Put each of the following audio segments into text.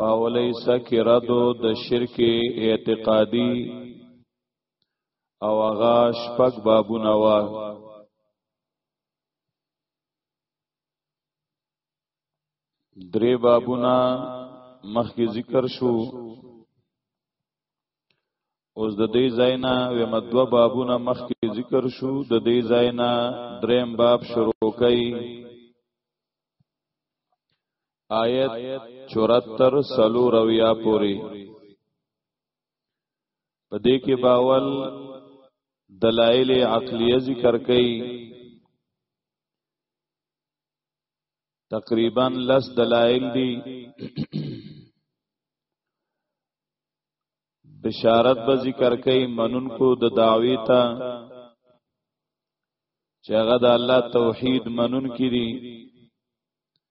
پاولی سکی ردو د شرک اعتقادی او هغه شپږ بابونه وا درې بابونه مخکې ذکر شو اوس د دې زینا و مدو بابونه مخکې ذکر شو د دې زینا دریم باب شروع کړي آیت 74 سلو رویا پوری په دې کې باول دلایل عقلیه ذکر کړي تقریبا لس دلایل دي بشارت به ذکر کړي منونکو د دعوی ته چې هغه د الله توحید منون کړي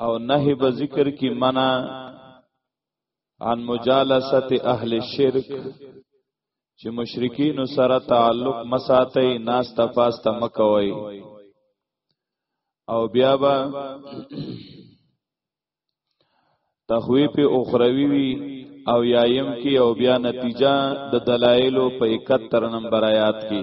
او نهي به ذکر کی منع عن مجالسه اهل الشرك چې مشرکین سره تعلق مساتې ناس تفاس تمکوي او بیا به تخویف اخروی وی او یایم کی او بیا نتیجه د دلایلو په 71 نمبر آیات کې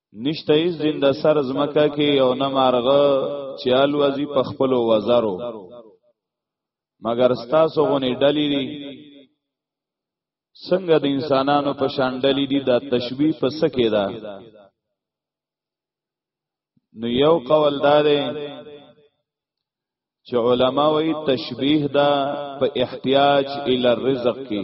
نشته هیڅ زنده سر زمکه کې او نه مارغه چې الوزي په خپل وزرو مګر ستاسو غونې ډلې دي څنګه د انسانانو په شان ډلې دي دا تشبیه په سکه ده نو یو قول دا دی چې علما وایي تشبیه ده په احتیاج ال الرزق کې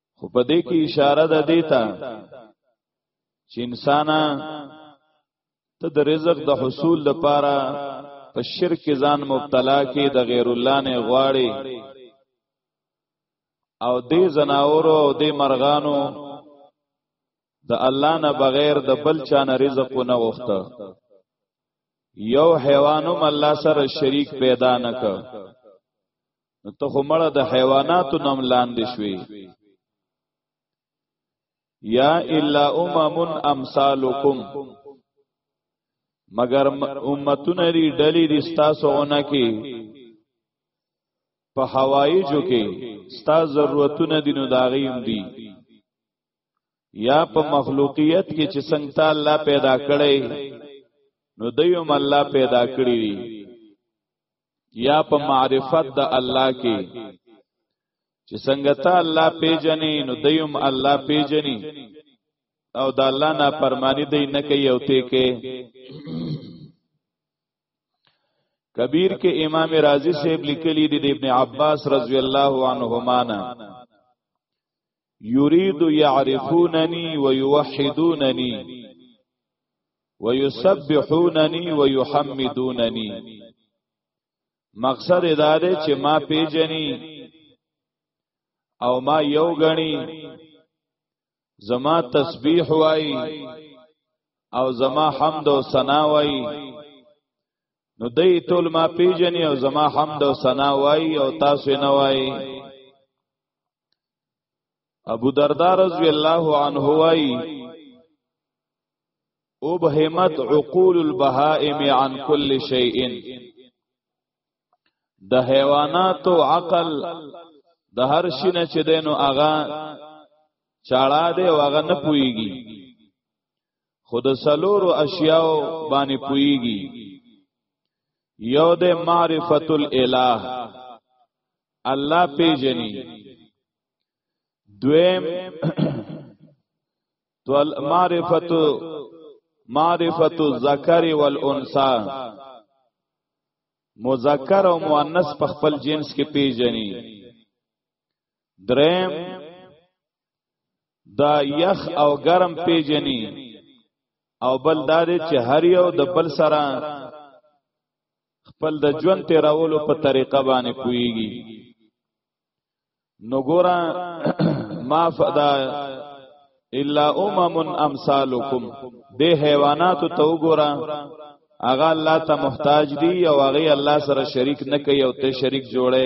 خو په دې کې اشاره ده دیتا چې انسان ته د رزق د حصول لپاره په شرک ځان مبتلا کې د غیر الله نه غواړي او دې زناورو او دې مرغانو د الله نه بغیر د بل چا نه رزق نه وخته یو حیوانم الله سره شریک پیدا نکړ نو ته خو مړه د حیواناتو نوم لاندې شوي یا الا امم امثالکم مگر امتونه لري ډلې دي ستاسو اونه کې په هوایی جو کې ستا ضرورتونه دي نو داغیم دي یا په مخلوقیت کې چې څنګه ته الله پیدا کړی نو دیوم الله پیدا کړی دی یا په معرفت د الله کې چې څنګه ته الله پیژنې نو دیم الله پیژنې او د الله نه پرمانی دی نه کوي او ته کې کبیر کې امام رازی صاحب لیکلی دی د ابن عباس رضی الله عنهما نه یرید یعرفوننی و یوحدوننی و یسبحوننی و یحمدوننی مقصد دا دی چې ما پیژني او ما یو غني زما تسبیح وای او زما حمد او ثنا وای نو دې ټول ما پیژني او زما حمد او ثنا وای او تاسو نه وای ابو دردار رضی الله عنه وای او بهمت عقول البهائم عن كل شيء د حیواناتو عقل د هر شي نه چې دینو اغا چاړه دی او هغه نه پويږي خود سلور اشیاء باندې پويږي یو د معرفت الاله الله پیژني دویم تول معرفت معرفت الذکر والانثى مذکر او مؤنث په خپل جنس کې پیژني دریم دا یخ او ګرم پیجنی او بل دا دی چې هر یو د بل سره خپل د ژوند تیرولو په طریقه باندې پویږي نو ګورا ما فدا الا امم امثالکم دې حیوانات ته وګورا هغه الله ته محتاج دي او هغه الله سره شریک نه کوي او ته شریک جوړه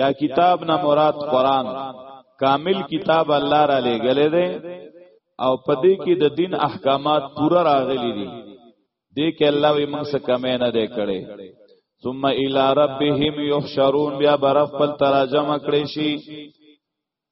یا کتاب نه مراد قران کامل کتاب الله را لېګلې ده او پدې کې د دین احکامات پورا راغلي دي دې کې الله وي موږ څه کمې نه ده کړې ثم الى ربهم يحشرون بیا برف پل تراجم کړی شي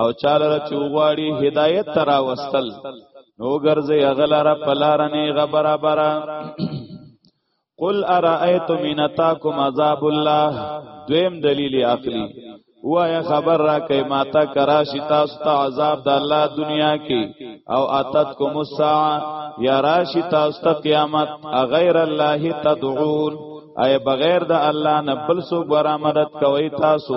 او چاله چې وغواړي هدایت ترا وستل نو ګرځي اغلره پلارنه غبره برا قل ارایتم ان اتاکم عذاب الله دویم دلیل عقلی وایا خبر را کای ماتا کراشی تاسو ته عذاب د الله دنیا کې او اتت کوم الساعه یا راشی تاسو ته قیامت غیر الله تدعون اي بغیر د الله نه بل سو برا مدد کوي تاسو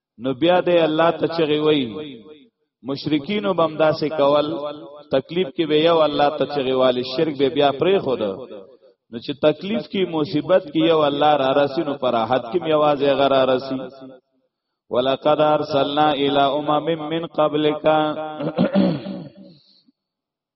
نو بیا دې الله ته چغي وای مشرکین وبم داسې کول تکلیف کې به یو الله ته چغي والی شرک به بیا پرې خو ده نو چې تکلیف کې مصیبت کې یو الله را رسی نو پر راحت کې میوازه غره رسی ولقد ارسلنا الى امم من قبلك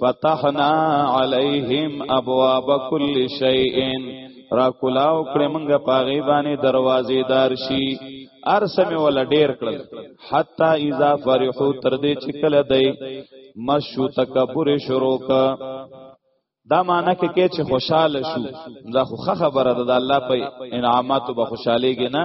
فتحنا علیہم ابواب کل شیئن را کلاو کړه مونږه پاغي باندې دروازې دار شي ارسمه ول ډیر کړل حتا اذا فرحو تر دې چې کله دی مشو تکبر شروع کا دا معنی کې کې چې خوشاله شو دا خو خبره ده د الله په انعاماتو به خوشاليږي نه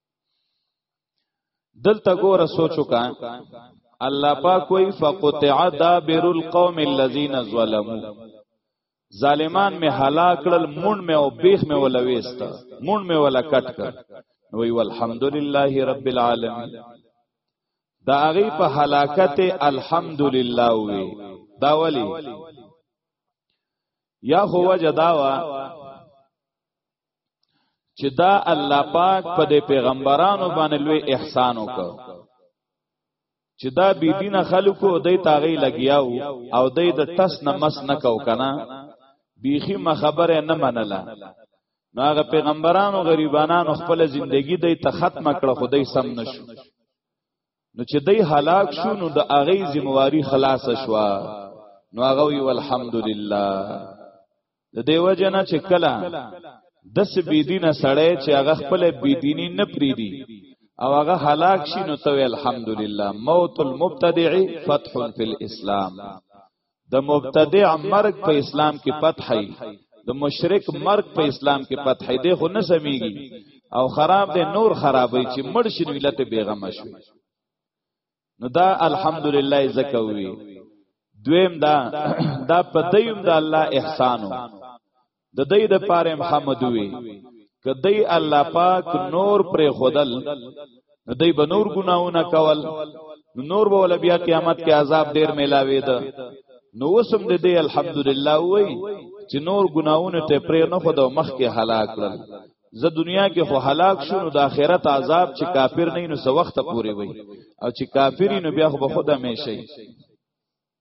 دلته ګوره سوچو کا الله پاک کوئی فقطع دابر القوم الذين ظلموا ظالمان می هلاک کړل مون می او بیخ می ولويست مون می ولا کټ کړ وی والحمدلله رب العالمین دا هغه په هلاکت الحمدلله وی دا ولی یا هو جداوا چې دا الله پاک په پا پیغمبرانو باندې لوی احسان وکړ چې دا بی دین خلکو دای تاغی لګیاو او دای د تس نه مس نه کو کنه بیخی مخبره نه منله نو هغه پیغمبرانو غریبانانو خپل ژوندۍ دای ته ختم کړه خدای سم نشو نو چې دی هلاک شو نو د هغه ذمہواری خلاص شوا نو هغه وی الحمدلله د دیو جنا چې کلا دس بيدینه سړی چې هغه خپل بيدینی نه پریدي او هغه هلاک شي نو ته الحمدلله موت المبتدع فتح فی الاسلام د مبتدع مرګ په اسلام کې فتحي د مشرک مرګ په اسلام کې فتحي دی خو نه سميږي او خراب دی نور خرابې چې مړ شي ملت بیغم شي نو دا الحمدلله زکه وی دویم دا دا پدیم دا الله احسانو د دې د پاره محمد وی کدی الله پاک نور پر خودل نو دای به نور ګناونه کول نو نور به ول بیا قیامت کې عذاب ډیر ملاوي ده نو وسم دې دې الحمدلله وای چې نور ګناونه ته پرې نه خود مخ کې هلاک کړل زه دنیا کې خو هلاک شو نو د آخرت عذاب چې کافر نه نو سو وخت پوري وای او چې کافری نو بیا خو به خود همیشه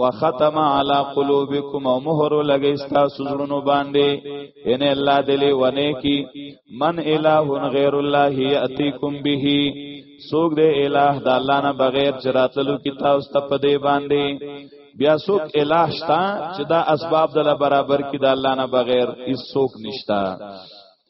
وختم علی قلوبکم او مهر لګی تاسو زړونو باندې ان الله دلی ونه کی من الہ غیر الله یاتیکم به سوګ دې الہ د الله نه بغیر چراتلو کی تاسو ته پدې باندې بیا سوک الہ شتا چې دا اسباب دله برابر کی د الله نه بغیر هیڅ سوک نشتا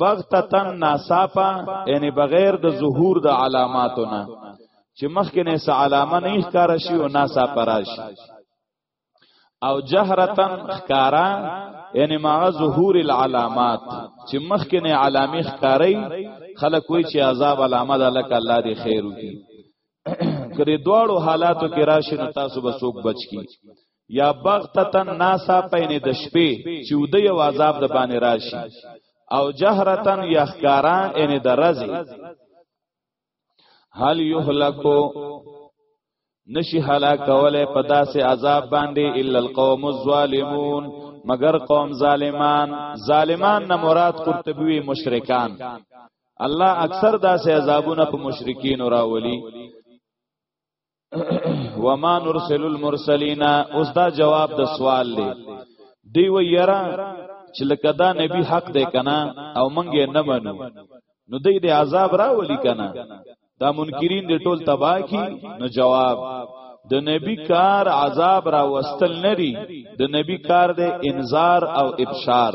بغتتن ناصافا یعنی بغیر د ظهور د علاماتو نه چې مخکې نه سه علامه نه ښکار شي او ناسا پراش او جهرتن ښکارا یعنی مع ظهور العلامات چې مخکې نه علامه ښکاری خلک وی چې عذاب علامه ده لکه الله دې خیر وکړي کړي دواړو حالاتو کې راشي نو تاسو به څوک بچ کی یا بغتتن ناسا پینې د شپې چې د یو عذاب د باندې راشي او جهرتن یخکارا ان د رزي هل یهلکو نشي هلاکوله په داسې عذاب باندې الا القوم الظالمون مگر قوم ظالمان ظالمان نه مراد قرطبی مشرکان الله اکثر داسې عذابونه په مشرکین راولي وما نرسل المرسلین اوس دا جواب د سوال دی دی و یرا چې لکه دا نبی حق دی کنه او منګه نه منو نو دی د عذاب راولي کنه دا منکرین د ټول تبا کی نو جواب د نبی کار عذاب را وستل ندی د نبی کار د انذار او ابشار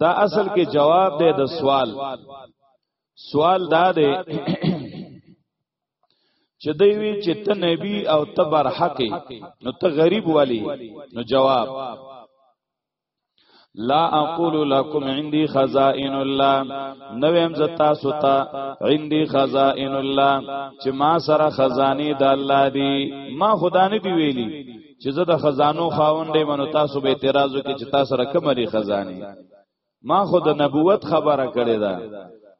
دا اصل کې جواب دی د سوال سوال دا دی چې دوی وی چې ته نبی او ته برحق نو ته غریب والی نو جواب لا اقول لكم عندي خزائن الله نویم ز تاسو ته عندي خزائن الله چې ما سره خزانه د الله دی ما خدانه دی ویلی چې زه د خزانو خاوندې منو تاسو به اعتراض وکړي چې تاسو سره کومه لري خزانه ما خو د نبوت خبره کړې ده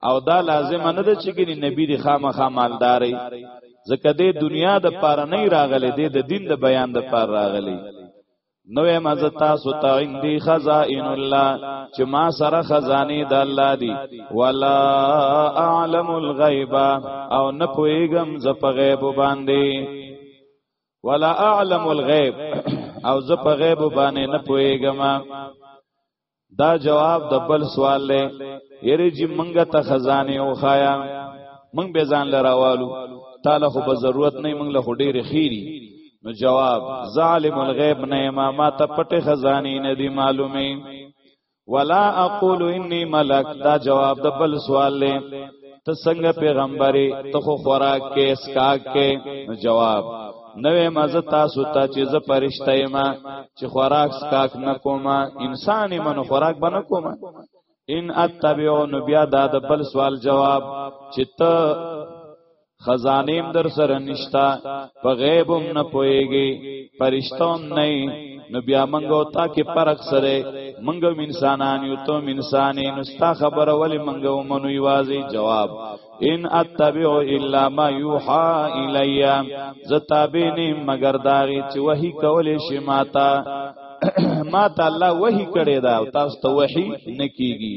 او دا لازم نه ده چې ګنې نبی دی خامخا مالداري ځکه د دنیا د پاره نه راغلي د دین د بیان د پاره راغلي نوې مزه تاسو ته عندي خزائن الله چې ما سره خزانه د الله دي ولا اعلم الغیب او نه پويګم ز په غیب باندې ولا اعلم الغیب او زه په غیب باندې نه پويګم دا جواب د بل سوال لې یری جی منګه ته خزانه او خایا منګ به ځان لراوالو تعالی خو به ضرورت نه منګ له ډېر خيري نو جواب ظالم الغیب نه ما ما ته پټه خزانی نه دی معلومه ولا اقول انی ملک دا جواب د بل سوال لې ته څنګه پیغمبري ته خو خوراک کې اسکاک کې جواب نوې مزه تاسو ته چې زه پرشته یم چې خوراک اسکاک نه کوم انسان من خوراک بنه کوم ان اتبعو نو بیا دا د بل سوال جواب چې ته خزانیم در سره نشتا په غیب هم نه پويږي پرشتوم نه نو بیا منګو تا کې فرق سره منګو انسانان یو ته انسانې نو ستا خبره ولی منګو منو یوازې جواب ان اتبع الا ما یوحى الیا زتابینی مگر داغي چې وਹੀ کولې شي ماتا ماتا الله وਹੀ کړي دا تاسو ته وਹੀ نکېږي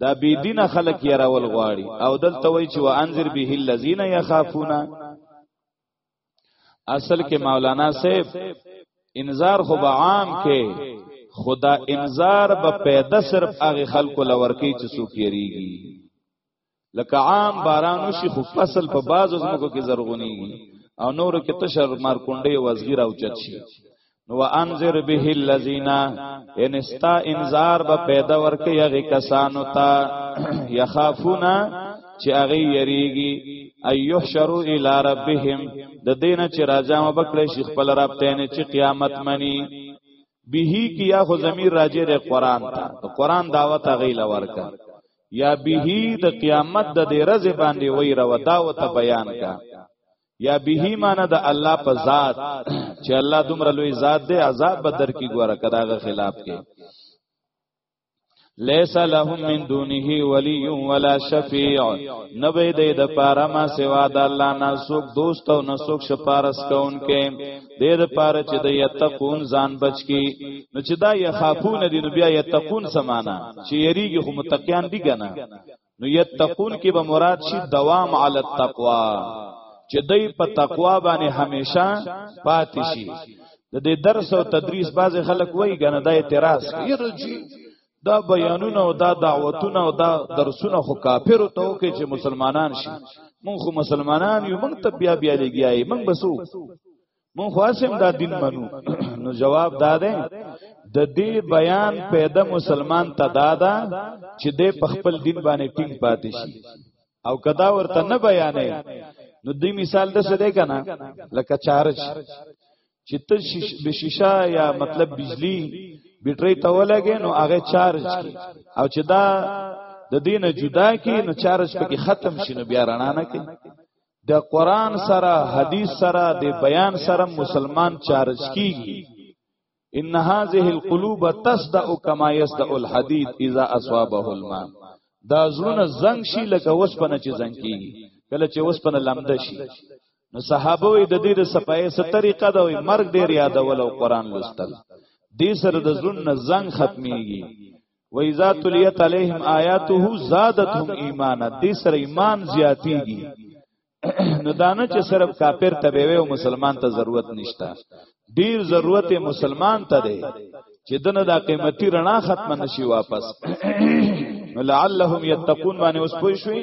دا بی دینه خلک یې راول غواړي او دلته وای چې وانذر به الذین یخافون اصل کې مولانا صاحب انذار خو به عام کې خدا انذار به پیدا صرف هغه خلکو لور کې چې سو کېریږي لکه عام بارانو شي خو فصل په بازو زمکو کې زرغونیږي او نور کې تشر مارکونډي وزغیر او چت شي نو انذر به الذین ان استا انذار به پیدا ورکي هغه کسانو ته یخافونا چې هغه یریږي ایوه شرو الی ربهم د دینه چې راځه مبکړې شیخ خپل رب ته نه چې قیامت منی به کی یا خو زمیر راځي د قران ته د قران دعوت غیله ورکا یا به د قیامت د دې رز باندې وای را ودا او ته بیان کا یا به معنا د الله په ذات چې الله دومره لوی ذات دی عذاب به در کی ګوره کداغه خلاف کې لیس لهم من دونه ولی ولا شفیع نبی دی د پاره ما سوا د الله نه سوک دوست او نه سوک شپارس کون کې د د پاره چې د یتقون ځان بچ کی نو چې دا یخافون دی نو بیا یتقون سمانا چې یریږي خو متقیان دی کنه نو یتقون کې به مراد شي دوام علی التقوا چې دای په تقوا باندې همیشه پاتې شي د دې درس او تدریس باز خلک وایي ګنه دا اعتراض کوي رجی دا بیانونه او دا دعوتونه او دا درسونه خو کافر ته وکي چې مسلمانان شي مونږ خو مسلمانان یو مونږ ته بیا بیا لګیای مونږ بسو مون خواسم دا دین منو نو جواب دا ده د دې بیان پیدا مسلمان ته دادا چې د خپل دین باندې ټینګ پاتې شي او کدا ورته نه بیانې نو دې مثال د څه ده کنه لکه چارج چې ته بشیشا یا مطلب بجلی بیټری ته ولګې نو هغه چارج کی او چې دا د دینه جدا کی نو چارج پکې ختم شینو بیا رڼا نه کی د قران سره حدیث سره د بیان سره مسلمان چارج کیږي ان هذه القلوب تصدع كما يصدع الحديد اذا اصابه الماء دا زړه زنګ شي لکه وسپنه چې زنګ کیږي کله چې وسپنه لمده شي نو صحابه وي د دې د صفایې ست طریقه دا وي مرګ ډیر یادول او قران لوستل دې سره د زړه زنګ ختميږي و اذا تلیت علیہم آیاته زادتهم ایمانا دې سره ایمان زیاتیږي نو دانه چې صرف کافر ته به او مسلمان ته ضرورت نشته ډیر ضرورت مسلمان ته دی چې دنه دا قیمتي رڼا ختم نشي واپس نو لعلهم یتقون باندې اوس پوه شوي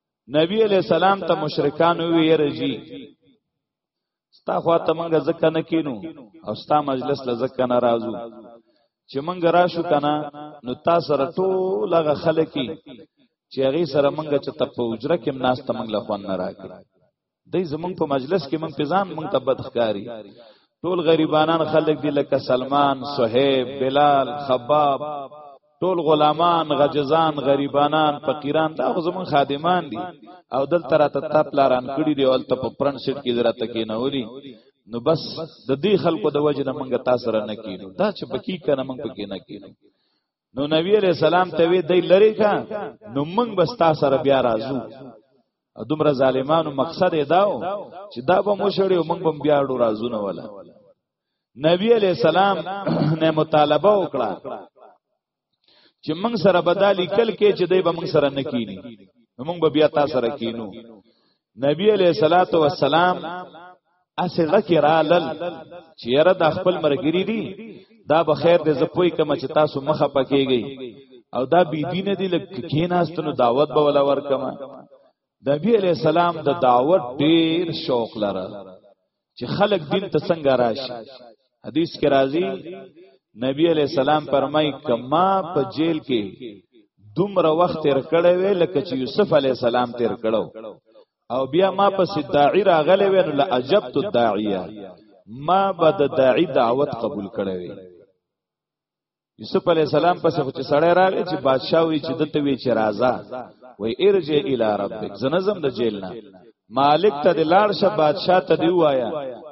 نبی علیہ السلام ته مشرکان وی رجی ستا خوا ته منګه زکه نه کینو او ستا مجلس له زکه نه راځو چې منګه راشو کنه نو تا سره ټول هغه خلکی چې هغه سره منګه چې تپوجره کې ناس ته منګه خوان نه راکړي دی زمونږ په مجلس کې مونږ پزان مونږ ته بدخکاری ټول غریبانان خلک دي لکه سلمان صہیب بلال خباب ټول غلامان غجزان غریبانان فقیران دا زمون خادمان دي او دل تر ته تپ لاران کړي دي او ته په پرن سیټ کې درته کې نه وري نو بس د دې خلکو د وجه نه مونږ تاسو را نه کینو دا چې پکې کنه مونږ پکې نه کینو نو نبی علیہ السلام ته وی دی لری کا نو موږ بستا سره بیا راځو دومره ظالمانو مقصد یې داو چې دا به مو شړې او موږ به بیا ډو راځو نه ولا نبی علیہ السلام نه مطالبه وکړه چې موږ سره بدالی کل کې چې دی به موږ سره نکینی نو موږ به بیا تاسو سره کینو نبی علیہ الصلات والسلام اسه غکی رالل چې یره د خپل مرګری دی دا به خیر دې زپوي کما چې تاسو مخه پکېږي او دا بی دین دی لکه کیناستنو دعوت به ولا ورکما نبی علیہ السلام د دعوت ډیر شوق لره چې خلک دین ته څنګه راشي حدیث کې راځي نبی علی السلام فرمای کما په جیل کې دومره وخت تیر کړی وی لکه چې یوسف علی السلام تیر کړو او بیا ما په داعی راغلی وی نو لعجبت الداعیه ما به د داعی دعوت قبول کړی وی یوسف علی السلام پس خو چې سړی راغی چې بادشاہ وی چې دته وی چې راځه وای ارجع الی ربک زنزم د جیل نه مالک ته د لاړ شه بادشاہ ته دی وایا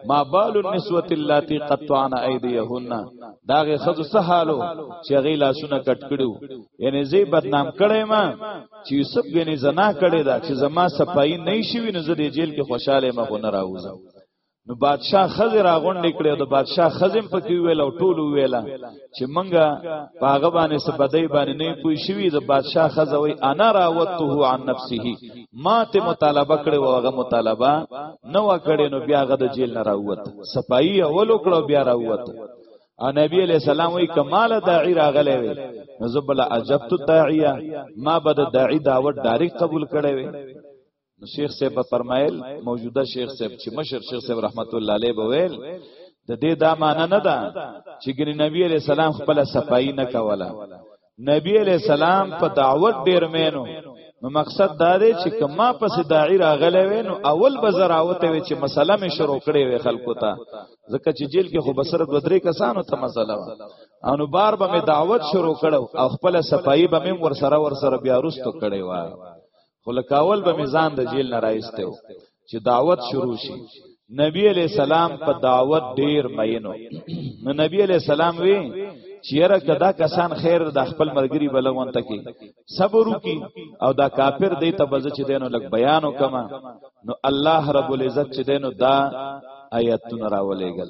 ما بال النسوه اللاتي قطعن ايديهن داغه خزو سهالو چې غي لاسونه کټ کړو یعنی زی بدنام کړي ما چې یوسف غني زنا کړي دا چې زما صفائی نه شي ویني زه د جیل کې خوشاله ما خو نه راوځم نو بادشاه خزه را غونډې کړې او د بادشاه خزم پکې ویل او ټول ویل چې منګه پاغه باندې سبدای باندې نه پوي شوی د بادشاه خزه وی انا راوته عن نفسه ما ته مطالبه کړې او هغه مطالبه نه وکړې نو بیا هغه د جیل نه راووت سپایي اول وکړو بیا راووت او نبی علیہ السلام وی کمال داعی راغلی وی نو زبل عجبت الداعیه ما بد داعی دعوت ډایرک قبول کړی وی نو شیخ صاحب فرمایل موجوده شیخ صاحب چې مشر شیخ صاحب رحمت الله علیه بویل د دې دا معنی نه ده چې ګنې نبی علی السلام خپل صفائی نه کوله نبی علی السلام په دعوت ډیر مینو نو مقصد دا دی چې کما پس داعی راغلی وي نو اول به زراوته وي چې مسله مې شروع کړې وي خلکو ته ځکه چې جیل کې خو بسره دوه درې کسانو ته مسله و او نو بار به مې دعوت شروع کړو او خپل صفائی به مې ورسره ورسره بیا رستو کړې و خو لکاول به میزان د جیل نه راایسته و چې دعوت شروع شي نبی علیہ السلام په دعوت ډیر مینو نو نبی علیہ السلام وی چیرې کدا کسان خیر د خپل مرګري بلغون تکي صبر وکي او دا کافر دی ته بز چې دینو لګ بیان وکما نو الله رب العزت چې دینو دا آیاتونه راولېګل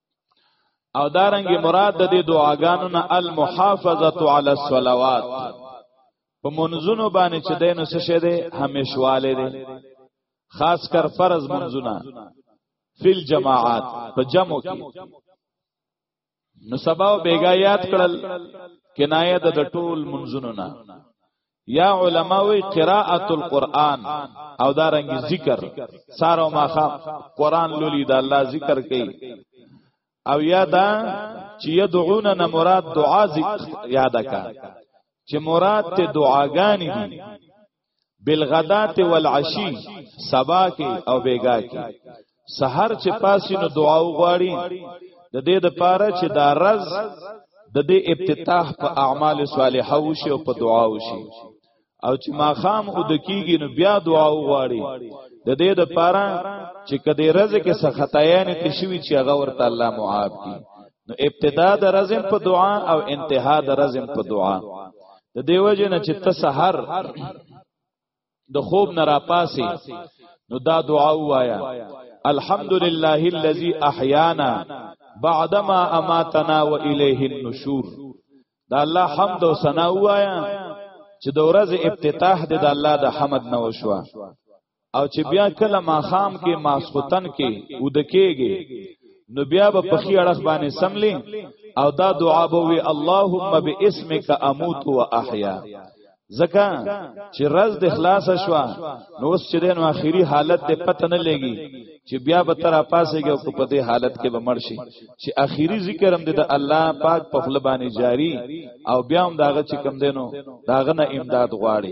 او دارنګ مراد د دې دعاګانو نه المحافظه علی الصلوات په منځونو باندې چې دینو څه شه ده همیشواله ده خاص کر فرض منځونه فل جماعات په جمع کې نو سبا بیګا یاد کړل کنایه د ټول منځونو نه یا علما وی قراءت القرآن او دا رنګ ذکر سارو ماخه قرآن لولي دا الله ذکر کوي او یا دا چې يدعون نه مراد دعا ذکر یاد کا چې مراد ته دعاګانې دي بالغدات والعشی سبا کې او بیګا کې سحر چې پاسې نو دعا وغواړي د دې د پاره چې دا رز د دې افتتاح په اعمال صالحه وشي او په دعا وشي او چې ماخام او د کیږي نو بیا دعا وغواړي د دې د پاره چې کدی رزق کې سختایان تشوي چې هغه ورته الله معاف کړي نو ابتدا د رزم په دعا او انتها د رزم په دعا د دیو جن چې تسحر د خوب نه راپاسي نو دا دعا وایا الحمدلله الذي احیانا بعدما اماتنا والیه النشور دا الله حمد او ثنا وایا چې د ورځې افتتاح د الله د حمد نه وشوه او چې بیا کله ما خام کې ماسختن کې ود کېږي نو بیا به په خي اړه باندې سملی او دا دعا به وي اللهم باسمک اموت واحیا ځکه چې رز د اخلاص شوا نو اوس چې دین اخیری حالت ته پته نه لګي چې بیا به تر پاسهږي او په دې حالت کې به مرشي چې اخیری ذکر هم د الله پاک په خپل باندې جاری او بیا هم داغه چې کم دینو داغه نه امداد غواړي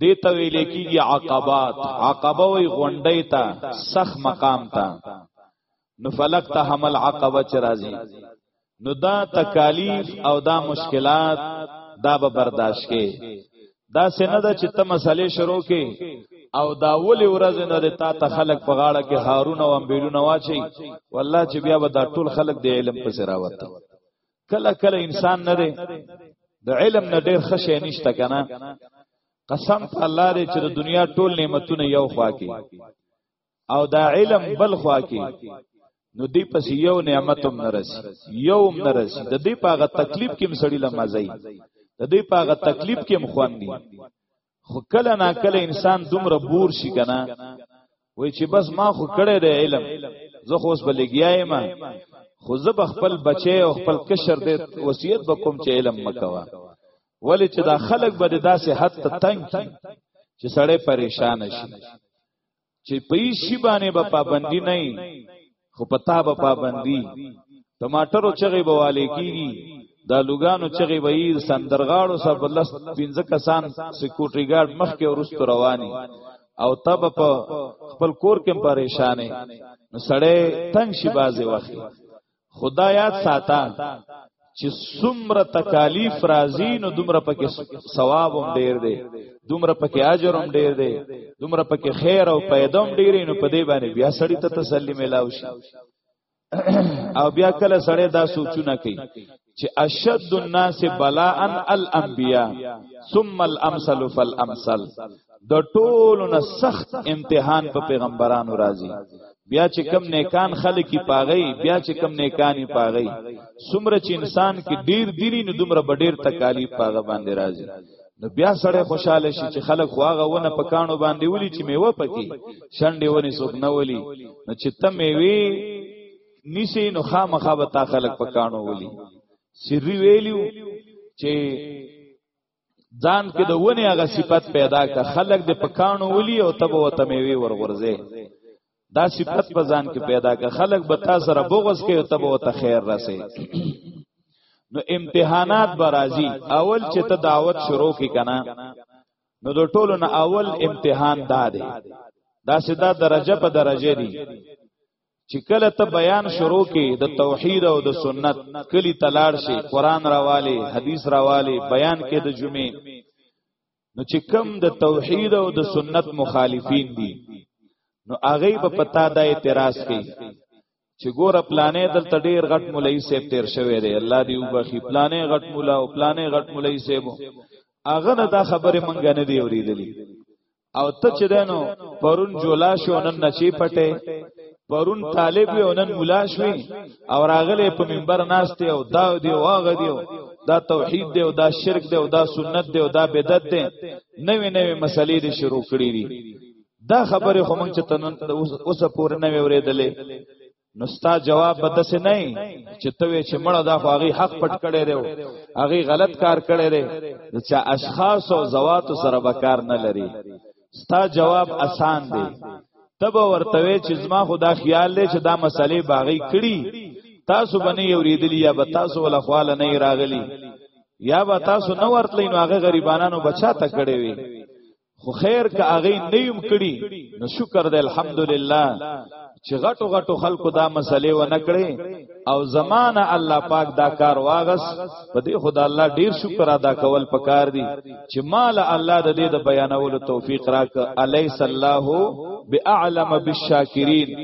دې ته ویل کېږي عقبات عقبه وي غونډې ته سخ مقام ته نو فلک ته حمل عقبه چې راځي نو دا تکالیف او دا مشکلات دا به برداشت کې دا سینه ده چې ته مسلې شروع کې او دا ولې ورځ نه ده تا ته خلق په غاړه کې هارون او امبیلونه واچي والله چې بیا به دا ټول خلق د علم پسې راوته کله کله انسان نه دی د علم نه ډیر خشه نشته کنه قسم په الله دې چې د دنیا ټول نعمتونه یو خوا کې او دا علم بل خوا کې نو دی پس یو نعمت هم نرسی یو هم نرسی د دې پاغه تکلیف کې مسړی لمزای د دې پاغه تکلیف کې مخوان دي خو کله نا کله انسان دومره بور شي کنه وای چې بس ما خو کړه د علم زه خو اوس بلګیایم ما خو زه به خپل بچي او خپل کشر دې وصیت وکم چې علم مکوا ولی چې دا خلک به داسې حد ته تنگ کی چې سړی پریشان شي چې پیسې باندې به پابندی نه خو پتا به پابندی ټماټرو چغې به والي کیږي دا لوګانو چغې به یې سندرغاړو سره بلس پنځه کسان سکیورټي ګارد مخ کې ورستو رواني او تب په خپل کور کې پریشانې نو سړې تنگ شي بازي وخت خدا یاد ساته چې څومره تکالیف راځي نو دومره پکې ثواب هم ډیر دی دومره پکې اجر هم ډیر دی دومره پکې خیر او پیدا هم ډیر نو په دې باندې بیا سړی ته تسلی ملاو شي او بیا کله سړی دا سوچونه کوي چې اشد الناس بلاء الانبیاء ثم الامثل فالامثل د ټولو نه سخت امتحان په پیغمبرانو راځي بیا چې کم نیکان خلک کی پاغی بیا چې کم نیکانی پاغی سمره چې انسان کې ډیر دیری نو دومره ډیر تکالیف پاغه باندې راځي نو بیا سړی خوشاله شي چې خلک خواغه ونه په کانو باندې ولي چې میوه پکې شنډې ونی څوک نه ولي نو چې ته میوي نیسی نو خامخا به تا خلک په کانو ولي سری ویلیو چې ځان کې د ونی هغه صفت پیدا ک خلق د پکانو ولي او تب او تمیوي ورغورځي دا صفت په ځان کې پیدا ک خلق به تاسو سره بغض کوي او تب او ته خیر راسي نو امتحانات برازي اول چې ته دعوت شروع کی کنه نو د ټولو نه اول امتحان دا دی دا سیدا درجه په درجه دی چې کله ته بیان شروع کې د توحید او د سنت کلی تلاړ شي قران راواله حدیث راواله بیان کې د جمعې نو چې کم د توحید او د سنت مخالفین دي نو هغه په پتا د اعتراض کوي چې ګور پلانې دلته ډیر غټ مولای سیب تیر شوی دی الله دی وبخي پلانې غټ مولا او پلانې غټ مولای سیب هغه نه دا خبره مونږ نه دی اوریدلې او ته چې دنو پرون جولا شو نن نشي پټه پرون طالب یو نن مولا شوی او راغله په منبر ناشته او دا دی واغه دی دا توحید دی او دا شرک دی او دا سنت دی او دا بدعت دی نوې نوې مسلې دې شروع کړې دي دا خبره خو مونږ چې تنن اوس پورې نه وریدلې نو ستا جواب به داسې نه چې ته وې چې مړه دا خو هغه حق پټ کړي دی هغه غلط کار کړي دی چې اشخاص او زوات سره به کار نه لري ستا جواب اسان دی تب ورته وې چې زما خدا خیال دی چې دا مسلې باغی کړي تاسو باندې یو ریدلی یا به تاسو ولا خواله نه راغلی یا به تاسو نه ورتلی نو هغه غریبانو بچا ته کړي وي خو خیر که هغه نیم کړي نو شکر دی الحمدلله چې غټو غټو خلکو دا مسلې و نه کړې او زمانہ الله پاک دا کار واغس په دې خدای الله ډیر شکر ادا کول پکار دي چې مال الله د دې د بیانولو توفیق راک الیس الله باعلم بالشاکرین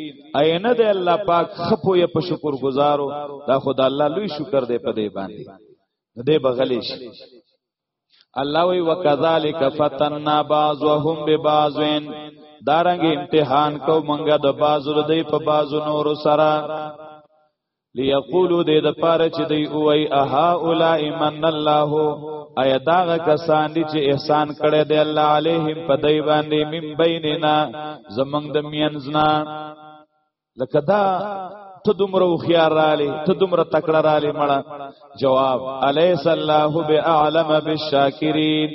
اينه د الله پاک خپو یې په شکر گزارو دا خدای الله لوی شکر دې په دې باندې دې بغلیش الله وی وکذالک فتننا بعضهم ببعضین دارنګ امتحان کو منګه د بازو د په بازو نور سره ليقولوا دې د پاره چې دی اوای اها اولای من الله ایا داغه کسان دي چې احسان کړي دی الله علیهم په دی باندې من بیننا زمنګ د مینځنا لکه دا ته دومره خيار رالی ته دومره تکړه رالی مړه جواب الیس الله باعلم بالشاکرین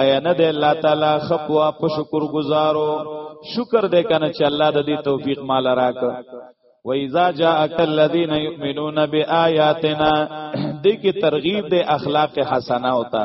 ایا نه دی الله تعالی خپوا په شکر گزارو شکر دې کنه چې الله د دې توفیق مال راک و اذا جاءك الذين يؤمنون بآياتنا دې کې ترغیب دې اخلاق حسنه ہوتا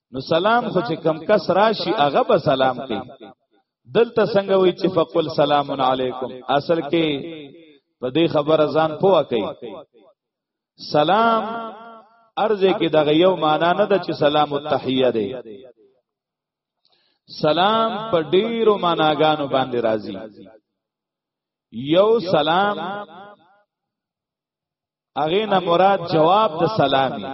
نو سلام خو چې کم کس راشي هغه به سلام کوي دلته څنګه وی چې فقل سلام علیکم اصل کې په دې خبره ځان پوه کوي سلام ارزه کې دغه یو معنا نه ده چې سلام التحیه دی سلام په ډیرو معناګانو باندې راځي یو سلام هغه نه مراد جواب د سلامي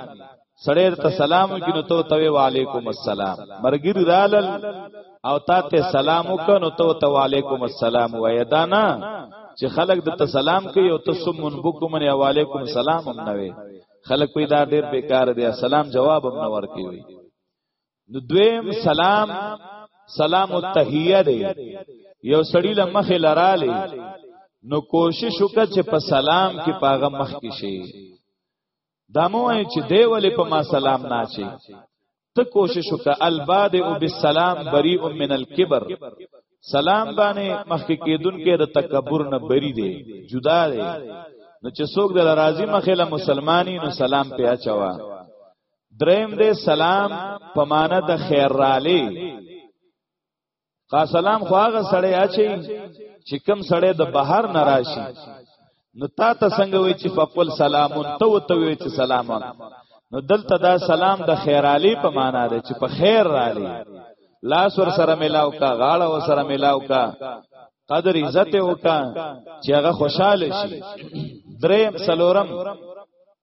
سړی ته سلام وکینو ته ته وعلیکم السلام مرګر رالل او تا ته سلام وکینو ته ته وعلیکم السلام وای دا نه چې خلک د ته سلام کوي او ته سمون بوکم نه وعلیکم السلام هم نه وي خلک پیدا ډیر بیکار دي سلام جواب هم نه ورکوي نو دویم سلام سلام التحیه دی یو سړی له مخې لراله نو کوشش وکړه چې په سلام کې پاغه مخ کې شي دا مو چې دی ولې په ما سلام نه شي ته کوشش وکړه البادئ بالسلام بریء من الكبر سلام باندې مخکې کېدون کې د تکبر نه بری دی جدا دی نو چې څوک د راضي مخې له مسلمانانو سلام په اچوا دریم دې سلام په معنا د خیر رالی قا سلام خو هغه سړی اچي چې کم سړی د بهر ناراضي نو تا ته څنګه وی چې فقل سلامون ته وته وی چې سلامون نو دلته دا سلام د خیر علی په معنا دی چې په خیر رالی لاس ور سره ملاو کا غاړه ور سره ملاو کا قدر عزت وکا چې هغه خوشاله شي دریم سلورم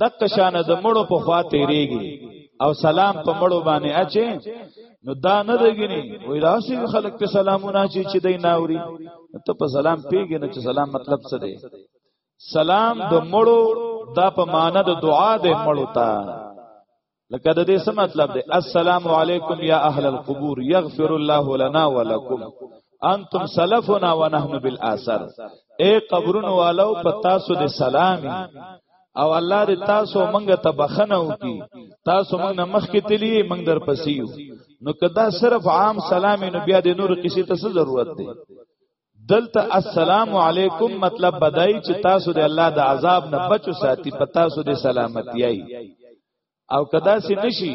دک شان د مړو په خوا تیریږي او سلام په مړو باندې اچي نو دا نه دګنی وای راسي خلک ته سلامونه چی چې دای ناوري ته په سلام پیګې نه چې سلام مطلب څه دی سلام د مړو دا په معنا د دعا د مړو ته لکه د دې څه مطلب دی السلام علیکم یا اهل القبور یغفر الله لنا ولکم انتم سلفنا ونحن بالاثر اے قبرونو والو په تاسو دې سلامي او الله دې تاسو مونږ ته بخنه وکي تاسو مونږ نه مخکې تلی مونږ در پسیو نو کدا صرف عام سلام نو بیا د نور کسی ته ضرورت دی دلته السلام علیکم مطلب بدای چې تاسو د الله د عذاب نه بچو ساتي په تاسو د سلامتیای او کدا سي نشي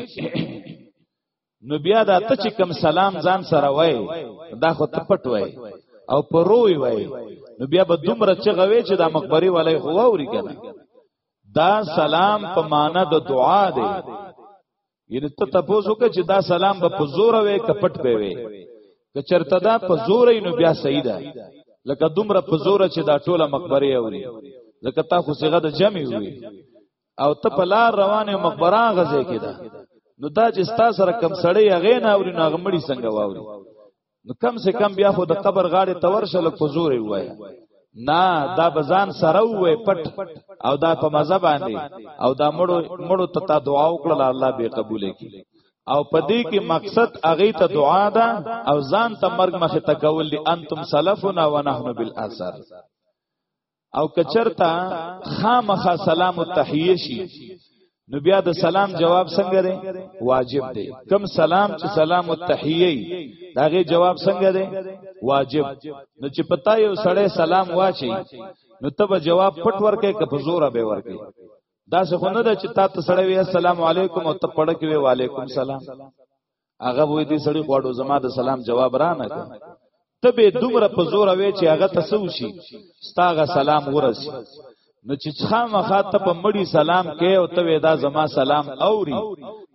نو بیا دا ته چې کم سلام ځان سره وای دا خو تپټ وای او پروي وای نو بیا به دومره چې غوي چې دا مقبري ولای خو ووري کنه دا سلام په معنا د دعا دی یعنی ته تاسو کې چې دا سلام به په زور وې کپټ به وې که چرته دا په زور نو بیا صحیح ده لکه دومره په زور چې دا ټوله مقبره اوري لکه تا خو صيغه د جمع وي او ته په لار روانه مقبره غزه کې ده نو دا چې ستا سره کم سړی هغه نه اوري نو هغه مړی څنګه واوري نو کم سے کم بیا خو د قبر غاړې ته ورشه لک په زور وای نه دا بزان سره وې پټ او دا په مزه باندې او دا مړو مړو ته تا دعا وکړه الله به قبول کړي او پدې کې مقصد اغه ته دعا ده او ځان ته مرګ مخه تکول دي انتم سلفنا ونحن بالاثر او کچرتا خامخا سلام او تحیه شي نو بیا د سلام جواب څنګه دی واجب دی کم سلام چې سلام او تحیه داغه جواب څنګه دی واجب نو چې پتا یو سړی سلام واچي نو تب جواب پټ ورکې کپ زوره به ورکې دا څه خو نه ده چې تا ته سړی وی السلام علیکم او ته پړه کې وی وعلیکم سلام هغه وې دې سړی غواړو زما د سلام جواب را نه کړ ته به دومره په زور وې چې هغه تسو شي ستاغه سلام ورسی نو چې څا مخه ته په مړی سلام کې او ته دا زما سلام اوري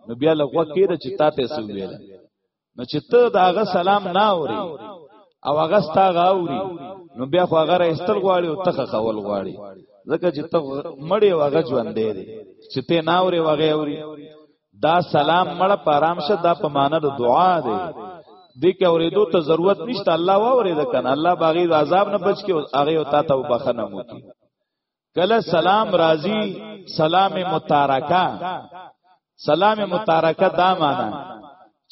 نو بیا لغوه کېده چې تا ته سو ویل نو چې ته دا هغه سلام نه اوري او هغه ستا غاوري نو بیا خو هغه راستل غواړي او تخه خول غواړي ځکه چې ته مړی واغه ژوند دی چې ته ناوري واغه اوري دا سلام مړ پرام شه دا په معنا د دعا دی دې کې اورېدو ته ضرورت نشته الله وا اورېد کنه الله باغی د عذاب نه بچ کې هغه او تا ته وبخنه مو کی کله سلام راضی سلام متارکا سلام متارکا دا معنا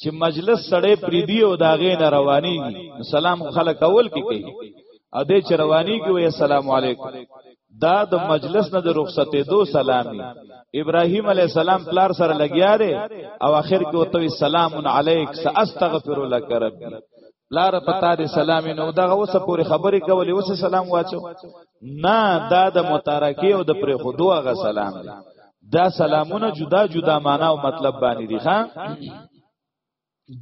چې مجلس سړی پریدي او دا غې نه رواني سلام خلک اول کې کوي ا دې چې رواني کې وي السلام علیکم دا د مجلس نه د رخصتې دو سلامي ابراهيم عليه السلام پلار سره لګیا دی او اخر کې وته سلام علیک ساستغفر لك ربي لار په تار سلام نو دغه اوسه پوری خبرې کولې اوسه سلام واچو نه دا د متارکی او د پرې خودو هغه سلام دی دا سلامونه جدا جدا معنا او مطلب باندې دي ښا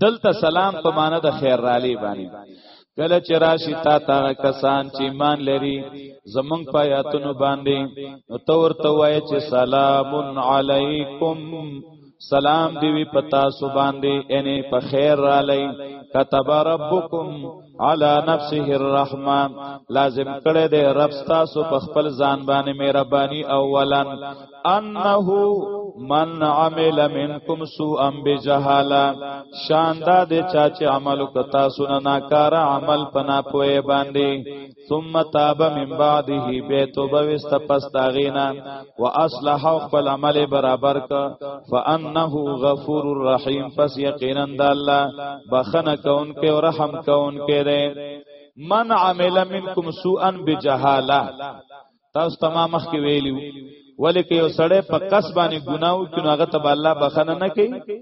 دلته سلام په معنا د خیر رالی باندې کله چې راشي تا تا کسان چې ایمان لري زمونږ په آیاتونو باندې نو تور ته وایي چې سلام علیکم سلام دی وی پتا سو باندې اني په خیر را لای كتب ربكم على نفسه الرحمه لازم کړه دې رب تاسو په خپل ځان باندې مهرباني اولا انه من عمل منکم سوءا بجهاله شان دا دې چا چې عمل کو تاسو نه ناکاره عمل پنا پوي باندې ثم تاب من بعده بیت وبست پس داغینا واصلح خپل عمل برابر ک فانه غفور الرحیم پس یقینا د الله بخنه کون کې او رحم کون کې ده من عمل منکم سوءا بجهاله تاسو تمام مخ کې ویلو ولیک یو سړی په قصبانه ګناو کینو هغه ته الله بخنه نه کوي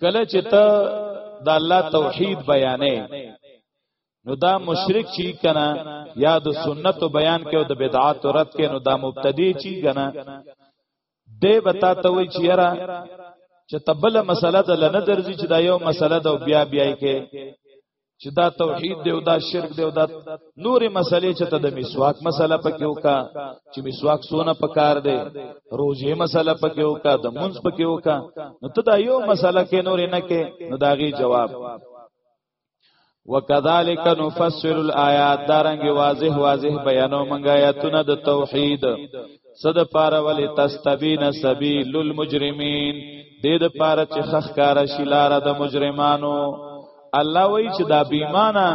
کله چې ته د الله توحید بیانې نو دا مشرک چی کنا یا د سنت بیان کې او د بدعات رد کې نو دا مبتدی چی کنا دې بتا ته وی چیرې چې تبله مسله د لنه درځي چې دا یو مسله د بیا بیا کې چې دا توحید دی او دا شرک دی او دا نورې مسلې چې ته د مسواک مسله پکې وکا چې مسواک سونه پکار دی روزه مسله پکې وکا د منځ پکې وکا نو ته دا یو مسله کې نورې نه کې نو داغي جواب وکذالک نفسر الایات دارنګ واضح واضح بیانو منګا آیاتونه د توحید صد پار ولی تستبین سبیل المجرمین دې د پار چې خخکار شلار د مجرمانو الله وای چې دا بیمانه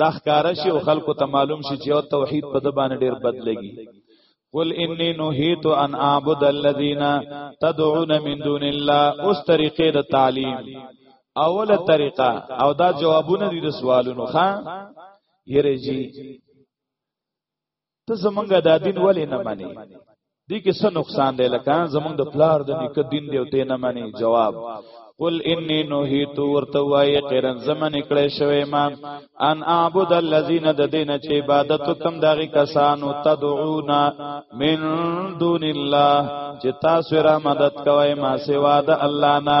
د ښکارا شي او خلکو ته معلوم شي چې او توحید په د باندې ډیر بد لګي قل انی نهیت ان اعبد الذین تدعون من دون الله اوس طریقې د تعلیم اوله طریقه او دا جوابونه دي د سوالونو ښا یره جی ته زمونږ د دین ولې نه مانی دې کې څه نقصان دی لکه زمونږ د پلار د نیکه دین دی او ته نه مانی جواب قل انی نهیت ورته وای قرن زمن کړه شوی ما ان اعبد الذین د دین چې عبادت کوم دغه کسانو تدعونا من دون الله چې تاسو را مدد کوی ما سوا د الله نه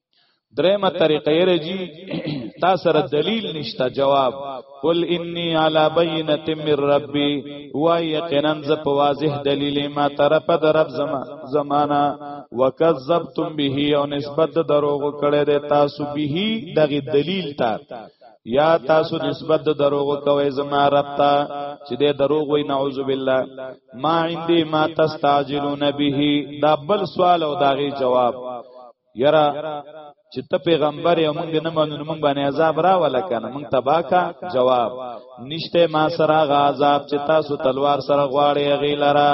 درېمه طریقه یې رجی تا سره دلیل نشته جواب قل انی علی بینه من ربی و یقینا ز په واضح دلیل ما طرف در رب زما زمانہ وکذبتم به او نسبت دروغ کړه د تاسو به دغه دلیل ته یا تاسو نسبت د دروغ کوي زما رب ته چې د دروغ وي نعوذ بالله ما عندي ما تستعجلون به دا بل سوال او داغي جواب یرا چې ته پیغمبر یې موږ نه منو موږ باندې عذاب را ولکنه موږ تبا کا جواب نشته ما سره غا عذاب چې تاسو تلوار سره غواړي غیلرا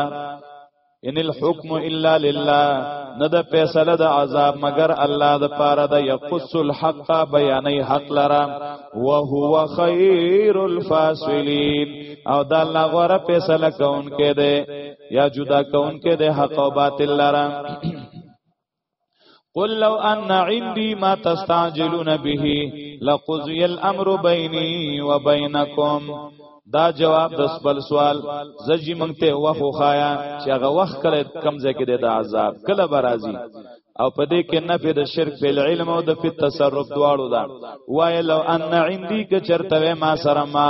ان الحكم الا لله نه د فیصله د عذاب مگر الله د پاره د یقص الحق بیانې حق لرا وهو خیر الفاصلین او د الله غره فیصله کون کې ده یا جدا کون کې ده حق او باطل لرا قل لو ان عندي ما تستعجلون به لقضي الامر بيني وبينكم دا جواب د خپل سوال زجی مونږ ته وخو خایا چې هغه وخت کله کم ځای کې د عذاب کله برازي او په دې کې نفي د شرک په علم او د په تصرف دواړو دا وای لو ان عندي که چرته ما سره ما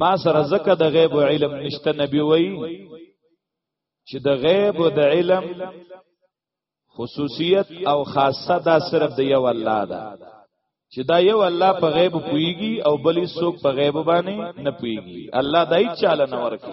ما سره زکه د غیب علم نشته نبی وای چې د غیب او د علم خصوصیت او خاصه دا صرف د یو الله ده چې دا یو الله په غیب پویږي او بلی څوک په غیب باندې نه پویږي الله دای چاله نه ورکی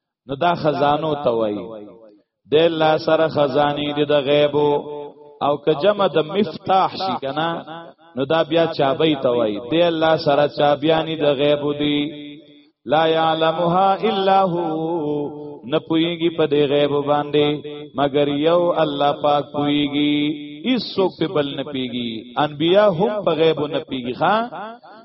نو دا خزانو ته وای د الله سره خزانی دي د غیب او که جمع د مفتاح شي کنه نو دا بیا چابی ته وای د الله سره چابیانی د غیب دي لا يعلمها الا هو نه پويږي په دې غیب باندې مگر یو الله پاک پويږي هیڅوک په بل نه پیږي انبیا هم په غیب نه پیږي ها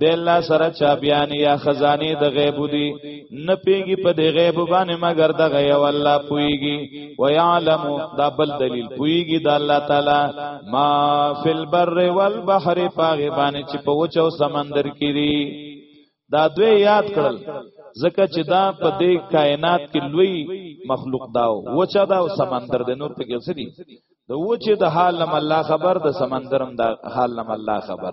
د الله سره چا بیان یا خزانه د غیب دی نه پیږي په د غیب باندې مگر د غیب الله پويږي و یعلم دا بل دلیل پويږي د الله تعالی ما فی البر والبحر پاغه باندې چې په وچو سمندر کې دی دا دوی یاد کړل ځکه چې دا په دې کائنات کې لوی مخلوق داو وچا دا سمندر د نور په کې سری د وچه د حال لم الله خبر د سمندرم د حال لم الله خبر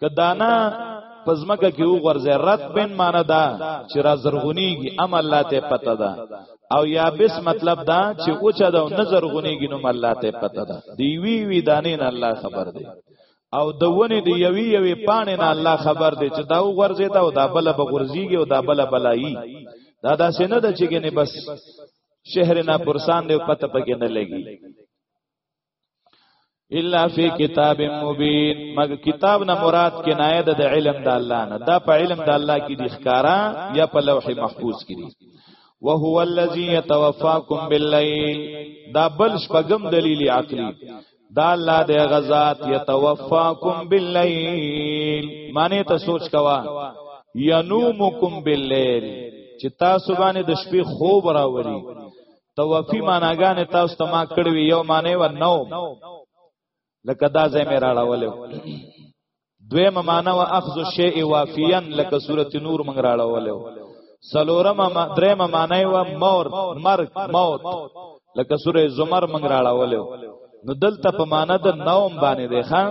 که دانا پزمکه کې وغورځي رد بن معنا دا چې را زرغونیږي ام الله ته پته ده او یا بس مطلب دا چې اوچا ده نه زرغونیږي نو الله ته پته ده دی وی وی دانې نه الله خبر دی او د ونې دی یوی یوی پانې نه الله خبر دی چې دا وغورځي دا او دا بل به غورځيږي او دا بل بلایي دا داسې نه ده چې ګنې بس شهر نه پرسان دی پته پکې نه لګي الا فی کتاب مبین مګر کتاب نه مراد کنایه ده د علم د الله نه دا په علم د الله کې د ښکارا یا په لوح محفوظ کې دي وهو الذی یتوفاکم باللیل دا بل شپږم دلیل عقلی دا الله د غزاد یتوفاکم باللیل معنی ته سوچ کوا ینومکم باللیل چې تاسو باندې د شپې خوب راوړي توفی معناګانې تاسو ته ما کړې وی یو معنی و نو لکه دا ځای مې راړولې دویمه معنی و اخذ الشیء وافیا لکه سورۃ نور مونږ راړولې سلورم دریم معنی و مور مرګ موت لکه سورې زمر مونږ راړولې نو دلته په معنی د نوم باندې دی خان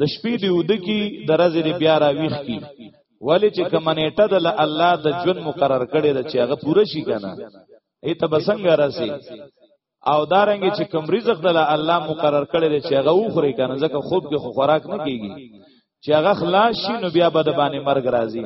د شپې دی ود کی د ورځې دی بیا را ویخ کی ولی چې کمنېټه د الله د ژوند مقرر کړي د چې هغه پوره شي کنه ایته بسنګ راسي او دارنګ چې کوم رزق د الله مقرر کړي د چې هغه وخوري کنه ځکه خوب کې خو خوراک نه کیږي چې هغه خلاص شي نو بیا به د باندې مرګ راځي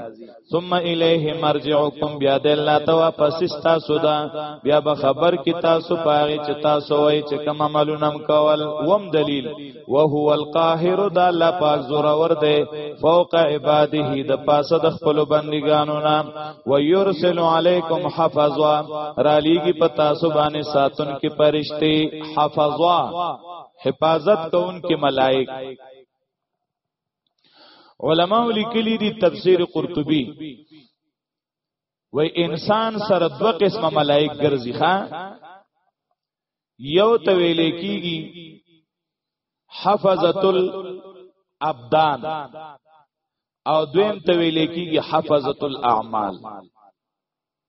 ثم الیه مرجعکم بیا د الله ته واپس تاسو دا بیا به خبر کی تاسو پاره چې تاسو وای چې کوم عملونه کول وم دلیل وهو القاهر د الله پاک زور ور دی فوق عباده د پاسه د خپل بندګانو نا و یرسل علیکم حفظا را لیږي په تاسو باندې ساتون کې پرشتي حفظا حفاظت کوونکې ملائک علماء لیکلي دي تفسیر قرطبي وای انسان سره دوه قسمه ملائک ګرځي ښا یو ته ویل کیږي حفظت الابدان او دویم ته ویل کیږي حفظت الاعمال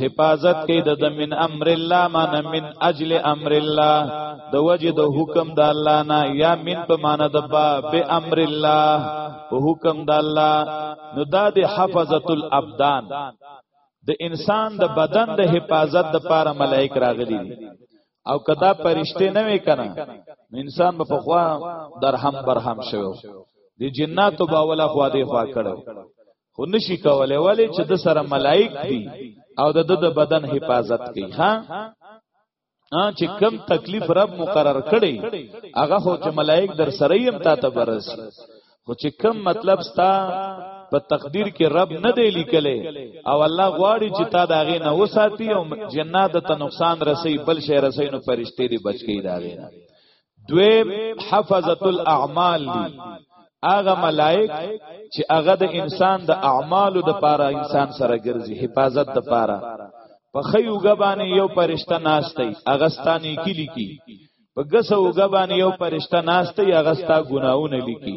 حفاظت کوي د من امر الله معنی من اجل امر الله د وجه د حکم د الله نه یا من په معنی د با به امر الله په حکم د الله نو دا د حفظت الابدان د انسان د بدن د حفاظت د پاره ملائک راغلي او کدا پرشته نه وې کنه انسان په خوا درهم برهم شوی دی جناتو باولا خوا دی خوا کړو خو نشي کولای ولی چې د سره ملائک دي او د د بدن حفاظت کوي ها چې کم تکلیف رب مقرر کړي هغه هو چې ملائک در سره یې هم تا ته برسي خو چې کم مطلب ستا په تقدیر کې رب نه دی لیکلې او الله غواړي چې تا دا غې نه وساتي او جنات ته نقصان رسي بل شي رسي نو فرشتي دی بچ کی دا غې نه دویم حفظت الاعمال دی هغه ملائک چې هغه د انسان د اعمالو د پاره انسان سره ګرځي حفاظت د پاره په خیو غبانې یو پرشته ناشته هغه ستاني کی لیکي په ګسو غبانې یو پرشته ناشته هغه ستا ګناونه لیکي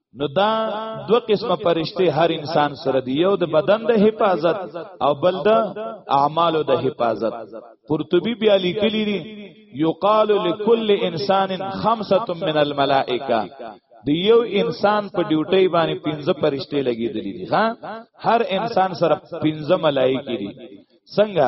نو دا دو قسمه پرشته هر انسان سره دی یو د بدن د حفاظت او بل د اعمالو د حفاظت قرطبي بیا لیکلی دی یقال لكل انسان خمسه من الملائکه د یو انسان په ډیوټي باندې پنځه پرشته لګیدلې دي ها هر انسان سره پنځه ملائکه دي څنګه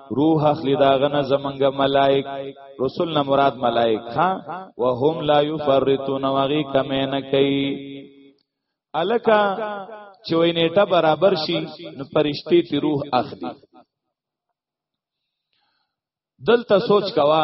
روح اخلي دا غنه زمنګ ملائک رسول نه مراد ملائک ها وهم لا یفرتون وغي کمه نه کوي الکا چې وې نیټه برابر شي نو پرشتي تی روح اخلي دلته سوچ کوا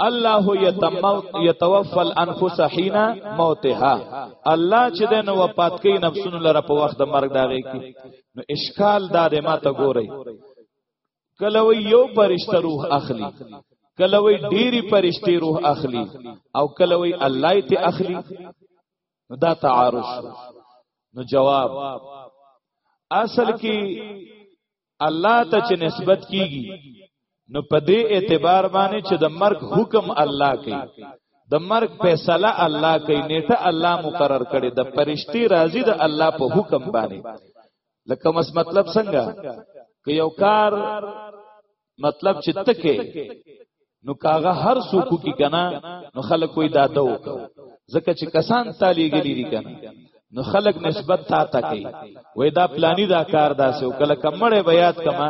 الله یتوفى الانفس حين موتها الله چې د نو وفات کوي نفسونو لره په وخت د مرګ داږي کی نو اشکال دا د ماته ګوري کله وی یو پرشتہ روح اخلي کله وی ډيري پرشتي روح اخلي او کله وی الله ته اخلي دا تعارض نو جواب اصل کې الله ته چې نسبت کیږي نو په دې اعتبار باندې چې د مرګ حکم الله کوي د مرګ فیصله الله کوي نیټه الله مقرر کړي د پرشتي راضي د الله په حکم باندې لکه مس مطلب څنګه که یو کار مطلب چې تکه نو کاغه هر څوک کی کنه نو خلک وای دا دو ځکه چې کسان تالی غلی دي کنه نو خلک نسبت تا تا کوي وای دا پلانی دا کار داسې او کله کمړې بیات کما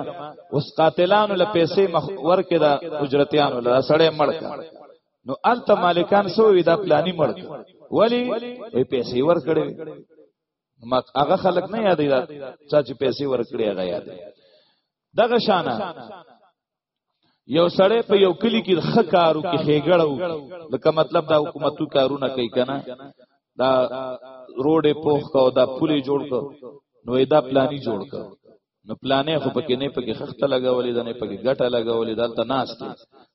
اوس قاتلانو له پیسې مخ ورکه دا اجرتیانو له سړې مړکا نو الت مالکان سو وی دا پلانی مړک ولی وی پیسې ور کړې ما هغه خلک نه یادې دا چې پیسې ور کړې هغه یادې دغه شانه یو سړی په یو کلی کې ښه کارو کې خېګړو لکه مطلب دا حکومتو کارونه کوي کنه دا روډې پوخ کو دا پولې جوړ کو نو دا پلانی جوړ کو نو پلانې خو پکې نه پکې خخته لګولې دا نه پکې ګټه لګولې دلته ناس دي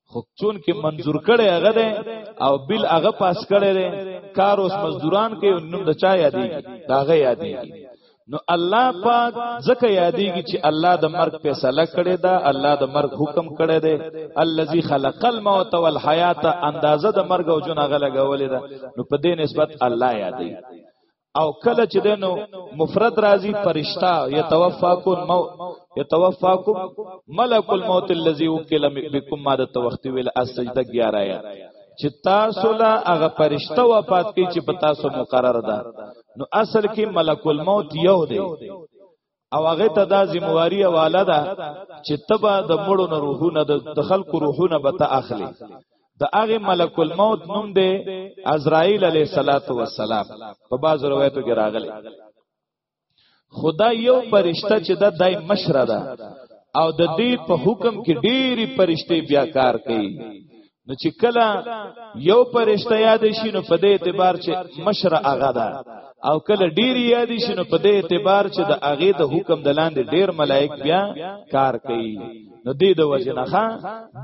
خو چون کې منزور کړي هغه ده او بل هغه پاس کړي ده کار اوس مزدوران کې نوم د چا یادې دا غي یادې نو الله پاک ځکه یادېږي چې الله د مرګ فیصله کړې ده الله د مرګ حکم کړی دی الذي خلق الموت والحیات اندازه د مرګ او جون غل غولې ده نو په دې نسبت الله یادېږي او کله چې دنو مفرد راځي پرشتہ یتوفاکم مو یتوفاکم ملک الموت الذي وکل بكم ما د توختی ویل السجده 11 چې تاسو لا هغه پرشتہ وفات کی چې په تاسو مقرر ده نو اصل کې ملک الموت یو دی او هغه ته دا ذمہواری والا ده چې تبا د مړو نه روحونه د خلکو روحونه به ته اخلي د هغه ملک الموت نوم دی عزرائیل علیه الصلاۃ والسلام په باز روایتو کې راغلی خدا یو پرشته چې د دای مشره ده او د دې په حکم کې ډېری پرشته بیا کار کوي نو چې کله یو پرشته یاد شي نو په دې اعتبار چې مشره هغه ده او کله ډیر یاد شي نو په دې اعتبار چې د هغه د حکم د لاندې ډیر ملائک بیا کار کوي نو دې د وجه نه ښا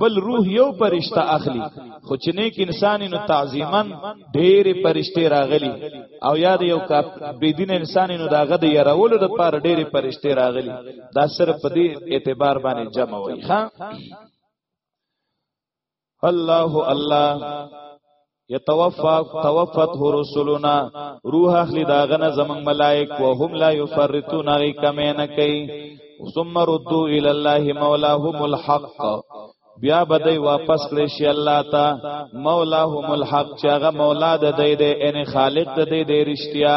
بل روح یو پرشتہ اخلي خو چې نیک انسان نو تعظیما ډېر پرشته راغلي او یاد یو کا بيدین انسان نو داغه د يرولو د پاره ډېر پرشته راغلي دا صرف په دې اعتبار باندې جمع وي ښا الله الله یتوفا توفته رسولنا روح اخلی داغنه زمنګ ملائک وهم لا یفرتون غی کمینه کوي ثم ردوا الى الله مولاهم الحق بیا بدای واپس کړی شي الله تا مولاهم الحق چې هغه مولا د دې د ان خالق د دې د رښتیا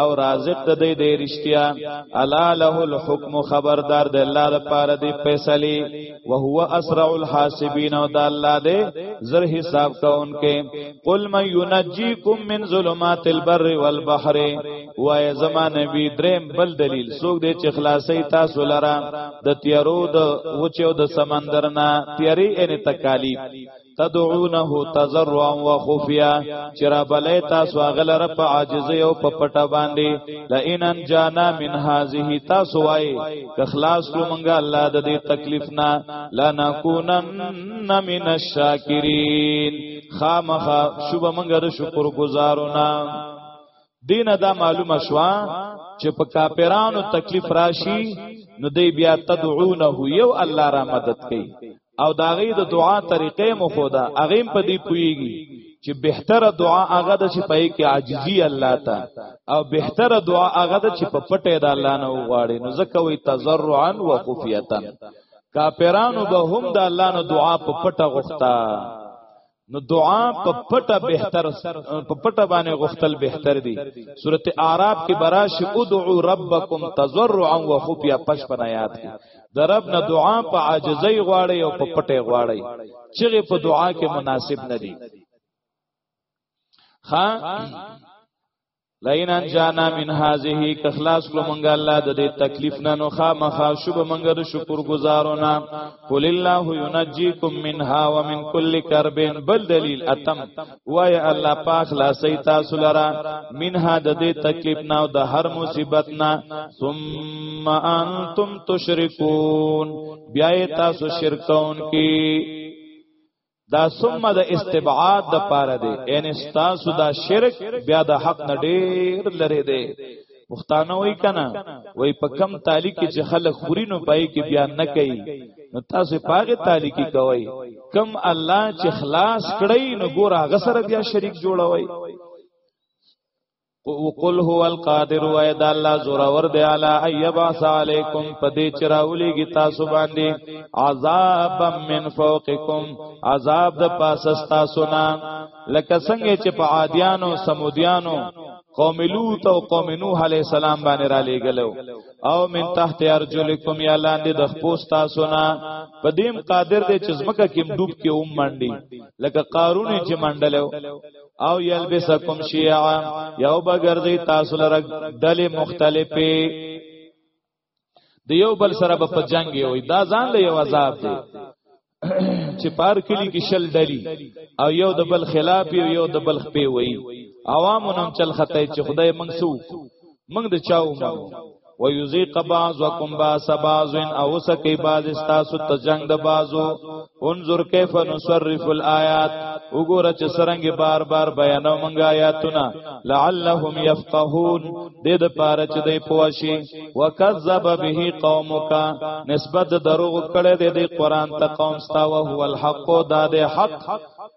او رازق د دې د رښتیا الا له الحكم خبردار د الله لپاره دی فیصله وهو اسرع الحاسبین او د الله دې زر حساب کونکي قل من ينجيكم من ظلمات البر والبحر وای زمانه بي دریم بل دلیل سوګ دې چې خلاصي تاسو لره د تیارو د وچو د سمندرنا تیاری ان تکالیف تدعونه تزرعا وخفيا چرا بلای تاسو غل رب عاجز یو په پټه باندې لئن جانا من هذه تاسو وای ک خلاص کو مونږه الله د دې تکلیف نه لنکونن من الشاکرین خامخا شوب مونږه شکر گزارونه دینه دا معلومه شوا چې په کاپیرانو تکلیف راشي نو دی بیا تدعونه یو الله را مدد کوي او دا غي د دعا طریقې مو خدا اغه په دې پويږي چې بهتره دعا هغه د چې پای کې عاجزي الله ته او بهتره دعا هغه د چې په پټه د الله نه وغواړي نو زکه وي تزرعا و خفیتا کاپیرانو به هم د الله نه دعا په پټه غوښتا نو دعا په پټه بهتر په پټه باندې غختل بهتر دی سورته اعراف کې براش ادعو ربکم تضرعا وخفیا پش پنایات کې د رب نه دعا په عاجزۍ غواړي او په پټه غواړي چې په دعا کې مناسب نه دی ها لئن انجانا من هذه کخلاص کلو منګ الله د دې تکلیف نه نو خامخا شوب منګ د شکر گزارونه قل الله ينجيكم منها ومن كل كرب بل دلیل اتم وای الله پاک خلاصي تاسو لرا منها د دې تکلیف نه او د هر مصیبت نه ثم انتم تشركون بیا تاسو شرکون کی دا ثم د استبعاد د پاره دی ان استاسو دا شرک بیا د حق نه ډیر لري دی پښتانه وای کنه وای په کم تالی کې چې خلک خوري نو پای کې بیا نه کوي نو تاسو پاګه تالی کې کوي کم الله چې خلاص کړی نو ګور هغه سره بیا شریک جوړوي وقل هو القادر و اید الله زورور دی علی ایبعث علیکم پدې چراولیږي تاسو باندې عذاب من فوقکم عذاب د پاسه تاسو نه لکه څنګه چې په عادیانو سمودیانو قوم لوط او قوم نوح علی السلام باندې را لېګلو او من تحت ارجلکم یا لاندې د خپوس تاسو نه پدیم قادر دې چې زمکه کې ډوب کې اوم منډي لکه قارون چې منډلو او یلبسکم شیعا یو بغرزی تاسو لره ډلې مختلفې د یو بل سره په جنگ وي دا ځان له یو عذاب دی چې پار کلی کې شل ډلی او یو د بل خلاف یو د بل خپې وي عوامو نن چل خطای چې خدای منسو موږ د چا عمر ويذيق بعضكم باس بعض او سکي بعض استاسو ته جنگ د بعضو انظر كيف نصرف الايات وګوره چې سرنګ بار بار بیانو مونږ آیاتونه لعلهم يفقهون د دې لپاره چې دوی پوښي وکذب به قومک نسبت دروغ کړي د قران ته قوم ستا او هو الحق دا د حق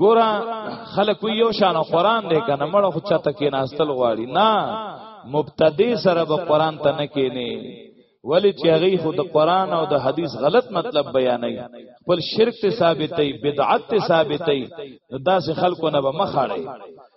ګورا خلک یو شان قرآن دی کنه مړ خو چاته کې ناستل غواړي نه مبتدی سره به قرآن ته نه کینی ولی چې هغه خو د قرآن او د حدیث غلط مطلب بیانوي خپل شرک ته ثابتې بدعت ته ثابتې نو داسې خلکو نه به مخاړي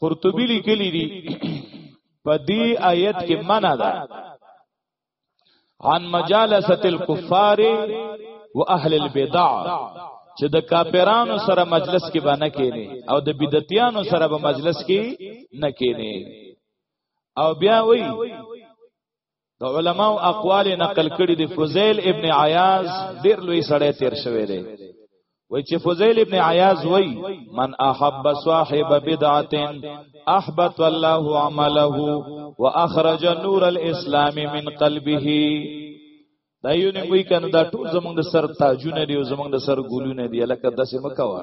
قرطبی لیکلی دی په دې آیت کې منع ده عن مجالسه الكفار واهل البدع چې د کاپیرانو سره مجلس کې باندې کېنی او د بدعتیانو سره به مجلس کې نه کېنی او بیا وی د علماو اقوال نقل کړي دي فضیل ابن عیاض ډیر لوی سړی تیر شوی دی وای چې فضیل ابن عیاض وای من احب صاحب بدعت احبط الله عمله واخرج نور الاسلام من قلبه دا یو نه وی کنه دا ټول زمونږ د سر تاجونه دی زمونږ د سر ګولونه دی لکه داسې مکوا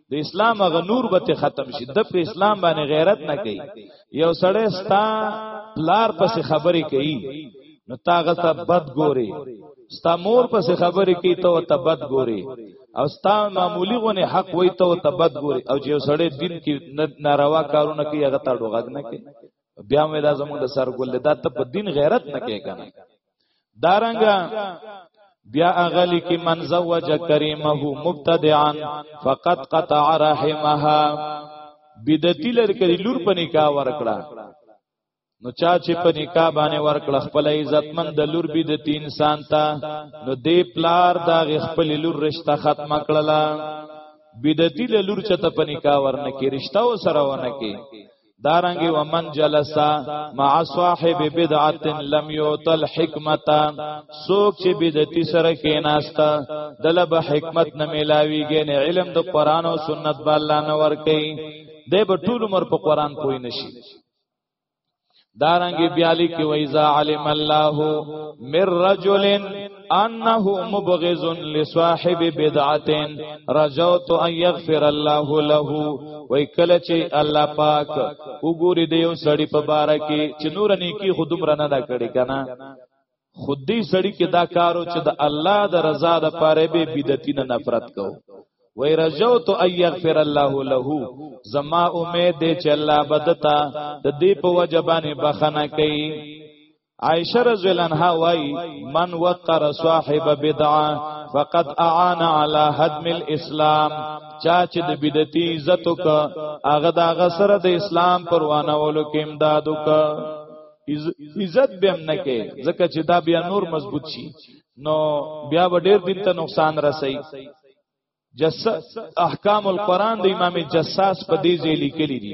د اسلام غ نور به ختم شي د په اسلام باندې غیرت نه کوي یو سړی ستا پلار پس خبرې کوي نو تاغه ته بد ګوري ستا مور پس خبرې کوي ته ته بد ګوري او ستا معمولی غونه حق وای ته ته بد ګوري او چې سړی دین کې ناروا کارونه کوي هغه ته ډوغګ نه کوي بیا مې دا زمونږ د سر ګل دا ته په دین غیرت نه کې کنه دارنګا بیا اغلی کی من زوج کریمه مبتدعا فقط قطع رحمها بدتی لر کړي لور په نکاح ورکړه نو چا چې په نکاح باندې ورکړه خپل عزتمن د لور بي د تین انسان ته نو دې پلار دا خپل لور رشتہ ختم کړله بدعتي لور چې ته په نکاح ورنکې رشتہ وسره ونکې دارنګ ومن جلس مع صاحب بدعت لم یوتل حکمتا سوک چې بدعتي سره کیناستا دلب حکمت نه ملاویږي نه علم د قران او سنت بالا نه ور کوي د به ټول عمر په قران پوي نشي دارنګ بیالی کې وایزا علم الله مر رجلن انه مبغض لصاحب بدعت رجوت ان يغفر الله له وای کله چې الله پاک وګوري د یو سړی په باره کې چې نور نیکی خودم رانه دا کړی کنه خودی سړی کې دا کارو چې د الله د رضا د پاره به بدعتین نفرت کو وای رجو تو ایغفر الله له زما امید دی چې الله بدتا د دې په وجبانه بخنه کوي عائشه رضی الله عنها وای من وقر صاحب بدعه فقد اعان على هدم الاسلام چا چې د بدعتي عزت وک هغه دا غسر د اسلام پروانه ولو کې امداد وک عزت به هم نه کې ځکه چې دا بیا نور مضبوط شي نو بیا ډېر دین ته نقصان رسي جس احکام القرآن د امام جساس په دې ځای لیکلي دي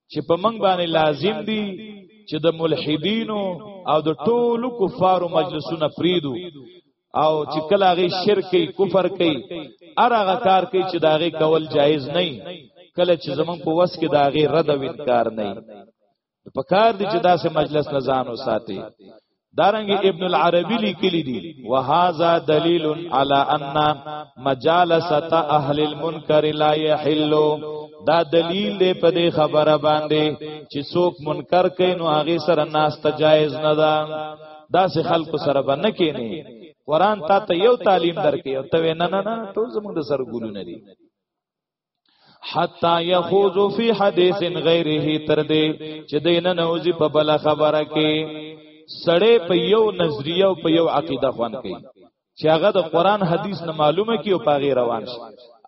چې په منګ باندې لازم دي چې د ملحدینو او د ټولو کفارو مجلسونه فریدو او چې کله غي شرک کوي کفر کوي ارغه کار کوي چې داغه کول جایز نه کله چې زمون په وس کې داغه رد او انکار نه په کار دي چې داسې مجلس نه ځان وساتي دارنګ ابن العربی لیکلی دی وهذا دلیل علی ان مجالسه اهل المنکر لا يحل دا دلیل دی په دې خبره باندې چې څوک منکر کین او هغه سره ناشته جایز نه ده دا سه خلق سره باندې کینی قران تا ته یو تعلیم درکې او ته نه نه نه ټول زموږ د سر ګولونه دي حتا یخوض فی حدیث غیره تر دې چې دینه نوځي په بل خبره کې سړې په یو نظریه او په یو عقیده خوان کوي چې هغه د قران حدیث نه معلومه کی او پاغي روان شي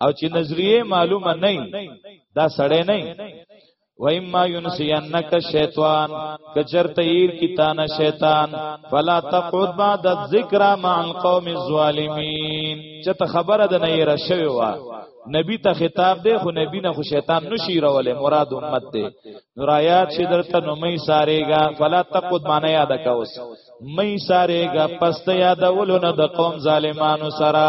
او چې نظریه معلومه نه دا سړې نه و اما ينسينك الشيطان کچرته ير کی تانه شیطان فلا تقعد بعد الذکر مع القوم الظالمين چته خبره د نه ير شوی وا نبی ته خطاب دی خو نبی نه خو شیطان نشي راولې مراد امت دی نور آیات چې درته نو مې ساريګا فلا تقود معنی یاد کاوس مې ساريګا پس ته یادولو نه د قوم ظالمانو سره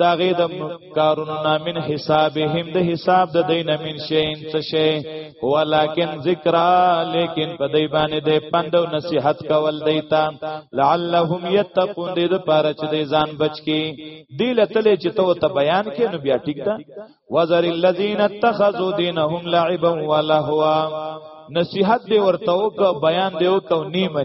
داغه د کارونو نامن حسابهم د حساب د دین من شین څه شی ولکن ذکر لیکن په دای باندې د پند او نصیحت کول دیتا لعلهم یتقون دې د پاره چې د ځان بچ کی دی لتلې چې تو ته بیان کې نو بیا ټیک ده وزر الذین اتخذوا دینهم لعبا ولهوا نصیحت دی ورته وک بیان دی وک نیمه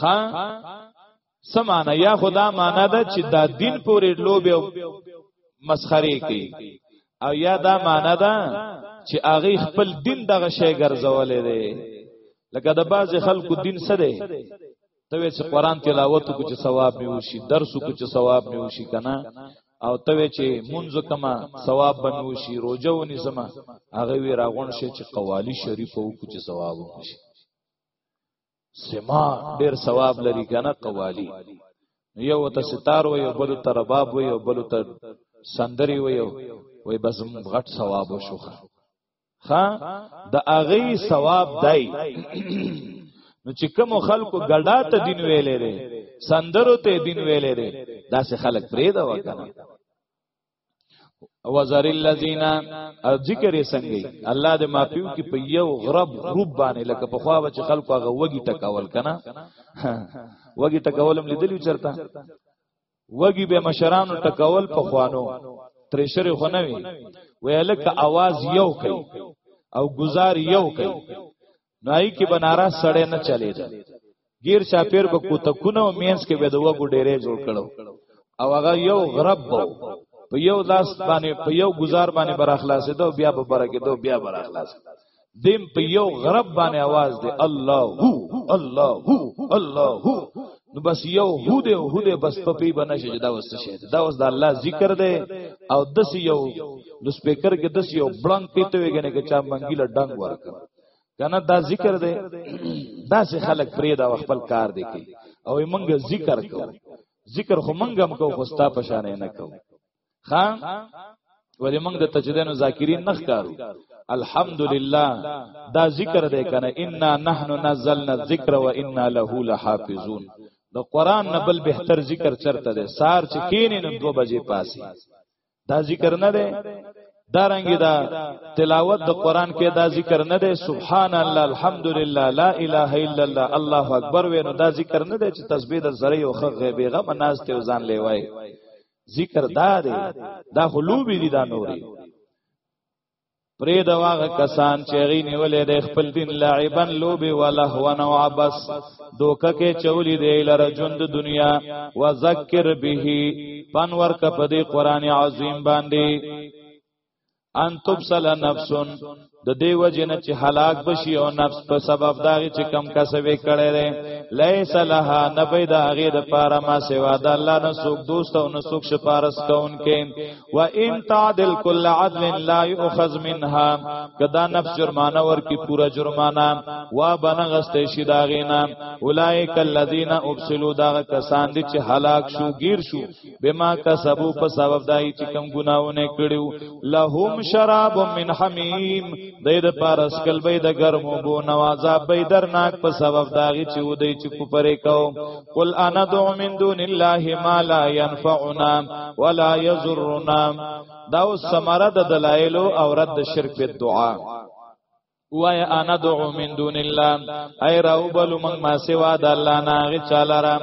خان سمانه یا خدا معنا ده چې دا دین پورې لوبه مسخره کوي او یا دا معنا ده چې هغه خپل دین دغه شی ګرځولې دی لکه د باز خلکو دین څه دی ته وې چې قران تلاوت کو چې ثواب به وشي درس کو چې ثواب به وشي کنه او ته وې چې منځ کما ثواب به وشي روزه ونی سما هغه وی راغون شي چې قوالی شریف او کو چې ثواب وشي سما ډیر ثواب لري کنه قوالی یو ته ستار وي او بل ته رباب وي او بل ته سندري وي وي بس غټ ثواب وشوخه ها د اغي ثواب دای نو چې کوم خلکو ګډا ته دین ویلې دي سندرو ته دین ویلې دي داسې خلک پرې دا وکنه وزر الذین ذکر یې څنګه الله دې مافیو کې په یو غرب غروب باندې لکه په خوا بچ خلکو هغه وګي ټکول کنه وګي ټکولم لیدلی چرته وګي به مشرانو ټکول په خوانو تریشر خو نه وی ویلک आवाज یو کوي او گزار یو کوي نای کې بنارا سړې نه چلے غیر چاپیر به کوتکونه او مینس کې به دوه ګډېرې جوړ کړو او هغه یو غرب وو په یو لاس باندې په یو گزار باندې بر اخلاصې دو بیا به برکه دو بیا بر اخلاصې دیم په یو غرب باندې आवाज دی الله هو الله هو الله هو نو بس یو هو دی هو دی بس په پی بنه شي دا وسته شي دا وس د الله ذکر دی او دس یو نو سپیکر کې دس یو بلنګ پیته ویګنه کې چا منګیله ډنګ ورکړ کنه دا ذکر دی دا سه خلق پرې دا خپل کار دی کوي او موږ ذکر کو ذکر خو موږ هم کو خو ستا په شان نه کو خان ولې موږ د تجدیدونو ذاکرین نه ښکارو الحمدلله دا ذکر دی کنه انا نحن نزلنا الذکر وانا له لحافظون د قران نه بل بهتر ذکر چرته دی سار چې کینې نو 2 بجې پاسي دا ذکر نه دی دا رنګ دا تلاوت د قران کې دا ذکر نه دی سبحان الله الحمدلله لا اله الا الله الله اکبر وینو دا ذکر نه دی چې تسبیح د زری او خغه غیبی غم ناز ته ځان لیوای ذکر دا دی دا خلوبی دي دا نوري پرې دا واغه کسان چې غي نیولې د خپل دین لاعبن لوبي ولهو نو عبس دوکه کې چولې دی لره ژوند دنیا وذکر به پنور ک په دې قران عظیم باندې ان تبصل نفس د دې وجنه چې هلاک بشي او نفس په سبب داږي چې کم کسبې کړي لري ليس لها نبي داږي د پاره ما سوا د الله نه سوک دوست او نه سوک شپارس کون کې و ان تعدل کل عدل لا یؤخذ منها کدا نفس جرمانه ور کی پورا جرمانه وا بنغست شي داغینا اولائک الذین ابسلوا دا کسان دي چې هلاک شو گیر شو بما کسبو په سبب دای چې کم ګناونه کړیو لهم شراب من حمیم دای د پارس کل به د ګرمو بو نوازا به درناک په سبب داغي چې ودی چې کو پرې کو قل انا دو من دون الله ما لا ينفعنا ولا يضرنا دا اوس سمره د دلایل او رد شرک په دعا وای انا دعو من دون الله ای راو بل من ما سوا د الله نه غی چالارم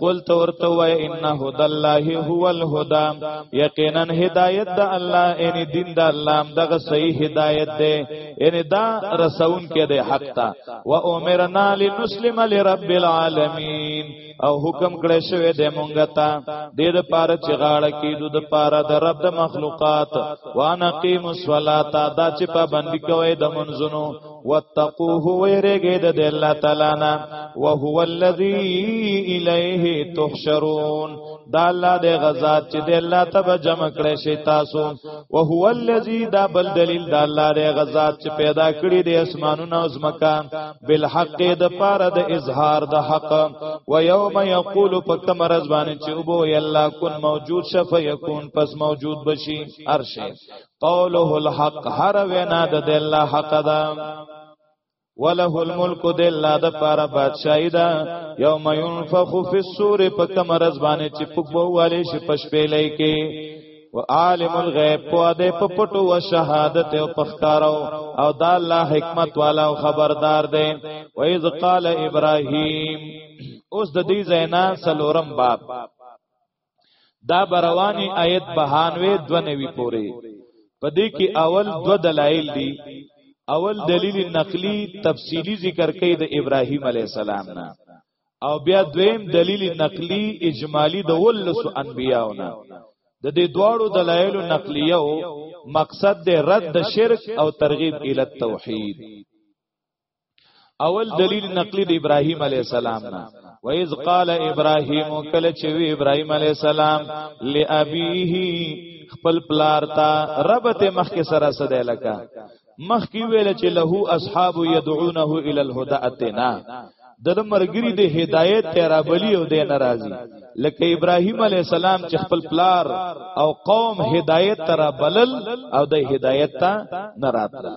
قل تو ورته وای ان هد الله هو الهدى یقینا هدایت د الله ان دین د الله دغه صحیح هدایت ده ان دا رسون کې ده حق تا و امرنا لنسلم لرب العالمین او حکم کړی شوی دی مونږه ته د دې لپاره چې غاړه کیدو د لپاره د رب د مخلوقات وانا قیم الصلاه دا چې پابندی کوي د منځونو واتقوه ويرګه د الله تعالی نه او هو الذی الیه تحشرون دا الله د غزاد چې د الله تب جمع کړي شي تاسو او هو الذی دا بل دلیل دا الله د غزاد چې پیدا کړی د اسمانونو او زمکا بالحق د پاره د اظهار د حق و یوم یقول پکم رزبان چې او بو یلا کن موجود شف یکون پس موجود بشي ارشه قوله الحق هر وینا د الله حق ده وله الملک د الله د پاره بادشاہی ده یوم ينفخ فی الصور په کمر زبانه چې پکبو والے شي پشپېلې کې و عالم الغیب په دې په پټو او شهادت او پخکارو او دا الله حکمت والا او خبردار دی و اذ قال ابراهیم اوس د دې زینا سلورم باب دا برواني آیت بهانوي دو نوي پوري پدې کې اول دو دلایل دي اول دلیل نقلی تفصیلی ذکر کوي د ابراهیم علی السلام نه او بیا دویم دلیل نقلی اجمالی د ولس انبیاونه د دې دواړو دلایل نقلیو مقصد د رد شرک او ترغیب ال توحید اول دلیل نقلی د ابراهیم علی السلام نه و اذ قال ابراهیم کله چې وی ابراهیم علی السلام لابیه خپل پلار تا رب ته مخ کې سره سده لکا مخ کې ویل چې له اصحاب يدعونه الى الهدى اتنا د مرګری د هدایت ته رابلی او د ناراضي لکه ابراهیم علی السلام چې خپل پلار او قوم هدایت ته رابلل او د هدایت ته ناراضل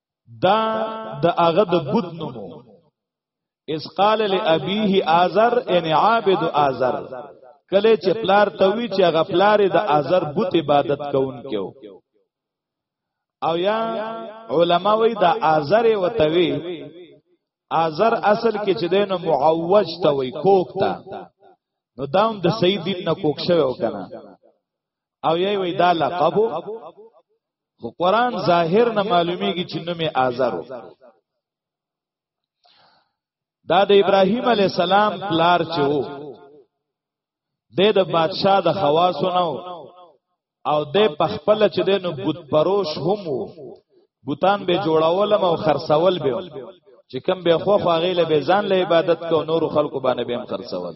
دا د هغه د بوت نومو اس قال لابيه ازر ان عابد ازر کله چې پلار توي چې هغه پلار د ازر بوت عبادت کوونکو او یا علما وی دا ازر وتوي ازر اصل کې چې دینو معوج ته وي کوک ته نو داوم د سید دین نه کوک شوی وکنه او یی وی دا لقب خو قران ظاهر نه معلومیږي چې نوم آزرو دا د ابراهیم علی السلام پلار چې وو د د بادشاه د خواصو نه او د پخپل چې د نو بت پروش هم وو بوتان به جوړاول او خرڅول به چې کم به خو خو غیله به ځان له عبادت کو نور خلکو باندې به هم خرڅول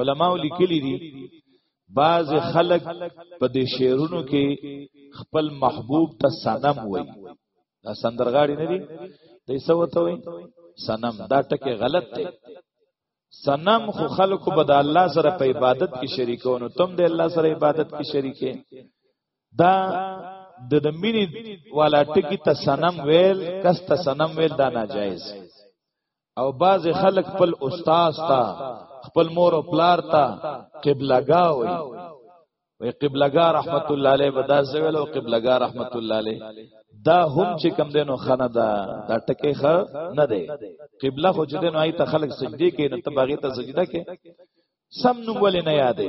علماو لیکلی دي بعض خلک په دې شعرونو کې خپل محبوب ته صنم وایي دا سندرغاړي نه دي دې څه وته وایي صنم دا ټکی غلط دی صنم خو خلکو به د الله سره په عبادت کې شریکونه تم د الله سره عبادت کې شریکې دا د د مینې والا ټکی ته صنم ویل کس ته صنم ویل دا ناجایز او باز خلک خپل استاد تا خپل مور او پلار تا قبلګا وي وی قبلګا رحمت الله علیه بدا زویل او قبلګا رحمت الله علیه دا هم چې کم دینو خنه دا دا ټکی خ نه دی قبله خو چې دینو آی ته خلق سجدي کې نه تباغه ته سجده کې سم نوم ولې نه یادې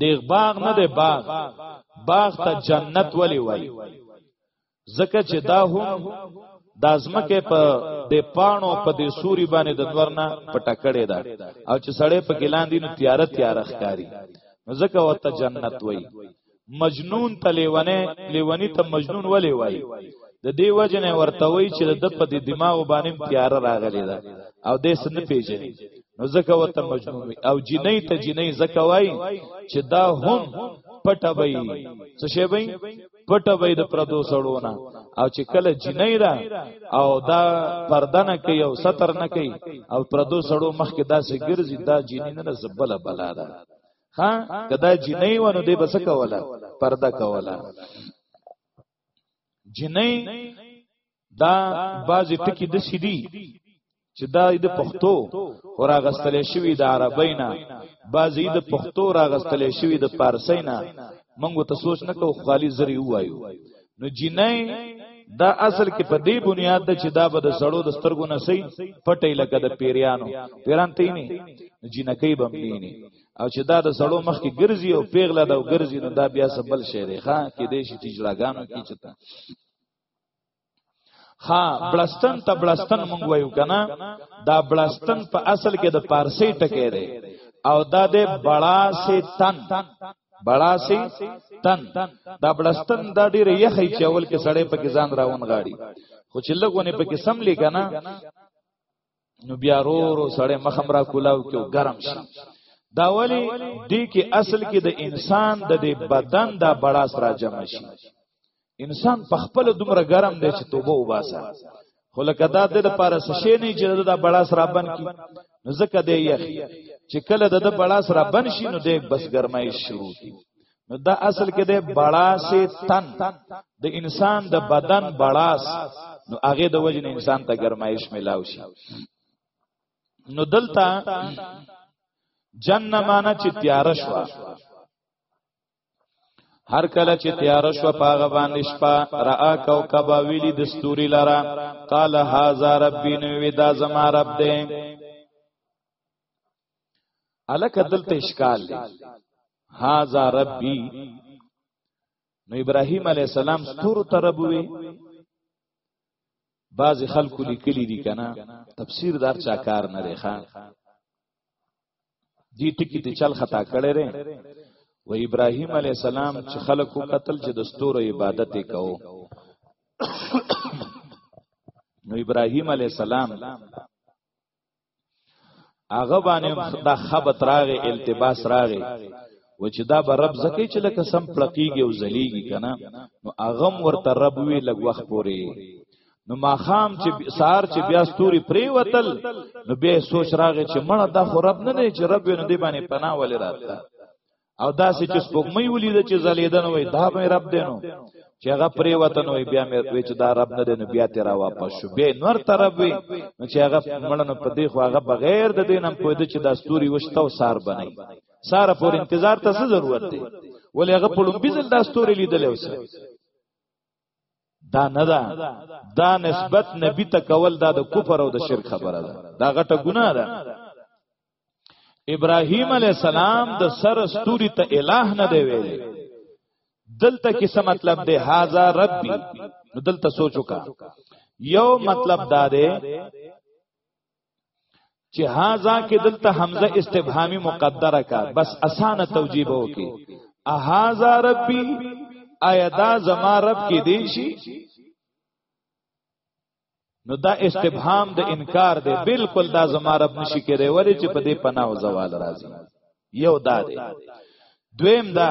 دیغ باغ نه دی باغ باغ ته جنت ولی وای زکه چې دا هم د ازمکه په د پانو په د سوري باندې د دورنا پټه کړې ده او چې سړې په ګلان دي نو تیار تیار ښکاری زکه وته جنت وای مجنون ته لیونه لیونی ته مجنون ولی وای د دې وجنه ورته وای چې د په د دماغ باندې تیار راغلی ده او د سن پیژني نو زکه وته مجنون وي او جنې ته جنې زکه وای چې دا هم پټه وي څه شي وي پټه وي د پردو سړونه او چې کله جنې را او دا پرده نه کوي او ستر نه کوي او پردو سړو مخ کې داسې ګرځي دا جنې نه زبله بلا ده ها کدا جنې ونه دی بس کوله پرده کوله جنې دا بعضی ټکی د سیدی چې دا د پښتو او راغستل شوی د عربی نه بعضی د پښتو راغستل شوی د پارسی نه مونږ ته سوچ نه کوو خالی زری وایو نو جنای دا اصل کې په دې بنیاد چې دا به د سړو د سترګو نه سي پټې لکه د پیریانو پیران ته نه جنکی بم نه او چې دا د سړو مخ کې ګرځي او پیغله دا ګرځي نو دا بیا سبل شي دی ښا کې دې شي چې جړاګانو کې چتا ها بلستان ته بلستان مونږ وایو کنه دا بلستان په اصل کې د پارسی ټکی دی او دا د بڑا سي تن بڑا سي تن دا بلستان دا ډیره یخی چې اول کې سړې په کې ځان راون غاړي خو چې لګونه په کې سم لیکنه نو بیا رو رو سړی مخم را کولاو کې ګرم شي دا ولی دی کې اصل کې د انسان د دې بدن دا بڑاس را جمع شي انسان په خپل دومره ګرم دی چې توبه وباسه خو لکه دا د لپاره څه شي نه چې دا بڑاس را بن کی نو ځکه دی یخ چې کله د بڑاس را بن شي نو د بس ګرمای شروع کی نو دا اصل کې د بړاسه تن د انسان د بدن بړاس نو هغه د وجه نه انسان ته ګرمایش ملاو شي نو دلته جن معنا چې تیار شو هر کله چې تیار شو پاغه باندې شپه را کوكب ویلی د ستوري لرا قال هاذا ربي نو ودا زما رب دې الک دلته اشکال دی هاذا ربي نو ابراهيم عليه السلام ستور تربوي بعض خلکو لیکلي دي کنه تفسیر دار چا کار نه دی ښا دي ټکی ته چل خطا کړي ره و ابراهيم عليه السلام چې خلکو قتل چې د ستورو عبادت وکاو نو ابراهيم عليه السلام هغه باندې دا خبت راغې التباس راغې و چې دا به رب زکه چې لکه سم پړقیږي او زلیږي کنه نو اغم ورته رب وی لګ وخت پوري نو ماخام چې سار چې بیا ستوري پری وتل نو به سوچ راغې چې مړه دا خو رب نه دی چې رب نه دی باندې پناه ولې راته او دا سې چې سپوږمۍ ولید چې زلیدن وای دا مې رب دینو چې هغه پرې وطن وای بیا مې وی چې دا رب نه دینو بیا تیرا واپس شو به نور تر رب وی چې هغه مړنه په دې خو هغه بغیر د دینم پوی د چې دا ستوري وشته او سار بنای سار پور انتظار ته ضرورت دی ولې هغه په لومبي ځل دا ستوري لیدل اوسه دا نه ده دا نسبت نبی ته کول دا د کفر او د شرک خبره ده دا غټه ګناه ده ابراهیم علی السلام د سر استوري ته الہ نه دی ویلي دلته کې څه مطلب دی هاذا ربي دلته سوچو کا یو مطلب دا دی چې هاذا کې دلته حمزه استفهامي مقدره کا بس اسانه توجیه وکي اهاذا ربي آیا دا زما رب کې دی شي نو دا استفهام د انکار دی بالکل دا زما رب نشي کېدای ورې چې په دې پناه او زوال راځي یو دا دی دویم دا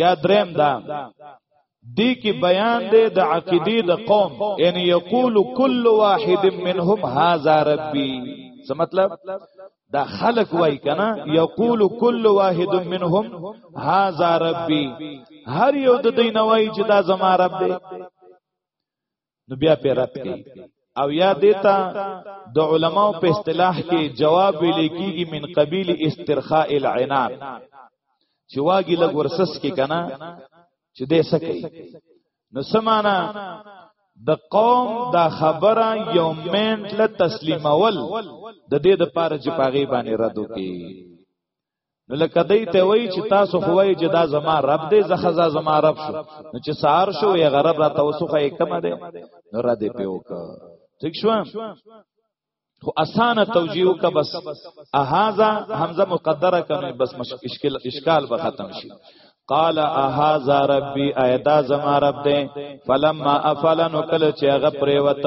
یا دریم دا دی کی بیان دی د عقیدی د قوم ان یقول کل واحد منهم هاذا ربی څه مطلب دا خلق وای کنا یقول کل واحد منهم هاذا ربی هر یو د دین وای چې دا زما رب دی نو بیا په رد کوي او یا دیتا د علماو په اصطلاح کې جواب ویل کیږي من قبیل استرخاء العنان چې واګي لګ ورسس کې کنه چې دې سکه نو سمانا د قوم دا خبره یو منټ له تسلیمول د دې د پاره چې پاغي باندې رد وکي نو لکه دای ته وای چې تاسو خو وای چې دا زما رب دې زخزا زما رب شو نو چې سار شو یا غرب را تاسو خو یې کم ده نو را دې پیو کا ٹھیک شو خو اسانه توجیه کا بس اهاذا حمزه مقدره کنه بس مشکل اشکال به ختم شي قال اهاذا ربي ايدا زما رب دې فلما افلن کل چې هغه پریوت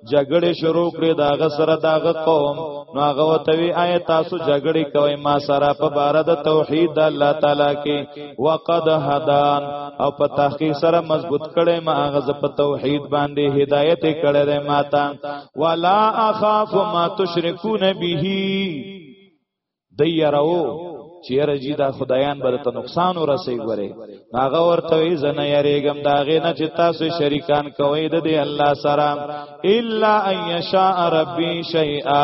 جګړه شروع کړې دا غ سره دا غ قوم نو هغه وتوی آی تاسو جګړه کوي ما سره په بار د توحید الله تعالی کې وقد هدان او په تحقیق سره مضبوط کړي ما هغه په توحید باندې هدایت کړي ما تا ولا اخاف ما تشركون به د یراو چیرې جی دا خدایان به ته نقصان ورسې غره هغه ورته یې زنه یریګم دا غې نه چې تاسو شریکان کوي د دې الله سره الا ان یشاء ربی شیئا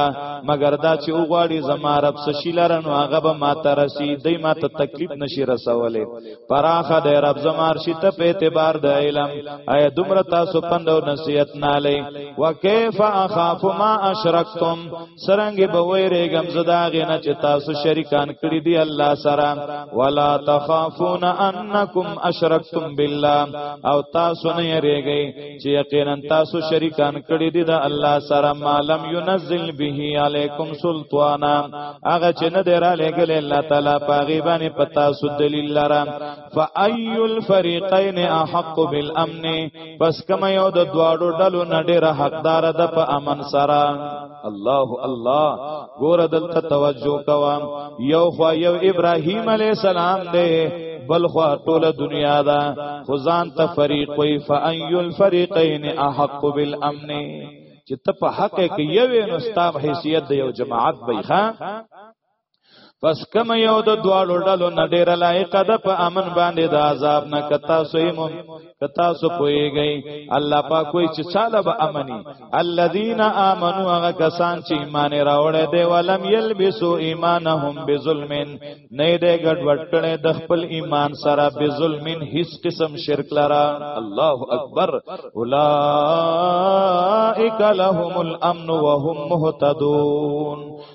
مگر دا چې وګواړي زما رب سشي لرن هغه به ما ته رسی دی ما ته تکلیف نشي رسولې پراخه د رب زمار شي ته په اعتبار د علم اي دومره تاسو پندو نصیحت نه لې وکيف اخاف ما اشرکتم سرنګ به ویریګم زدا غنه چې تاسو شریکان کړی دی الله سره ولا تخافون انکم اشرکتم بالله او تاسو نه یریږئ چې یقینا تاسو شریکان کړی دی د الله سره مالم ينزل به علیکم سلطانا هغه چې نه دراله ګل الله تعالی پاغي باندې پتا سو دلیل لره فای الفریقین احق بالامن پس کما یو د دواړو ډلو نه ډیره حقدار ده په امن سره الله الله ګور دلته توجه کوم یو خو یو ابراهیم علی السلام دی بل خو ټول دنیا دا خزان ته فریق وی فای الفریقین احق بالامن چې ته په حق کې یو نو ستاب حیثیت د یو جماعت بیخه پس کم یو د دوالو ډلو نه ډیر لایق ده په امن باندې د عذاب نه کتا سوی مون کتا سو پویږي الله پاک کوئی چې چاله به امني الذين امنوا هغه کسان چې ایمان راوړې دي ولم يلبسوا ایمانهم بظلم نه دې ګډ وټړې د خپل ایمان سره بظلم هیڅ قسم شرک لرا الله اکبر اولائک لهم الامن وهم مهتدون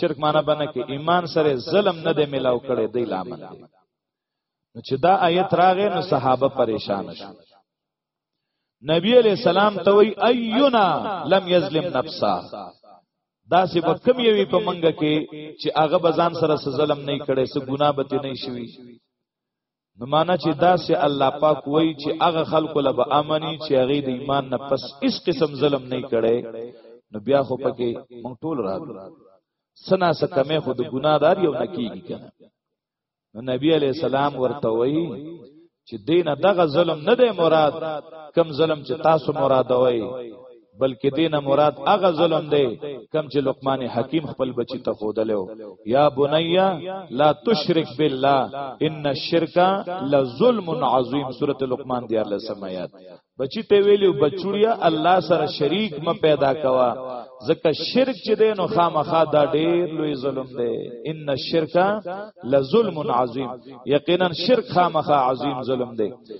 شرک معنا باندې کې ایمان سره ظلم نه دی ملاو کړي دی لامل دی نو چې دا آیت راغې نو صحابه پریشان شو نبی علیہ السلام ته وی اینا لم یظلم نفسا دا سی په کم یوی په منګه کې چې هغه بزان سره ظلم نه کړي سه ګناه به نه شي نو معنا چې دا سه الله پاک وایي چې هغه خلکو له به امني چې هغه د ایمان نه پس هیڅ قسم ظلم نه کړي نو بیا خو پکې مونږ ټول راغلو سنا سه کمه خو د ګنادار یو نکیږي کنه نو نبی علی السلام ورته وایي چې دینه دغه ظلم نه دی مراد کم ظلم چې تاسو مراد وایي بلکې دینه مراد هغه ظلم دی کم چې لقمان حکیم خپل بچی ته خودلو یا بنیا لا تشرک بالله ان الشرک لظلم عظیم سوره لقمان دی الله سمات بچی ته ویلو بچوړیا الله سره شریک م پیدا کوا ځکه شرک چې دی نو خامخا دا ډیر لوی ظلم دی ان الشرک لظلم عظیم یقینا شرک خامخا عظیم ظلم دی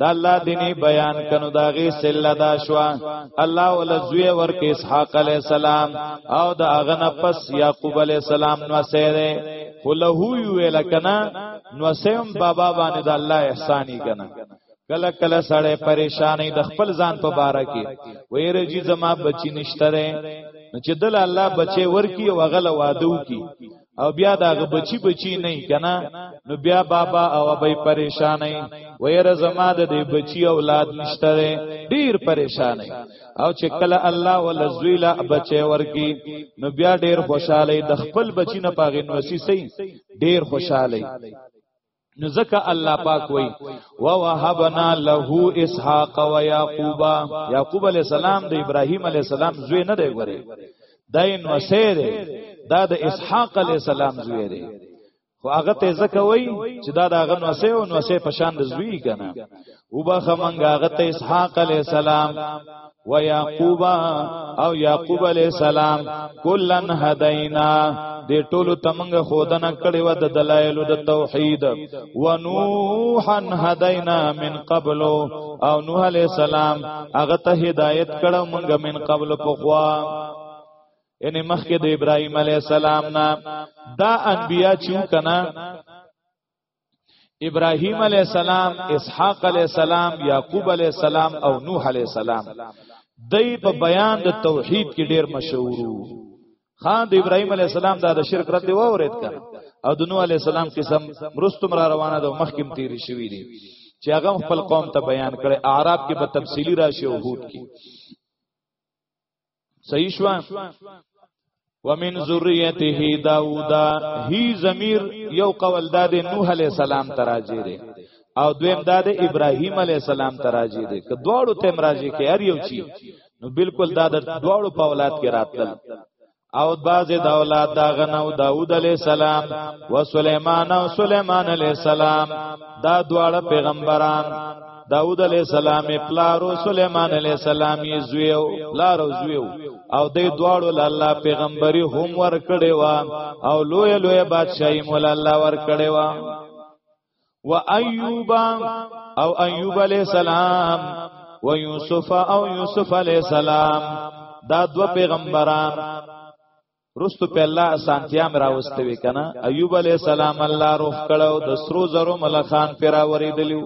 دا الله دیني بیان کنو دا غي سله دا شوا الله ول زوی ورک اسحاق علی السلام او دا اغن پس یعقوب علی السلام نو سره خلهو ویل کنا نو سیم بابا باندې دا الله احسانی کنا کله کله سړی پریشانې د خپل ځان په باره کې ویره جی زما بچی نشتره نو چې دل الله بچي ورکی او غل وادو کی او بیا دا بچی بچی نه کنا نو بیا بابا او ابي پریشان نه وير زما د دې بچی اولاد نشته ډیر پریشان او چې کله الله ول زویلا بچي ورکی نو بیا ډیر خوشاله د خپل بچی نه پاغین وسی سي ډیر خوشاله نو ځکه الله پاک وای و وهبنا له اسحاق و یاقوب یاقوب علی السلام د ابراهیم علی السلام زوی نه دی ګوره داین وسیر دا د اسحاق علی السلام زوی دی خو هغه ته ځکه وای چې دا د هغه نوسه او نوسه په شان د زوی کنه وبخ منګه غت اسحاق علی السلام و یعقوب او یعقوب علی السلام کلن هدینا د ټولو تمنګ خودنه کړي و د دلایل د توحید و نوحن هدینا من قبل او نوح علی السلام هغه ته هدایت کړه مونږ من قبل پخوا ان مخکې د ابراهیم علی السلام نه دا انبیا چې کنا ابراهيم عليه السلام اسحاق عليه السلام يعقوب عليه السلام او نوح عليه السلام دای په بیان د توحید کې ډیر مشهور خان د ابراهيم عليه السلام دا د شرک رد و اورید کړ او د نوح عليه السلام قسم مرستم را روانه ده مخکم تیری شوی دی چې هغه خپل قوم ته بیان کړي اعراب کې به تفصیلی راشي او هود کې صحیح شو ومن ذریته داوود هی ضمیر یو قول داد نوح علی السلام تراجی دی او دویم داد ابراهیم علی السلام تراجی دی که دواړو تیم راجی کې هر یو چی نو بالکل دا د دواړو په اولاد کې راتل او باز د اولاد دا غنو داوود علی السلام و سليمان او سليمان علی السلام دا دواړه پیغمبران داود علیہ السلام پلارو سلیمان علیہ السلام زویو پلارو زویو او دې دواړو الله پیغمبري هم ور کړې وا او لوی لوی بادشاہي مول الله ور کړې وا و ایوب او ایوب علیہ السلام و یوسف او یوسف علیہ السلام دا دو پیغمبران رستو په الله اسانتیا مې راوستې وې کنه ایوب علی السلام الله روح کړو د سرو زرو ملخان پر اوریدلیو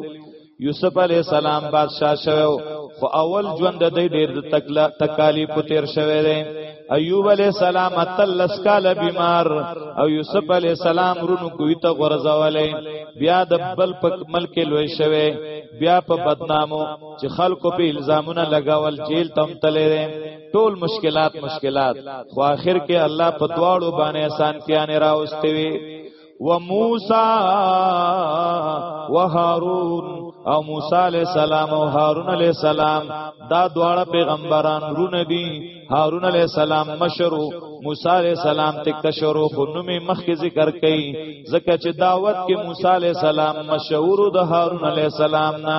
یوسف علی السلام بادشاہ شوو خو اول ژوند د ډېر تکالیف تیر شوی دی ایوب علی السلام تلس کال بیمار او یوسف علی السلام رونو کوی ته غرزولې بیا د بل په ملک لوي شوی بیا په بدنامو چې خلکو په الزامونه لگاول جیل تم تلې ټول مشکلات مشکلات خو آخر کې الله په دواړو باندې آسان کیانه راوستي وي و موسی و هارون او موسی علی السلام او هارون علی السلام دا دواړه پیغمبران رو نبی هارون علی السلام مشرو موسی علی السلام تک تشرو خو نوم مخکې ذکر کړي ځکه چې دعوت کې موسی علی السلام مشهور د هارون علی السلام نه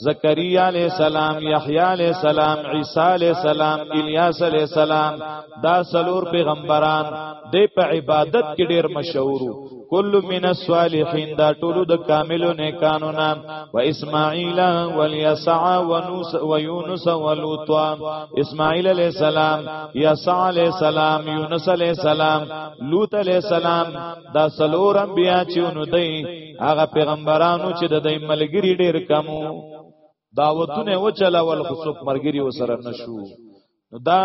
زکریا علیہ السلام یحیی علیہ السلام عیسی علیہ السلام الیاس علیہ السلام دا سلور پیغمبران د په عبادت کې ډیر مشهور کل من الصالحین دا ټول د کاملو نیکانو نام و اسماعیل و الیسع و نوس و یونس و لوط اسماعیل علیہ السلام یسع علیہ السلام یونس علیہ السلام لوط علیہ السلام دا سلور انبیاء چې نو دی هغه پیغمبرانو چې د دای ملګری ډیر کمو دعوتونه وچلاول خو څوک مرګری وسره نشو نو دا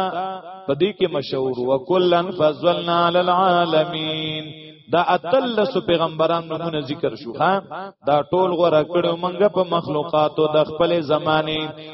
پدې کې مشهور وکلن فضلنا علی العالمین دا اتلس پیغمبران نمونه ذکر شو ها دا ټول غره کړو منګه په مخلوقاتو د خپل زمانه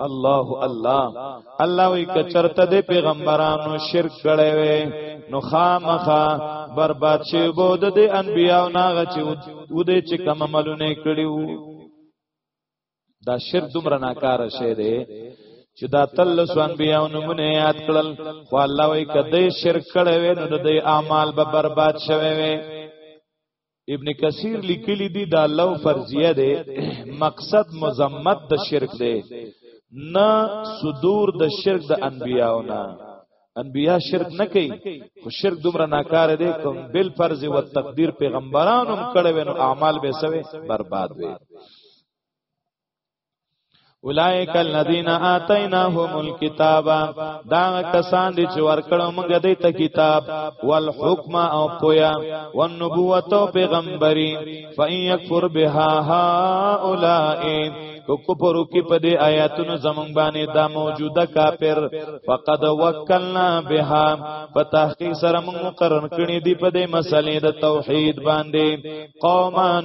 الله الله الله وی کچرته د پیغمبرانو شرک کړي وي نو خامخا برباد شي بود د انبیانو ناغه چې و دې چې کوم عملونه کړیو دا شرک دومره ناکار شه دی چې دا تل سوان بیا نمونه یاد کړل خو الله وی کده شرک کړي وي نو د اعمال به برباد شوي وي ابن کثیر لیکلی دی دا لو فرضیه ده مقصد مزمت د شرک ده نه صدور د شرک د انبیاونه انبیا شرک نه کوي خو شرک دومره ناکاره دي کوم بل فرض او تقدیر پیغمبرانو هم کړه وینو اعمال به سوي برباد وي اولائک الذین آتیناهم الکتاب دا کسان دي چې ورکړو موږ دې ته کتاب والحکم او پویا والنبوت او پیغمبري فإن یکفر بها هؤلاء کو کفر کی په دې آیاتونو زمون باندې دا موجوده کافر فقد وکلنا بها په تحقیق سره موږ مقرر کړی دی په دې مسلې د توحید باندې قومان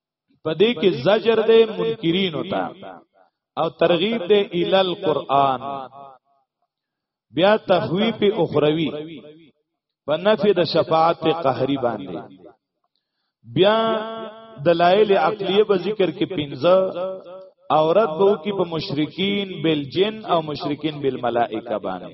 په دې کې زجر دې منکرین وتا او ترغیب دې ال القرآن بیا تخویف اخروی په نفي د شفاعت قهری باندې بیا دلایل عقلیه به ذکر کې پنځه او رد به کی په مشرکین بالجن او مشرکین بالملائکه باندې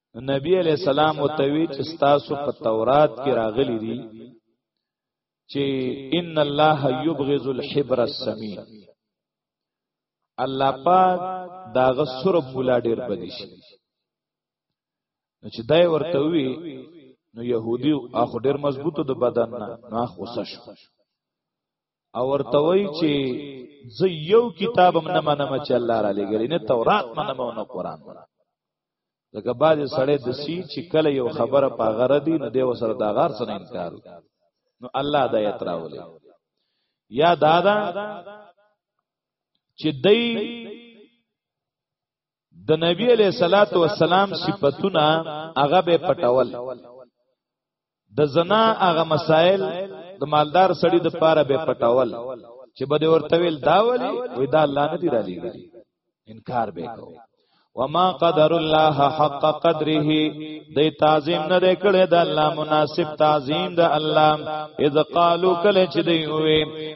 نو نبی علیہ السلام او توی چې تاسو په تورات کې راغلي دي چې ان الله یبغض الحبر السمین الله پاک داغه سر مولا ډیر بدی شي نو چې دای ورته وی نو يهودي اخو ډیر مضبوطو د بدن نه نو اخو شو او ورته وای چې زه یو کتاب هم نه منم چې الله را لګري نه تورات منم او نه قران منم لکه باز سړی د سی چې کله یو خبره په غره دی نو دیو سره دا غار سره انکار نو الله دا یتراولې یا دادا چې دای د نبی علیہ الصلات والسلام صفاتونه هغه به پټول د زنا هغه مسائل د مالدار سړی د پاره به پټول چې بده ورته ویل دا ولی وې دا الله نه دی را لېږي انکار به کو وما قدر الله حق قدره دی تعظیم نه کړه د الله مناسب تعظیم د الله اذ قالو کله چې دی وې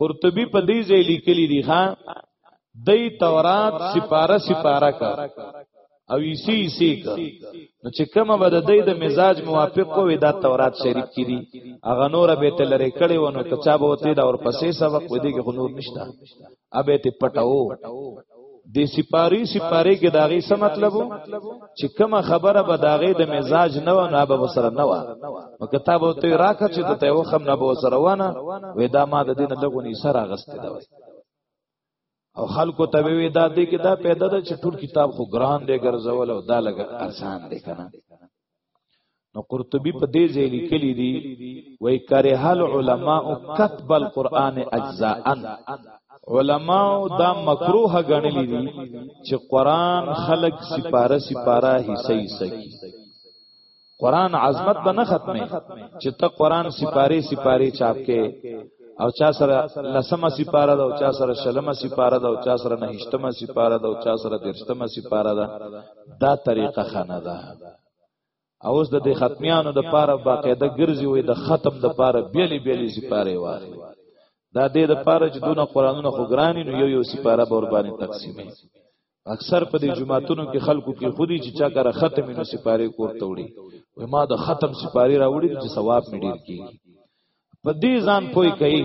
قرطبي په دې ځای لیکلی دی ها دای تورات سپاره سپاره کا او ایسی ایسی کا نو چې کومه به د دې د مزاج موافق وي دا تورات شریف کړي اغه نور به تل لري کړي ونه کچا به وته دا اور پسې سبق ودی کې نور نشتا ابه ته پټاو د سپاری سپاری کې داغي څه مطلب چې کومه خبره به داغي د مزاج نه و نه به سره نه و نو کتاب ته راکړه چې ته یو خم نه به سره ونه وې دا ما د دین لګونی سره غسته دا وای او خلکو ته وی دا دې کې دا پیدا ده چې ټول کتاب خو ګران دی ګرځول او دا لګ آسان دی کنه نو قرطبي په دې ځای لیکلی دی وای کرهه العلماء كتب القرآن اجزاء علماء دا مکروه غنلی دي چې قران خلق سپاره سپاره حصہ حصہ کی قران عظمت به نه ختمه چې ته قران سپاره سپاره چاپ کې او چا سره لسمه سپاره ده او چا سره شلمه سپاره ده او چا سره نهشتمه سپاره ده او چا سره درشتمه سپاره ده دا طریقه خانه ده او اوس د دې ختمیانو د پاره باقاعده ګرځي وي د ختم د پاره بیلی بیلی سپاره واخلي دا دې د پاره چې دونه قرانونه خو ګرانی نو یو یو سپاره به قرباني تقسیمې اکثر په دې جمعاتونو کې خلکو کې خودي چې چا کار ختم نو سپاره کوته وړي وای ما د ختم سپاره راوړي چې ثواب مې ډیر کیږي په دې ځان پوي کوي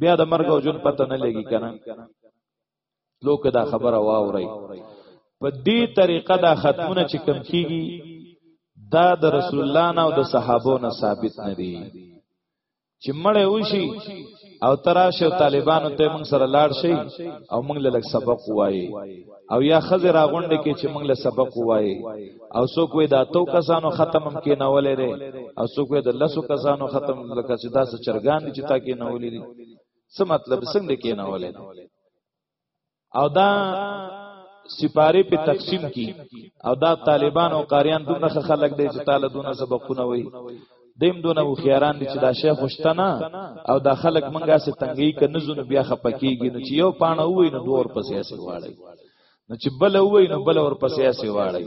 بیا د مرګ او جون پته نه لګي کنه لو که دا خبره واوري په دې طریقه دا ختمونه چې کم کیږي دا د رسول الله نه او د صحابو نه ثابت نه دي چې مړې وشي او تراشه طالبانو ته موږ سره لاړ شي او موږ له لک سبق وایي او یا خزه راغونډه کې چې موږ له سبق وایي او څوک وې دا تو کسانو ختم هم کې نه ولې او څوک وې د لسو کسانو ختم لکه چې دا څه چرګان دي چې تا کې نه ولې څه مطلب څنګه کینولې او دا سپاره په تقسیم کی او دا طالبان او قاریان دومره خلک دی چې تعالی دونه سبقونه وای دیم دونه و خیران دي چې دا شیخ خوشتنه او دا خلک منګه سه تنګي ک نزونه بیا خپکیږي نو چې یو پانه وای نو دور پسې اسی واړی نو چې بل وای نو بل ورپسې اسی واړی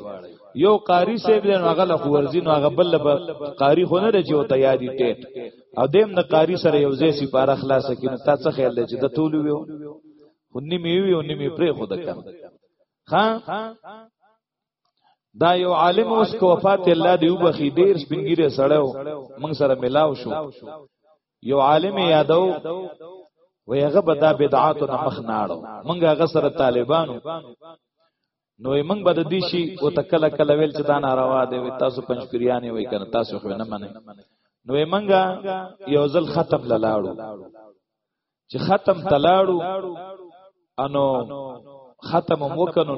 یو قاری صاحب دی نو هغه له ورزی نو هغه بل به قاری خو نه دی چې وته یادی ټیټ او دیم د قاری سره یو ځای سی پاره خلاص کینو تا څه خیال دی چې د ټول ویو خو نیمه ویو نیمه پرې خو د کم ها دا یو عالم اوس کو وفات الله دی وبخي ډیر سپینګیره سړیو موږ سره ملاو شو یو عالم یادو وی هغه به دا بدعاتو نه مخ ناړو منګه هغه سره طالبانو نو موږ به د دې شي او تکل کله ویل چې دا ناروا دی تاسو پنځ پیرانی وای کنه تاسو خو نه منئ نو موږ یو ځل ختم لاړو چې ختم تلاړو انو ختم مو کنو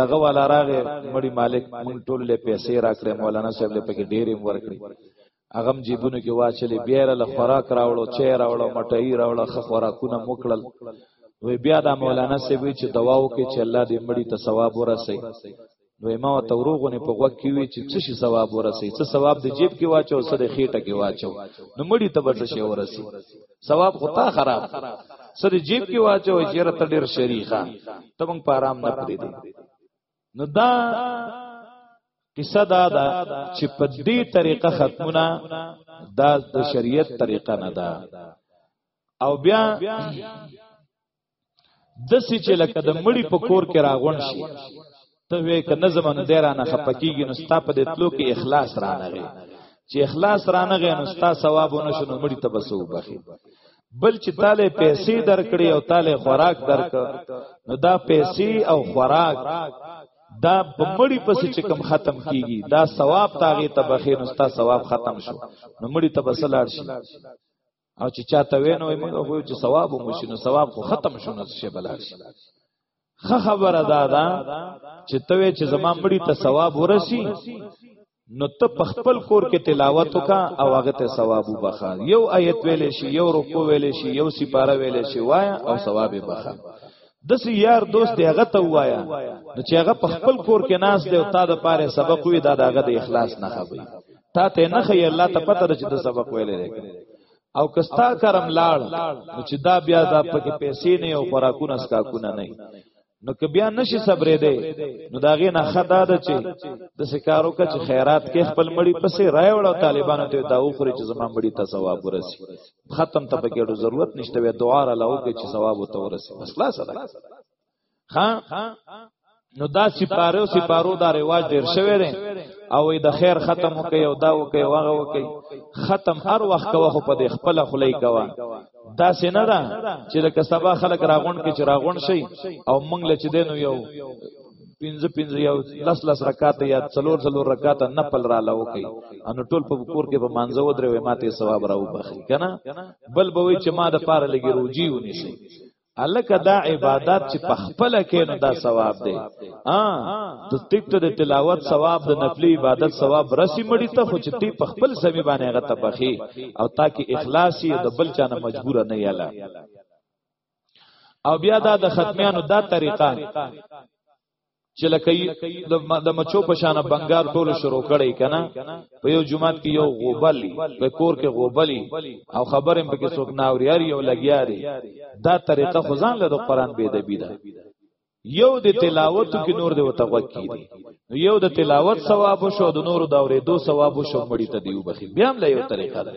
دغه والا راغې مړی مالک مونږ ټول له پیسې راکړې مولانا صاحب له پکې ډېرې ورکړې هغه جیبونو کې واچلې بیا له خوراک راوړو چای راوړو مټۍ راوړو خ خوراکونه موکړل وی بیا دا مولانا سی وی چې دواو کې چې الله دې مړی ته ثواب ورسي نو ما ته وروغونه په غوږ کې وی چې څه شي ثواب ورسي څه ثواب د جیب کې واچو څه د خېټه کې واچو نو مړی ته به څه شي ورسي ثواب خو تا خراب سره جیب کې واچو چې رته ډیر شریخه ته مونږ په آرام نه پریدي نو دا قصه دا ده چې په دې طریقه ختمونه دا د شریعت طریقه نه ده او بیا د سې چې لکه د مړی په کور کې راغون شي ته وې کنه زمون دې را نه خپکیږي نو ستا په دې تلو کې اخلاص را نه غي چې اخلاص را نه غي نو ستا ثواب ونه شنو مړی ته بسو بخي بل چې تاله پیسې درکړي او تاله خوراک درک نو دا پیسې او خوراک دا په مړی پسې چې کم ختم کیږي دا ثواب تاغه ته بخیر نو ستا ثواب ختم شو نو مړی ته بسلار شي او چې چاته وینو موږ خو چې ثواب مو شي نو ثواب خو ختم شو نو شي بلار شي خه خبره دا ده چې توې چې زما مړی ته ثواب ورسی نو ته په خپل کور کې تلاوت وکا او هغه ته ثواب وبخا یو آیت ویل شي یو رکو ویل شي یو سپاره ویل شي وایا او ثواب وبخا د سی یار دوست دی هغه ته وایا نو چې هغه په خپل کور کې ناس دی او تا د پاره سبق وی دا دغه د اخلاص نه خبري تا ته نه خي الله ته پته چې د سبق ویلې او کستا کرم لاړ نو چې دا بیا دا پکې پیسې نه او خوراکونه سکاکونه نه نو که بیا نشي صبرې دی نو دا غي نه خدا ده چې د سکارو کا چې خیرات کې خپل مړی پسې راي وړو طالبانو ته دا وخوري چې زما مړی ته ثواب ورسي ختم ته پکې ډو ضرورت نشته وي دعا را لاو کې چې ثواب وته ورسي مسله سره ها نو دا سپاره او سپارو دا رواج ډیر شوی دی او د خیر ختم وکي او دا وکي واغه وکي ختم هر وخت کوه خو په خپل خلای کوه دا سینه ده چې د کسبه خلک راغون کې چې راغون شي او موږ له چې دینو یو پنځه پنځه یو لس لس رکعات یا څلور څلور رکعات نفل را لو کوي ان ټول په کور کې په مانځه ودرې وې ماته ثواب راو بخي کنه بل به وي چې ما د پاره لګي روجي ونی شي الکه دا عبادت چې په خپل کې نو دا ثواب دی ا د ټیک ته د تلاوت ثواب د نفلی عبادت ثواب رسی مړی ته خو چې تی په خپل سمي باندې غته بخي او تاکي اخلاصي د بل چانه مجبور نه یاله او بیا دا د ختمیانو دا طریقه چې لکه د مچو په شان بنگار ټول شروع کړي کنه په یو جمعات کې یو غوبلی په کور کې غوبلی او خبرې په کې څوک ناوریاري او لګیاري دا طریقه خزان له قرآن به د بيدا یو د تلاوت کې نور د وتوک کی دي یو د تلاوت ثواب شو د نور د اورېدو ثواب شو مړی ته دیو بخي بیا هم له یو طریقه ده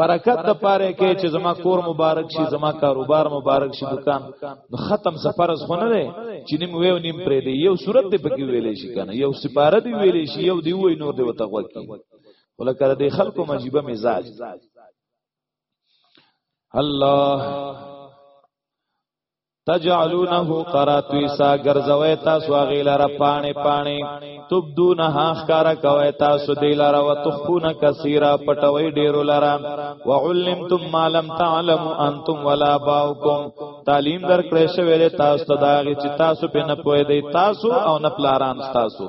برکت د پاره کې چې زما کور مبارک شي زما کاروبار مبارک شي دکان نو ختم سفرز خونه دی چې نیم ویو نیم پرې دی یو صورت دی پکې ویلې شي کنه یو سپاره دی ویلې شي یو دی وای نور دی وته وکی ولکه د خلکو مجيبه مزاج الله تجعلونه قراتوی سا ګرځوي تاسو هغه لاره پانی پانی تبدون هاخکار کوي تاسو دی لاره وتخون کثیره پټوي ډیرو لاره وعلمتم ما لم تعلم انتم ولا باوکم تعلیم در کړې شوی تاسو ته دا چې تاسو په نه پوي دی تاسو او نه پلاران تاسو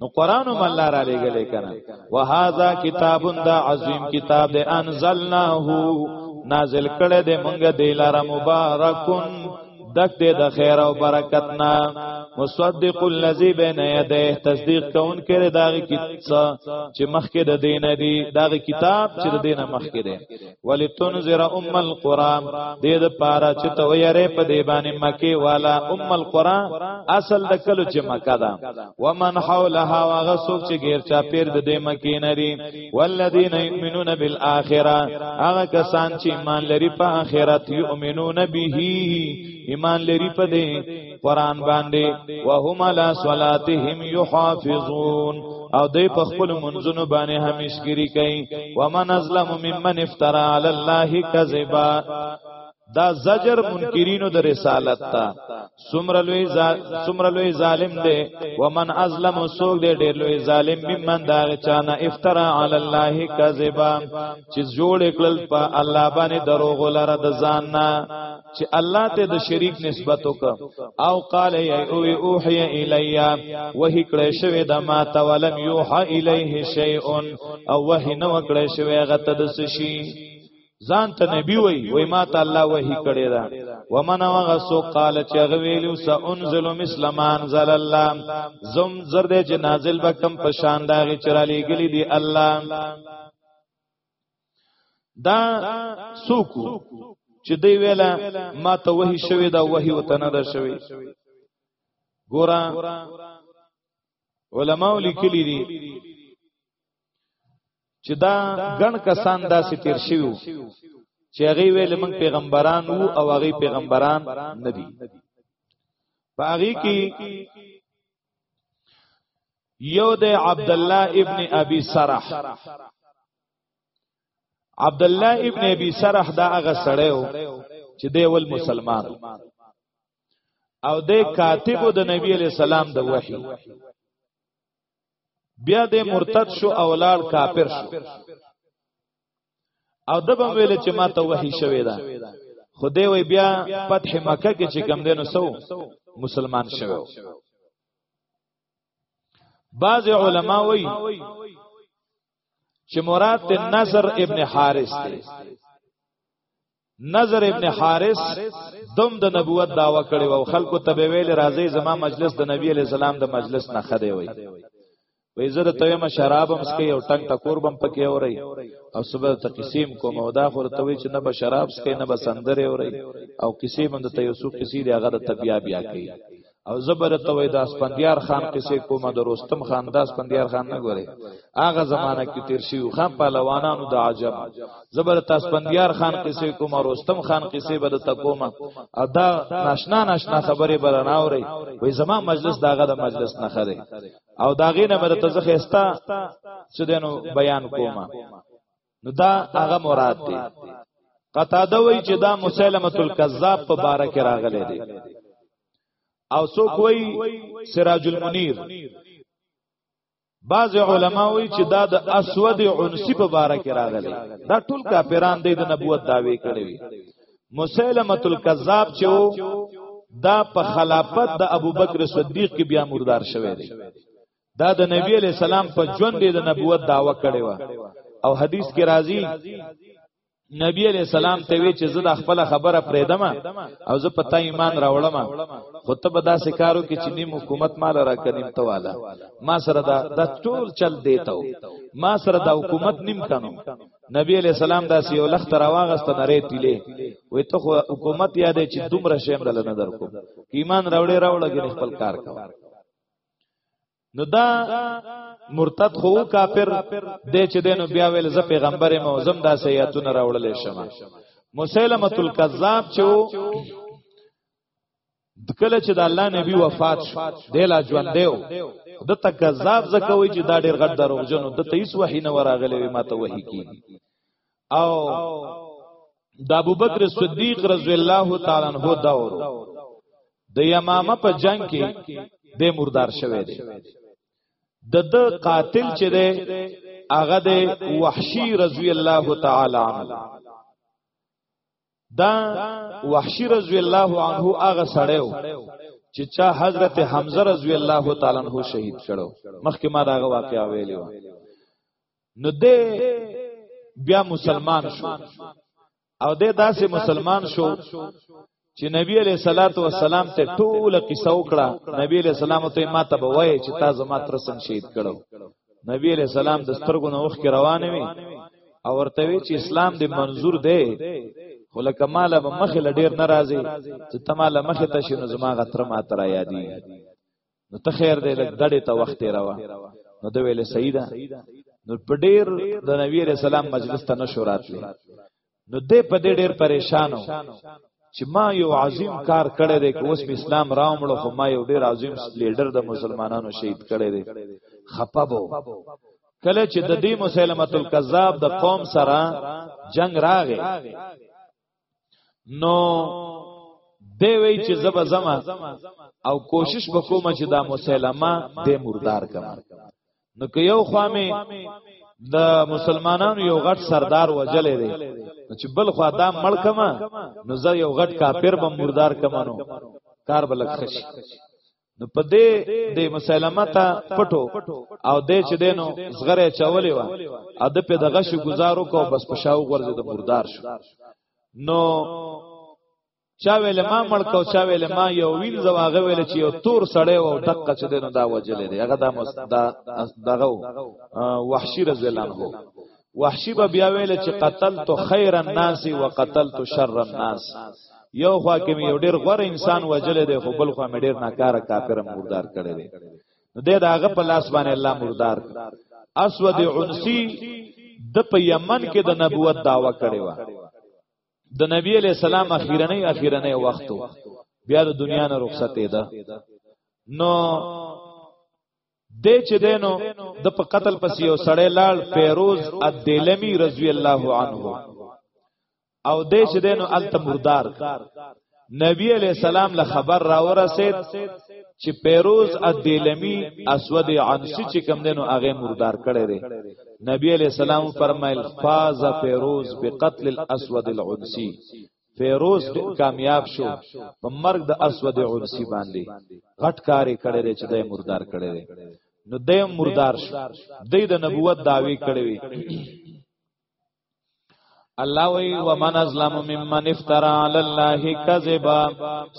نو قران هم الله را لګلې کنه وهذا کتاب دا عظیم کتاب دې انزلناه نازل کړه دې مونږ دې لار مبارکون دک دې د خیر او برکت نا مصدق الذی بین یده تصدیق کون کړي دا کتاب چې مخکې د دین دی دا کتاب چې د دینه مخکې دی ولتنذر ام القرى دې د پاره چې ته ویره په دې باندې مکه والا ام القرى اصل د کلو چې مکه ده ومن حولها واغه څوک چې غیر چا پیر د دې مکه نری والذین یؤمنون بالآخرة هغه کسان چې ایمان لري په آخرت یؤمنون به ایمان لري په دې قران باندې وهم لا صلاتهم يحافظون او دوی په خپل منځونو باندې همیش ګری کوي ومن ازلم ممن افترا علی الله کذبا دا زجر منکرینو د رسالت تا سمر لوی سمر لوی ظالم دی ومن ازلم سوق دی ډیر لوی ظالم ممن دا چانه افترا علی الله کذبا چې جوړ کړل په الله باندې دروغ لره د ځان نه چې الله ته د شریک نسبت وک او قال ای او اوحی الیا وحی کړه شوی د ما ته ولم یوحى الیه شیء او وحی نو کړه شوی غته د سشي ځان ته نبی وای وای ما ته الله وحی کړی دا ومن هغه سو قال چې هغه ویلو س انزل مسلمان زل الله زم زرد چې نازل بکم پشان داږي چرالي ګلی دی الله دا سوکو چې دی ویلا ما ته وਹੀ شوی دا وਹੀ وته نه ده شوی ګورا علماء لیکلی دي چې دا ګڼ کسان داسې تیر شوی چې هغه ویل موږ پیغمبران وو او هغه پیغمبران نه دي پاغي کې یو د عبد الله ابن ابي سرح عبد الله ابن ابي سرح دا هغه سړی و چې دی ول مسلمان او د کاتب د نبی علی سلام د وحی بیا د مرتد شو اولاد کافر شو او د بم ویل چې ما ته وحی شوی دا خدای وی بیا فتح مکه کې چې کم دینو سو مسلمان شوی بعض علما وایي چې مراد د نظر ابن حارث دی نظر ابن حارث دم د نبوت داوا کړی او خلکو ته ویل راځي زما مجلس د نبی علی السلام د مجلس نه خدای وای وې زه د تویم شرابم سکه او ټنګ ټکور بم پکې اوري او صبح ته قسم کوم او دا خور ته وی چې نه به شراب سکه نه به سندره اوري او قسم د تیوسو قصې دی هغه د تبیا بیا کوي او زبر ته وای د اسپندیار خان قصې کومه د رستم خان د اسپندیار خان نه ګوري هغه زمانہ کې تیر شي خان پهلوانانو د عجب زبر ته اسپندیار خان قصې کومه رستم خان قصې بد ته کومه ادا ناشنا ناشنا خبره برناوري وای زما مجلس داغه د مجلس نه خره او داغه نه مرته زخه استا چې دنو بیان کومه نو دا هغه مراد دی قطاده وی چې دا مسلمت الکذاب په باره کې راغلی دی او سو کوئی سراج المنیر بعض علما وی چې دا د اسود عنسی په باره کې راغلی دا ټول کافران دی د نبوت داوی کړی وی مسلمت الکذاب چې دا په خلافت د ابوبکر صدیق کې بیا مردار شوی دی دا د نبی علی سلام په ژوند د نبوت داوا کړې و او حدیث کې راځي نبی علی السلام ته وی چې زه د خپل خبره پرېدم او زه پتا ایمان راوړم خو ته به داسې کارو کې چې نیم حکومت مال را کنیم ته والا ما سره دا د ټول چل دیتاو ما سره دا حکومت نیم کنو نبی علی السلام داسې یو لخت راواغست نه ریتلې وې ته خو حکومت یادې چې دومره شیم دل نه درکو ایمان راوړې راوړګې خپل کار کوي نو دا مرتد خو کافر د چې دینو بیا ویل ز پیغمبر مو زم دا سیاتونه راوړل شم مسلمه الکذاب چې کله چې د الله نبی وفات شو د لا ژوند دیو د تکذاب زکوي چې دا ډیر غټ دروغجن د تیس وحی نه وراغلی ما ته وحی کی او د ابوبکر صدیق رضی الله تعالی عنہ دور د یمامه په جنگ کې د مردار شوه دی د د قاتل چې دی هغه د وحشی رضی الله تعالی عنہ دا وحشی رضی الله عنه هغه سړیو چې چا حضرت حمزه رضی الله تعالی عنہ شهید کړو مخکې ما دا واقعا ویلی و نو دې بیا مسلمان شو او دې داسې مسلمان شو چې نبی علیہ الصلوۃ والسلام ته ټول قصه وکړه نبی علیہ السلام ته ما ته بوي چې تا زما تر سن شهید کړو نبی علیہ السلام د سترګو نوخ کې روان وي او ورته وی چې اسلام دې منظور دی خو لکه مالا به مخې له ډېر ناراضي چې ته مالا مخې ته شې نو زما غتر ما تر یادي نو ته خیر دی لګ دړې ته وخت راوه نو د ویلې سیدا نو په ډیر د نبی رسول الله مجلس ته نشو راتلی نو دې په دې ډیر پریشانو چې ما یو عظیم کار کړی دی که اوس اسلام راومړو خو ما یو ډیر عظیم لیډر د مسلمانانو شهید کړی دی خپبو کله چې د دې مسلمت الکذاب د قوم سره جنگ راغی نو دی وی چې زب زما او کوشش وکوم چې دا مسلمه د مردار کما نو که یو خامه د مسلمانانو یو غټ سردار وجلې دی چې بل خوا دا مړ کما نو زه یو غټ کافر به مردار کما نو کار بلک خشي نو په دې د مسلمه ته پټو او دې چې دینو زغره چولې و ا د په دغه شو گزارو کو بس پښاو غرزه د مردار شو نو چا ویل ما مړ کو چا ویل ما یو ویل زواغه ویل چې یو تور سړی و دقه چې دینو دا وجلې دی هغه دا دغه وحشی رضی الله عنه وحشی به بیا ویل چې قتلت خیر الناس وقتلت شر الناس یو خوا کې یو ډیر غوره انسان وجل دی خو بل خوا مې ډیر ناکاره کافر مردار کړی دی نو د هغه په لاس باندې الله مردار اسود عنسی د په یمن کې د نبوت داوا کړی و د نبی علی السلام اخیرنی اخیرنی وختو بیا د دنیا نه رخصت ده نو د چې دینو د په قتل پسې یو سړی لاړ پیروز الدلمی رضی الله عنه او د چې دینو الته مردار نبی علیہ السلام له خبر را ورسید چې پیروز الدلمی اسود عنسی چې کم دینو هغه مردار کړی دی نبی علیہ السلام فرمایل فاز پیروز بقتل الاسود العنسی فیروز کامیاب شو په مرګ د اسود عنسی باندې غټ کاری کړی دی چې د مردار کړی دی نو د مردار شو د د نبوت داوی کړی وی الله وی ومن ازلم ممن افترا علی الله کذبا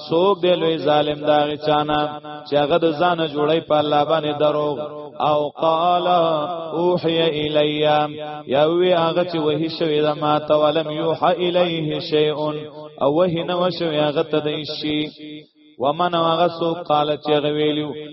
سوک دی لوی ظالم دا غی چانا چې هغه د ځان جوړی په الله باندې دروغ او قال اوحي الي یا وی هغه چې وਹੀ شوی دا ما ته ولم يوحى اليه شيء او وਹੀ نو شوی هغه ته دی شي ومن هغه سو قال چې غویلو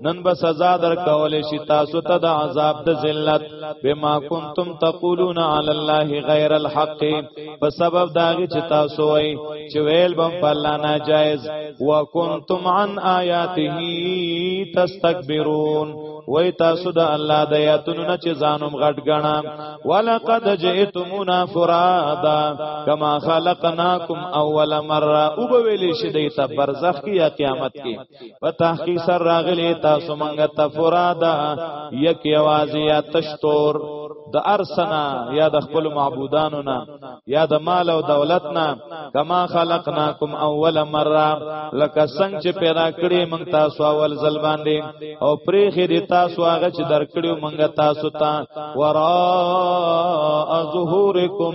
نن به سزا در کولې شي تاسو ته د عذاب د ذلت بما کنتم تقولون علی الله غیر الحق په سبب داږي چې تاسو وای چې ویل بم په الله ناجایز وکنتم عن آیاته تستكبرون وای تاسو د الله د آیاتونو نه چې ځانم غټ غنا ولقد جئتمونا فرادا کما خلقناکم اول مره او به ویلې شي د برزخ کې یا قیامت کې په تحقیق سر راغلی تاسو مونږ ته فرادا یک یوازې یا تشتور د ارسنا یا د خپل معبودانو نه یا د مال او دولت نه کما خلقناکم اول مره لکه څنګه چې پیدا کړی مونږ تاسو اول ځل باندې او پریخې دې تاسو هغه چې درکړیو مونږ تاسو ته ورا ظهورکم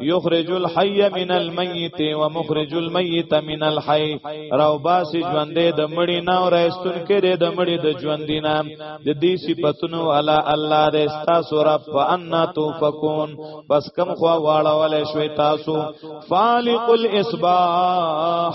یخرج الحی من المیت و مخرج المیت من الحی راو باسی ژوندې د مړی نه او راستون کړي د مړی د ژوندې نه د دې صفاتونو علی الله د تاسو رب ان توفقون پس کم خو واړه ولې شوي تاسو فالق الاصباح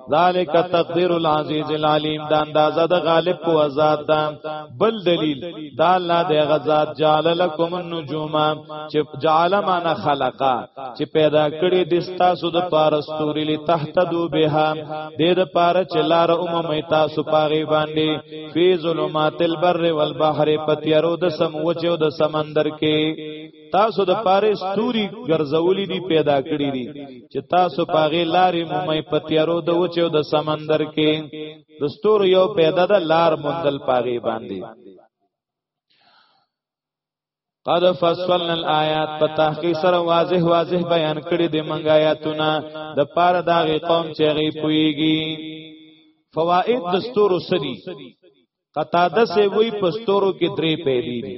ذالک تقدیر العزیز العلیم دا اندازه د غالب کو آزاد دا بل دلیل دا الله د غزاد جعل لكم النجوم چې جعل معنا خلقا چې پیدا کړی د تاسو د پارستوري ل تحت دو بها د د پار چلار عمومي تاسو پاغي باندې فی ظلمات البر والبحر پتیرو د سموچو د سمندر کې تاسو د پاره ستوري ګرځولې دي پیدا کړې دي چې تاسو پاغه لارې مې پتیارو د وچو د سمندر کې د ستورو یو پیدا د لار مندل پاغه باندې قد فصلنا الآیات په تحقیق سره واضح واضح بیان کړی د منګ آیاتونه د پاره دا غي قوم چې غي پويږي فواید د ستورو سری قطاده سه وی پستورو کې درې پیلې دي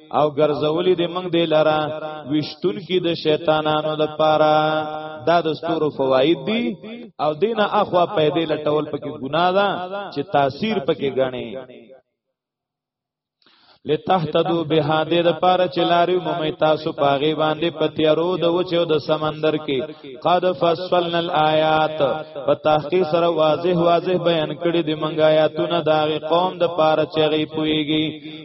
او ګرځولې د موږ د لرا وشتون کې د شیطانانو د پاره دا د ستورو فواید دي او دینه اخوا پیدې لټول پکې ګناه ده چې تاثیر پکې غني لتهتدو بها د لپاره چې لاري مومي تاسو پاغي باندې پتیارو د وچو د سمندر کې قد فصلنا الآیات په تحقیق سره واضح واضح بیان کړي د منګایاتونه داغه قوم د پاره چې غي پويږي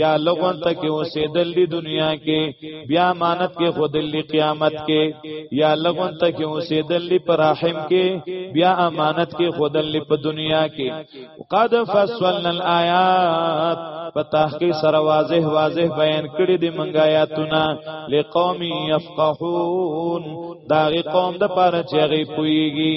یا لغون ته کې اوسېدل دی دنیا کې بیا مانت کې خودل دی قیامت کې یا لغون ته کې اوسېدل دی پر رحم کې بیا امانت کې خودل دی په دنیا کې قد فصلنا الآیات په تحقیق سره واضح واضح بیان کړی دی منګ آیاتونه لقوم یفقهون دا قوم د پاره چې غي پويږي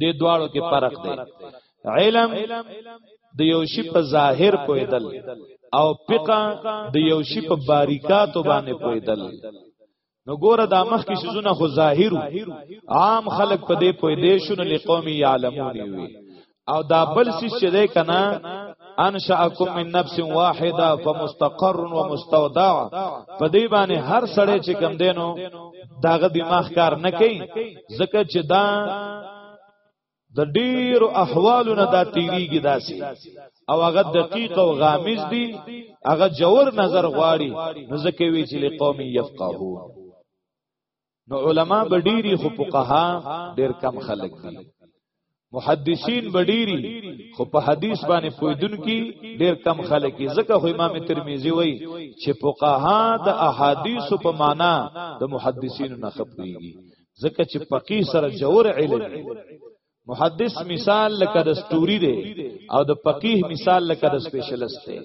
دې دواړو کې فرق دی علم د یو شی په ظاهر پویدل او فقه د یو شی په باریکاتو باندې پویدل نو ګوره د مخ کې شزونه خو ظاهرو عام خلک په دې پوی دې شنو لقومي یعلمون وي او دا بل څه چې ده کنه انشاکم من نفس واحده فمستقر ومستودع په دې باندې هر سړی چې کم دینو داغه دماغ کار نه کوي ځکه چې دا د ډیرو احوالو نه دا تیریږي داسي او هغه دقیق او غامز دي هغه جوور نظر غواړي نو ځکه وی چې لقوم یفقهون نو علما به ډیری خو فقها ډیر کم خلک دي محدثین بډیری خو په حدیث باندې پویدون کی ډیر کم خلک کی ځکه خو امام ترمذی وای چې فقها د احادیث په معنا د محدثین نه خپریږي ځکه چې فقی سره جوور علم محدث مثال لکه د ستوري دی او د فقيه مثال لکه د سپیشلیست دی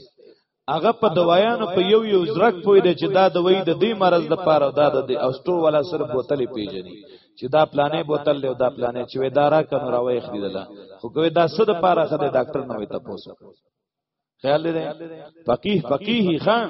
هغه په دوايانو په یو یو زرک پوی دی چې دا دوی د دې مرز د پاره دا د او سټور ولا سره بوتلې پیژني چې دا پلانې بوتل له دا پلانې چې اداره کنو راوي خریدله خو کوي دا څه د پاره خدای ډاکټر نه وي تاسو خیال دې فقيه فقيه خان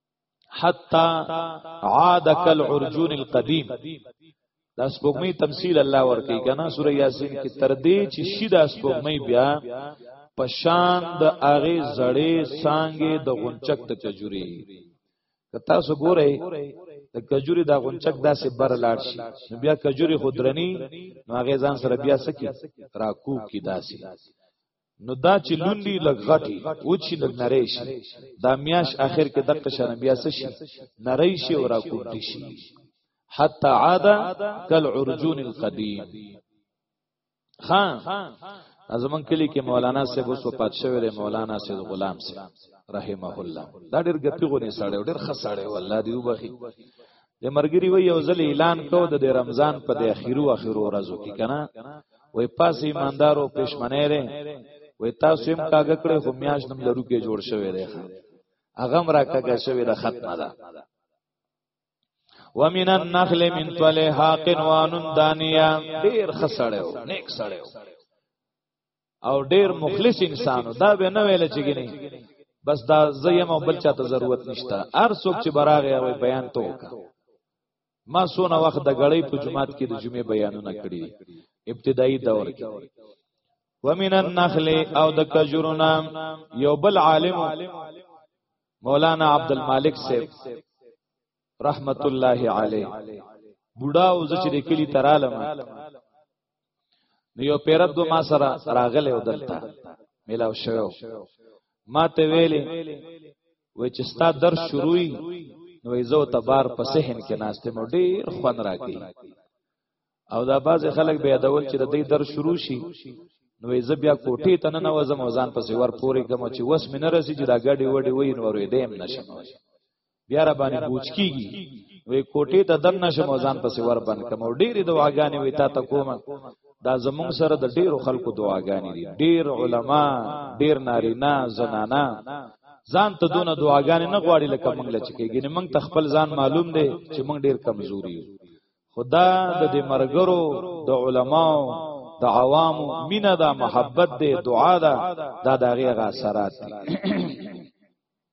حتا عاد کل عرجون القدیم دا سپوږمۍ تمثيل الله ورکی کنه سوره یاسین کې تر دې چې شي دا سپوږمۍ بیا پشان د اغه زړې سانګې د غونچک ته چجوري که تاسو ګورئ د کجوري دا غونچک داسې بر لاړ شي نو بیا کجوري خودرني نو هغه ځان سره بیا سکی راکوب کی داسې نو دا چې لوندي لګ غټي او چې لګ نری شي دا میاش اخر کې دغه شان بیا څه شي نری شي او را کوټ شي حتا عاد کل عرجون القدیم ها ازمن کلی کې مولانا صاحب اوس پات شوی دی مولانا سید غلام صاحب رحمه الله دا ډېر ګپی غونې ساړی ډېر خساړی والله دی وبخي د مرګري وی یو ځل اعلان کو د رمضان په د اخیرو اخیرو ورځو کې کنه وای پاس ایماندارو پښمنه ره وای تاسو هم کاګه کړې خو میاش نم لرو کې جوړ شوی دی هغه مرا کاګه شوی د ختمه ده ومن النخل من طلحا قنوان دانیا ډیر خسړیو نیک سړیو او ډیر مخلص انسانو دا به نه ویل چې ګینه بس دا زیم او بل چاته ضرورت نشته هر څوک چې براغه وي بیان تو وکړه ما سونه وخت د غړې په جماعت کې د جمعې بیانونه کړی ابتدایي دور کې ومن النخل او د کجورنا یو بل عالم مولانا عبد المالک صاحب رحمت الله علیه بوډا او زچری کلی ترالم نو یو پیرد دو ما سره راغلی او دلته ملاو شوو ما ته ویلې وای چې ستا در شروعي نو ایزو تبار په سهن کې ناشته مو ډیر خوان راکې او دا باز خلک به ادول چې د دې در شروع شي نو ایزه بیا کوټې ته نه نوځم او ځان پسې ور پورې کوم چې وس مې نه رسي چې دا ګاډي وډي وای نو ورې دیم نشم بیا را باندې بوج کیږي وې کوټې ته دن نشم ځان پسې ور باندې کوم ډېری دعاګانې وې تا ته کومه دا زمونږ سره د ډېرو خلکو دعاګانې دي ډېر علما ډېر نارینه زنانا ځان ته دونه دعاګانې نه غواړي لکه مونږ لچ کېږي نه مونږ ته خپل ځان معلوم دی چې مونږ ډېر کمزوري یو خدا د دې مرګرو د علماو د عوامو مینا دا محبت دی دعا ده دا دغه غا سرات دي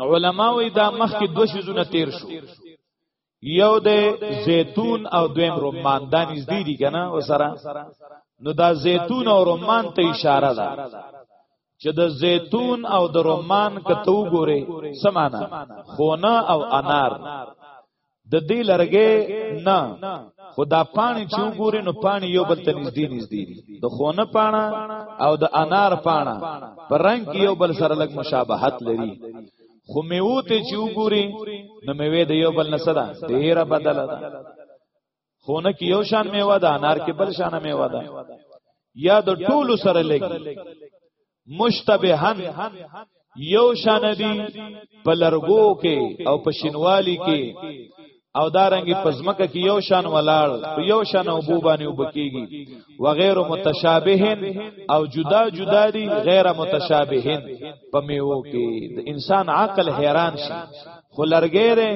علما وی دا مخ کې دوه شیزونه تیر شو یو د زیتون او دویم رمان دا نږدې دي کنه وسره نو دا زیتون او رمان ته اشاره ده چې د زیتون او د رمان کته وګوره سمانا خونه او انار د دې لرګې نه خدا پانی چې وګوري نو پانی یو بل ته نږدې نږدې دي د خونه پانا او د انار پانا پر رنگ کې یو بل سره لږ مشابهت لري خو میوه ته چې وګوري نو میوه د یو بل نه سره ډیره بدله ده خونه کې یو شان میوه ده انار کې بل شان میوه ده یا د ټولو سره لګي مشتبهن یو شان دي په لرګو کې او په شینوالي کې او دارنګي پزمکه کې یو شان ولاړ یو شان او بو باندې وبکیږي و غیر متشابهن او جدا جدا دي غیر متشابهن په میوو کې د انسان عقل حیران شي خو لرګی دی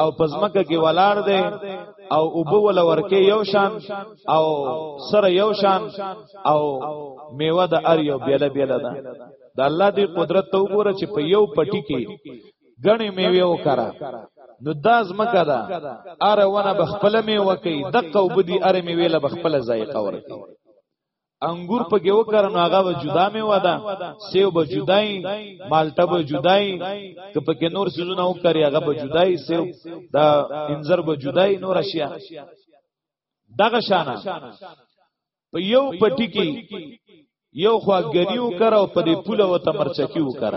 او پزمکه کې ولاړ دی او اوبو ول ورکه یو شان او سره یو شان او میوه د ار یو بیل بیل ده د الله دی قدرت ته وګوره چې په یو پټی کې غنی میوه وکړه نو دا زمکه ده اره ونه بخپل میوه کوي دقه وبدي اره میوه له بخپل ذایقه ورکي انګور په کې وکړ نو هغه به جدا مې ودا سیو به جدای مالټه به جدای که په کې نور سيزونه وکړي هغه به جدای سیو دا انځر به جدای نور اشیاء دغه شانه په یو پټی کې یو خواګری وکړ او په دې پوله وته مرچکی وکړ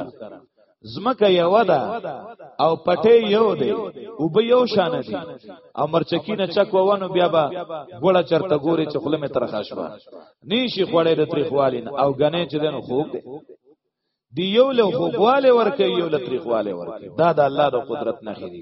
زمکه یو ده او پټه یو دی او به یو شان دی او مرچکی نه چک وونه بیا به ګوړه چرته ګوري چې خله می ترخه شو نیشي خوړې د تریخوالین او غنې چې دنو خوب دی دی یو له خوګواله ورکه یو له تریخواله ورکه دا د الله د قدرت نه خېری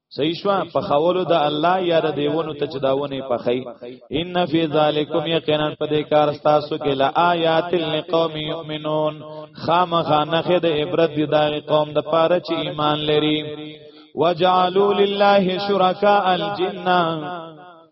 صحیح شو په خولو د الله یا د دیونو ته چداونه پخی ان فی ذالکم یقینا په دې کار تاسو کې لا آیات لقوم یؤمنون خامخا نخه د عبرت دی دا قوم د پاره چې ایمان لري وجعلوا لله شرکاء الجنه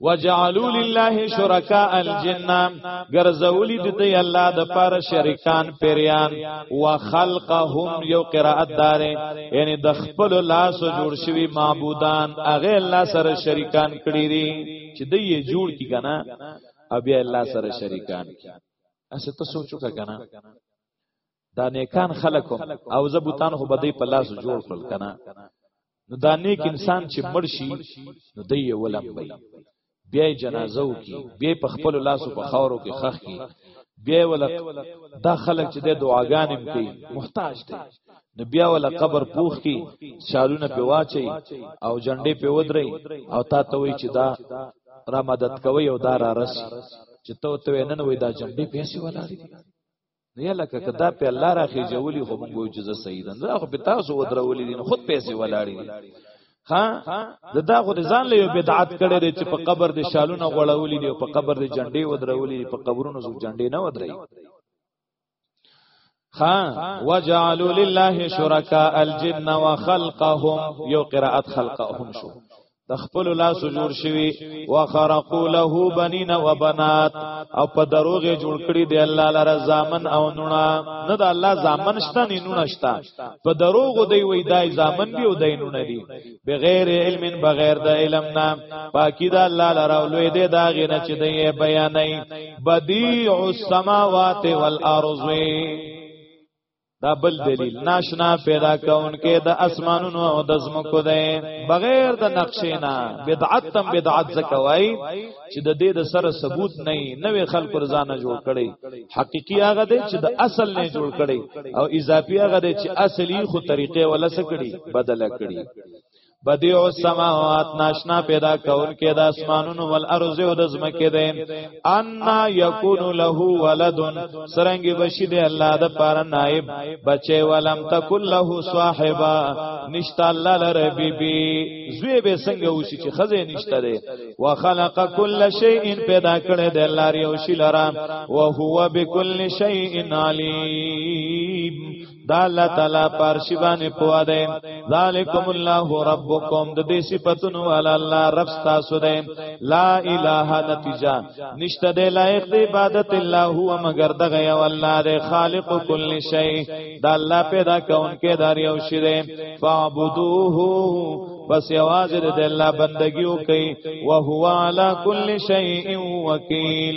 وجعلوا لله شرکاء الجن غرزولی د دی الله د پر شریکان پریان وخلقهم یو قرائت دار یعنی د خپل لاس جوړ شوی معبودان اغه الله سره شریکان کړی دي چې دی یې جوړ کی کنه ابي الله سره شریکان کی اسه ته سوچو کا کنه دا نیکان خلق او زه بوتان خو بدی په لاس جوړ کړل کنه نو دا نیک انسان چې مړ شي نو دی یې ولمبي بیا جنازه وکي بیا په خپل لاسو په خاورو کې خخ کی بیا ول دا خلک چې د دعاګانې کوي محتاج دي نو بیا ول قبر پوخ کی شالونه په واچي او جنډې په ودري او تا ته وی چې دا را مدد کوي او دا را رس چې تو ته نن وې دا جنډې پیسې ولاري نه لکه کدا په الله راخي جوړي خو موږ چې زه صحیح ده دا خو په تاسو ودرولې دي خود پیسې ولاړې دي ها د دا خو ځان له بدعت کړي دي چې په قبر دي شالونه غړولې دي په قبر دي جنډې ودرولې دي په قبرونو زو جنډې نه ودرې ها وجعلوا لله شرکاء الجن وخلقهم یو قراءت خلقهم شو د خپل لاس جوړ شوی وخرقوا له بنین و بنات او په دروغ جوړ کړی دی الله لره زامن او نونا نه د الله زامن شته نه نونا شته په دروغ دی وای دای زامن دی او دای نونا دی بغیر علم بغیر د علم نه پاکی دا الله لره لوی دی دا غنه چې دی بیانای بدیع السماوات والارض دا بل دلیل ناشنا پیدا کونکي د اسمانونو او د زمکو دی بغیر د نقشې نه بدعت تم بدعت زکوي چې د دې د سره ثبوت نه نوې خلق رضانه جوړ کړي حقيقي هغه دی چې د اصل نه جوړ کړي او اضافي هغه دی چې اصلي خو طریقې ولا سکړي بدله کړي بدیع السماوات ناشنا پیدا کون کې د اسمانونو ول ارض او د زمکه ده ان یکون له ولد سرنګ بشی دی الله د پار نائب بچي ولم تکل له صاحبا نشتا الله لره بی بی زوی به څنګه وشي چې خزه نشته ده وخلق کل شیء پیدا کړی د الله ریو شی لره او هو بكل شیء علیم دا الله تعالی پارشی باندې پوا دی ذالکم الله ربکم د دې صفاتونو علی الله رب تاسو دی لا اله نتیجا نشته د لایق د عبادت الله هو مگر دغه یو الله دی خالق کل شی دا الله پیدا کونکي دار یو شی دی فعبدوه بس یوازې د الله بندگی وکي او هو علی کل شیء وکیل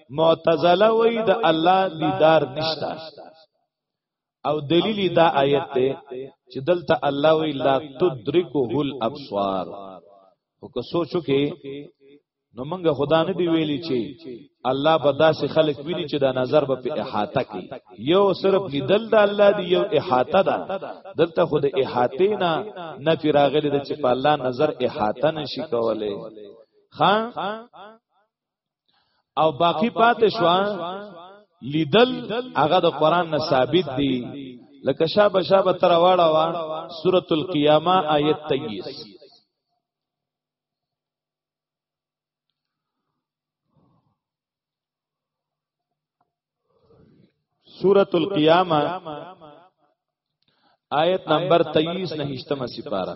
معتزله وای د الله دیدار نشتا او دلیل دا آیت ته چې دلته الله وی لا تدرکه الابصار او که سوچو کې نو موږ خدا نه دی ویلی چې الله به داسې خلق ویني چې دا نظر به په احاطه کې یو صرف لیدل د الله دی یو احاطه ده دلته خود احاطه نه نه فراغلی د چې په الله نظر احاطه نشي کوله خان او باقی پاتې شو لیدل هغه د قران نه ثابت دی لکه شابه شابه تر واړه وا سورۃ القیامه آیت 23 سورۃ القیامه آیت نمبر 23 نهشتمه سپاره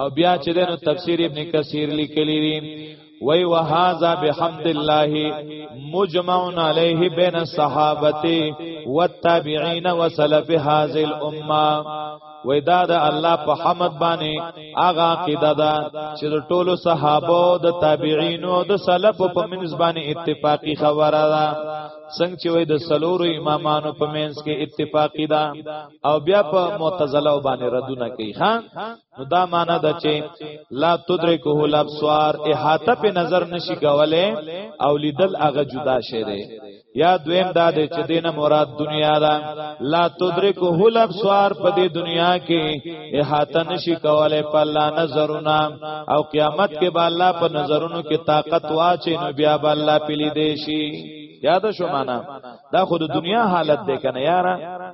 او بیا چې دنو تفسیر ابن کثیر لیکلی دی وی وهذا بحمد الله مجمع علیه بین الصحابه والتابعین وسلف هذه الامه وای دا د الله په حمد باندې هغه عقیده ده چې د ټولو صحابه او د تابعین او د سلف په منځ باندې اتفاقی خبره ده څنګه چې وای د سلورو امامانو په منځ کې اتفاقی ده او بیا په معتزله باندې ردونه کوي ها نو دا معنا ده چې لا تدرکه الابصار احاطه په نظر نشي کوله او لیدل هغه جدا شی دی یا دویم دا دی چې دینه مراد دنیا ده لا تدرکه الابصار په دې دنیا کې احاطه نشي کوله په الله نظرونه او قیامت کې به الله په نظرونو کې طاقت واچي نو بیا به الله پلی دی شي یاد شو معنا دا خود دنیا حالت دی کنه یاره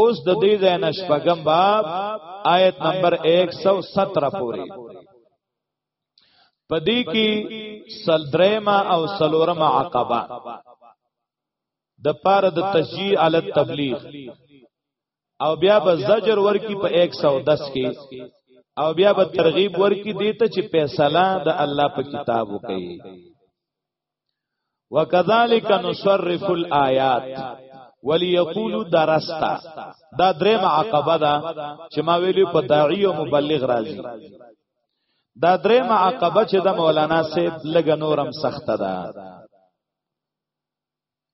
اوس د دې ځای نشپګم باب آیت نمبر 117 پورې پدې کې سلدریما او سلورما عقبه د پاره د تشجیع علی تبلیغ او بیا به زجر ورکی په 110 کې او بیا به ترغیب ورکی دیته چې فیصله د الله په کتاب وکړي وکذالک نصرف الایات وليقولوا درستا دا دریم عقبه ده چې ما ویلو په داعی او مبلغ راځي دا دریم عقبه چې د مولانا صاحب لګ نورم سخته ده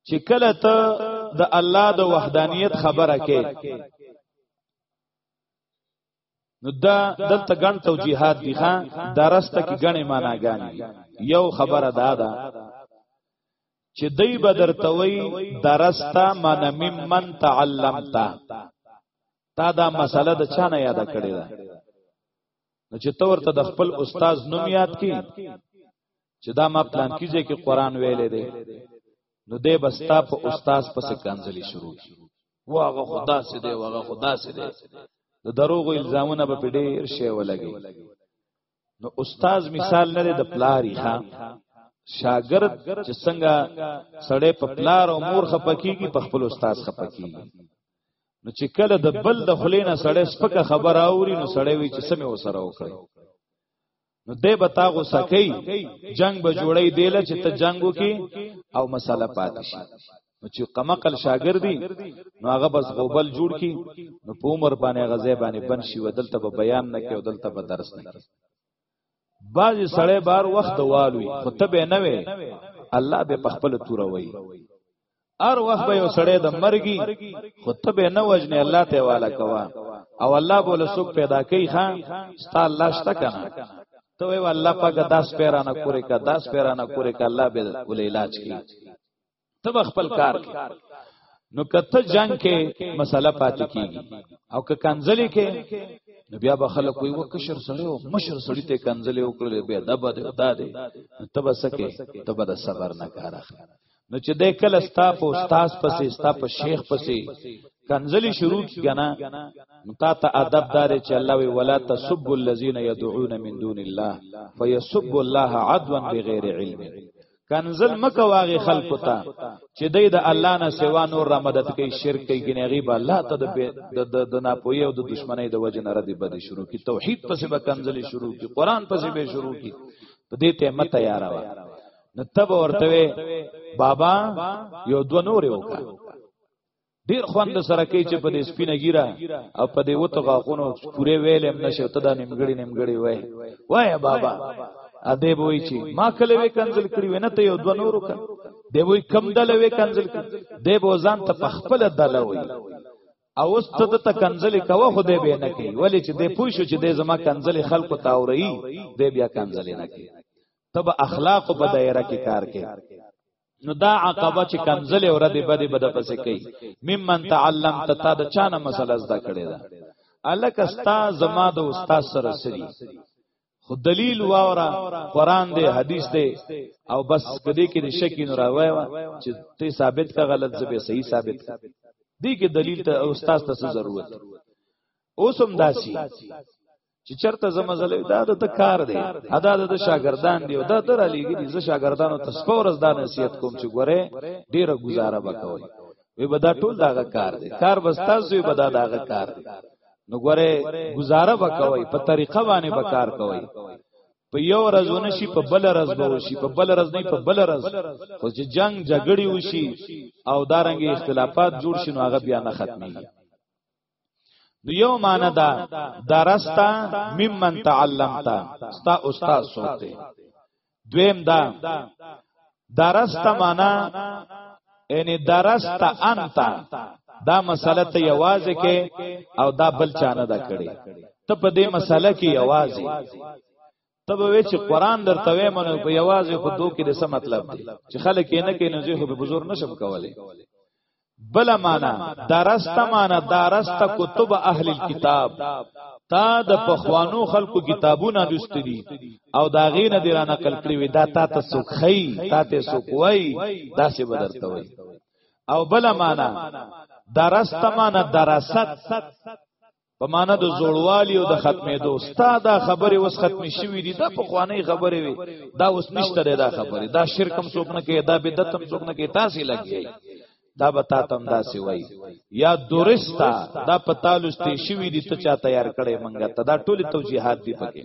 چې کله ته د الله د وحدانیت خبره کې نو دا دلته ګڼ توجیهات دي ښا درسته کې ګڼې معناګانې یو خبره دا ده چې دای بدر توي درسته من ممن تعلمتا تا دا مسله د چا نه یاد کړی ده نو چې تور ته د خپل استاد نوم یاد کی چې دا ما پلان کیږي کې قران ویلې دی نو دې بستا په استاد پسې کنځلې شروع کی واغه خدا سي دی واغه خدا سي دی د دروغ الزامونه به په ډیر شی ولګي نو استاد مثال نه د پلاری ښا شاګرد چې څنګه سړی په پلار او مور خپکیږي په خپل استاد خپکیږي نو چې کله د بل د خلینه سړی سپکه خبر اوري نو سړی وی چې سمې وسره وکړي نو دې بتا غوسه کوي جنگ به جوړي دی لچ ته جنگو کې او مساله پاتې شي نو چې قمقل شاګردي نو هغه بس غوبل جوړ کی نو په عمر باندې غزه باندې بن شي ودلته به بیان نه کوي ودلته به درس نه کوي بعضی سړی بار وخت والوي خو ته به نه وي الله به پخپل توروي ار وخت به یو سړی د مرګي خو ته به نه وجنه الله ته والا کوا او الله بوله سوق پیدا کوي خان ستا الله شته کنه ته وی الله پاک داس پیرانه کورې کا داس پیرانه کورې کا الله به ول علاج کی ته خپل کار کی نو کته جنگ کې مسله پاتې کیږي او که کنځلې کې نو بیا به خلک وي وکشر سړی او مشر سړی ته کنځلې وکړلې به دبه ده دا ده ته بسکه ته به صبر نه کار اخلي نو چې د کله ستا په استاد پسې ستا په شیخ پسې کنزلی شروع کی غنا متا ته ادب دار چې الله وی ولا تسب الذين يدعون من دون الله فيسب الله عدوا بغیر علم کنزل مکه واغه خلق ته چې دای د الله نه سوا نور را مدد کوي شرک کوي ګنېږي به الله ته د د ناپوهي او د دشمنی د وجه نه ردی بد شروع کی توحید پسې به کنزلی شروع کی قران پسې به شروع کی په دې ته مت تیار وای نو تب ورته بابا یو دو نور وکړه ډیر خوند سره کوي چې په دې سپینه ګیره او په دې وته غاخونو پوره ویلم نشو ته د نیمګړی نیمګړی وای وای بابا ا دې بوئی چې ما کله وې کنزل کړی ونه ته یو دو نور وکړه دې بوئی کم دل وې کنزل کړ دې بوزان ته پخپل دل وای او اوس ته ته کنزل کوه خو دې به نه کوي ولی چې دې پوښو چې دې زما کنزل خلکو تاوري دې بیا کنزل نه کوي تب اخلاق په دایره کې کار کوي نو دا عقبه چې کنزل او ردی بده بده پسې کوي ممن تعلم ته تا د چانه مسله زده کړې ده الک استا زما د استاد سره سری خو دلیل واورا قران دی حدیث دی او بس کدی کې نشکی نو راوای چې ته ثابت کا غلط زبې صحیح ثابت کا دی کې دلیل ته استاد ته ضرورت اوسم داسي چې چرته زما زلې دا د کار دی ادا د شاګردان دی دا در علیګي دي زه شاګردانو ته سپور از دا نصیحت کوم چې ګوره ډیره گزاره وکوي وی بدا ټول داغه کار دی کار بستاسو بدا داغه کار دی نو ګوره گزاره وکوي په طریقه باندې به کار کوي په یو ورځ ونشي په بل ورځ به وشي په بل ورځ نه په بل ورځ خو چې جنگ جګړې وشي او دارنګ اختلافات جوړ شي نو هغه بیا نه ختمي نو یو معنی دا درستا ممن تعلمتا ستا استاد سوته دویم دا درستا معنی یعنی درستا انت دا مسله ته یوازې کې او دا بل چانه دا کړي ته په دې مسله کې یوازې تب وی چې قران درته وې منو په یوازې خو دوه کې د څه مطلب دی چې خلک یې نه کینې زه خو به بزرګ نشم کولای بل معنا درست معنا درست کتب اهل الكتاب تا د پخوانو خلکو کتابونه لوستي دي او دا غینه دی را نقل کړی وی دا تا ته سوک خی تا ته سوک وای دا څه بدرته وای او بل معنا درست معنا درست په معنا د زوړوالي او د ختمېدو ستا دا خبره اوس ختم شوې دي دا په خواني خبره وي دا اوس نشته دا خبره دا شرکم څوک نه کوي دا بدعت هم څوک نه کوي تاسو لګي دا به تا تم داسې وای یا درستا دا په تعالو ستې شوې دي ته چا تیار کړي منګه ته دا ټول توجیهات دي پکې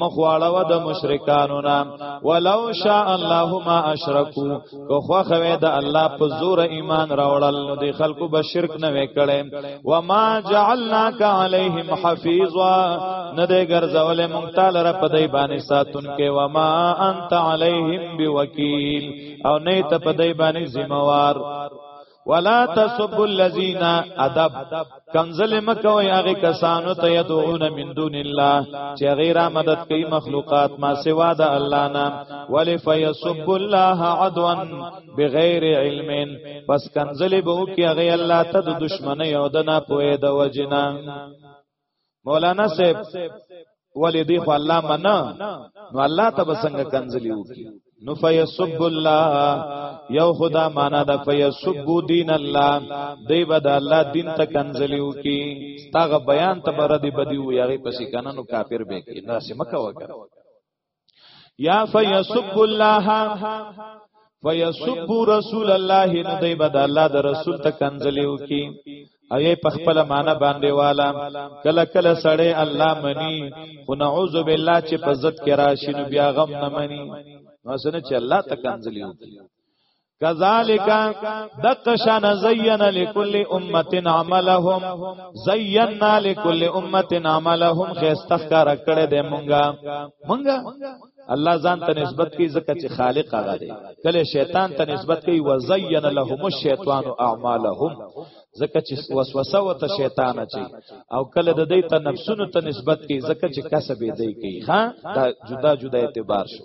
مخواړه د مشرکانو نه ولو شاء الله ما اشرکو کو خو خوي د الله په زور ایمان راوړل نو د خلکو به شرک نه وکړي و ما جعلناک علیهم حفیظا نه دې ګرځول مونږ تعالی را په دای باندې ساتون کې و ما انت علیهم بوکیل او نه ته په دای باندې ذمہ وار ولا تسب الذين ادب کنزل مکوي هغه کسانو ته يدعون من دون الله چې غیر مدد کوي مخلوقات ما سوا د الله نه ولي فيسب الله عدوا بغیر علم پس کنزل به کوي هغه الله ته د دشمني او د نه پوهه د وجنه مولانا صاحب ولې دی خو الله منا نو الله ته بسنګ کنزلی وکي نو فیسب الله یو خدا معنا د فیسب دین الله دی بد الله دین ته کنزلی وکي ستاغه بیان ته بر دی بدی و یغی پسې کنه نو کافر به کې دا سم کا وکړه یا فیسب الله فیسب رسول الله نو دی بد الله د رسول ته کنځلیو کی او یې په خپل معنا باندې والا کله کله سړی الله منی خو نعوذ بالله چې په عزت کې راشي نو بیا غم نه منی نو سن چې الله ته کنځلیو کی کذالک دقشان زینا لكل امه عملهم زینا لكل امه عملهم خستخکار کړه دې مونږه مونږه الله ځان ته نسبت کوي ځکه چې خالق هغه دی کله شیطان ته نسبت کوي وزین لهم الشیطان اعمالهم ځکه چې وسوسه وته شیطان اچي او کله د دې ته نفسونو ته نسبت کوي ځکه چې کسب یې دی کوي ها دا جدا جدا اعتبار شو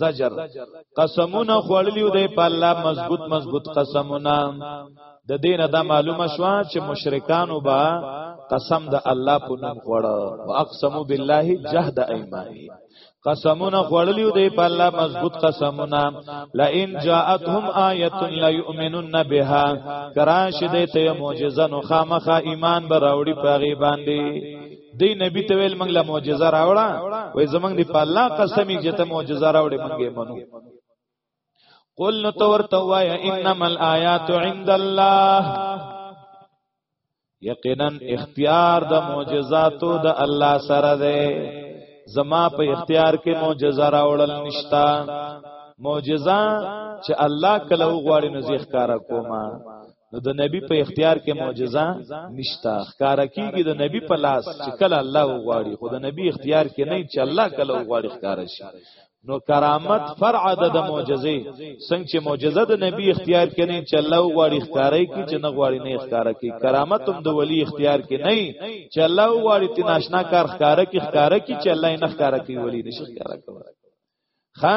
زجر قسمونه خوړلیو دی په الله مضبوط مضبوط قسمونه د دین دا معلومه شو چې مشرکان وبا قسم د الله په نوم خوړ او اقسمو بالله جهد ایمانی قسمونه خوړلیو دی په الله مضبوط قسمونه لئن جاءتهم آیه لا یؤمنون بها کراش دې ته معجزه نو خامخه ایمان به راوړي په غیبان دی دی نبی ته ویل موږ له معجزه راوړه وای زمنګ دی په الله قسمی چې ته معجزه راوړې موږ یې منو قل نو تور توای انما الایات عند الله یقینا اختیار د معجزاتو د الله سره ده زما په اختیار کې معجزه راوړل نشتا معجزه چې الله کله وغواړي نو زیخ کارا کوما نو د نبی په اختیار کې معجزه نشتا ښکارا کیږي د نبی په لاس چې کله الله وغواړي خو د نبی اختیار کې نه چې الله کله وغواړي ښکارا شي نو کرامت فرع ده د معجزه څنګه چې معجزه د نبی اختیار کې نه چې الله غواړي ښکارای کی چې نه غواړي نه ښکارا کی کرامت هم د ولی اختیار کې نه چې الله غواړي تی ناشنا کار ښکارا کی ښکارا کی چې الله نه ښکارا کی ولی نشي ښکارا کوي ها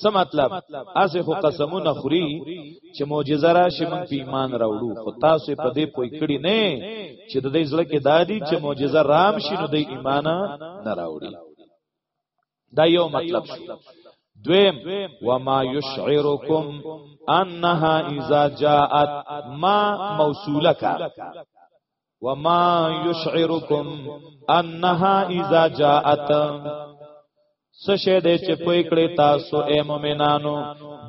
څه مطلب اسه خو قسمونه خوري چې معجزه راشي موږ په ایمان راوړو خو تاسو په دې پوي کړی نه چې د دې زړه کې دادی چې معجزه رام شي نو د ایمان نه راوړي دا یو مطلب شو دویم وما یشعرکم انها اذا جاءت ما موصوله کا وما يشعركم انها اذا جاءت سشه دې چې پوي کړې تاسو اے مؤمنانو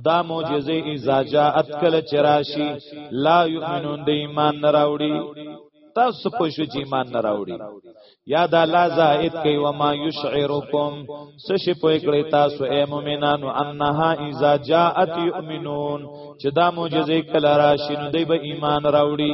دا معجزه اذا جاءت کله چراشی لا یؤمنون د ایمان نه راوړي تاسو په شو چې ایمان نه راوړي یا دا لا زائد کوي و ما یشعرکم سشي په کړی تاسو اے مؤمنانو انها اذا جاءت یؤمنون چې دا معجزه کله راشي نو دوی به ایمان راوړي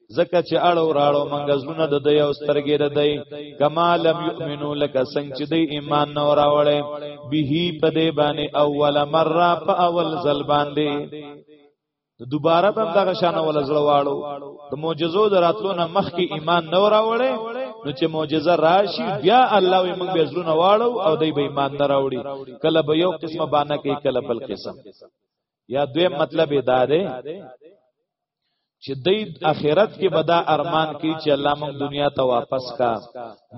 زکه چې اړو راړو منګه زونه د دی او سترګې د دی کما لم یؤمنو لکه څنګه چې دی ایمان نه راوړې به په دی باندې اول مره په اول ځل باندې دوباره به دغه شان ول زړه واړو د معجزو دراتلو نه مخکې ایمان نه راوړې نو چې معجزه راشي بیا الله یې موږ به زړه واړو او دی به ایمان نه راوړي کله به یو قسمه باندې کې کله بل قسم یا دویم مطلب دا دی چې د اخرت کې به دا ارمان کوي چې الله موږ دنیا ته واپس کا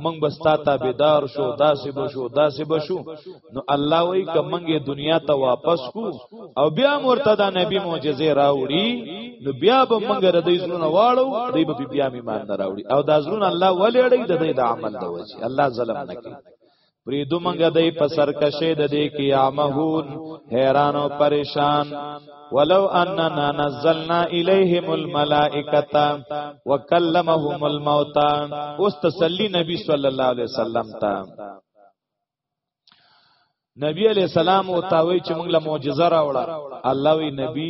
موږ بستا ته بیدار شو داسې بشو داسې بشو نو الله وایي که موږ دنیا ته واپس کو او بیا مرتدا نبی معجزه راوړي نو بیا به موږ ردی زړونه واړو دی به بیا ایمان نه راوړي او دا زړونه الله ولې اړي د دې د عمل د وجه الله ظلم نه کوي پریدو منګ دای په سرکشه د دې کې عامهون حیران او پریشان ولو اننا نزلنا الیهم الملائکه وکلمهم الموت اوس تسلی نبی صلی الله علیه وسلم ته نبی علیہ السلام او تاوی چې موږ له معجزه راوړه الله وی نبی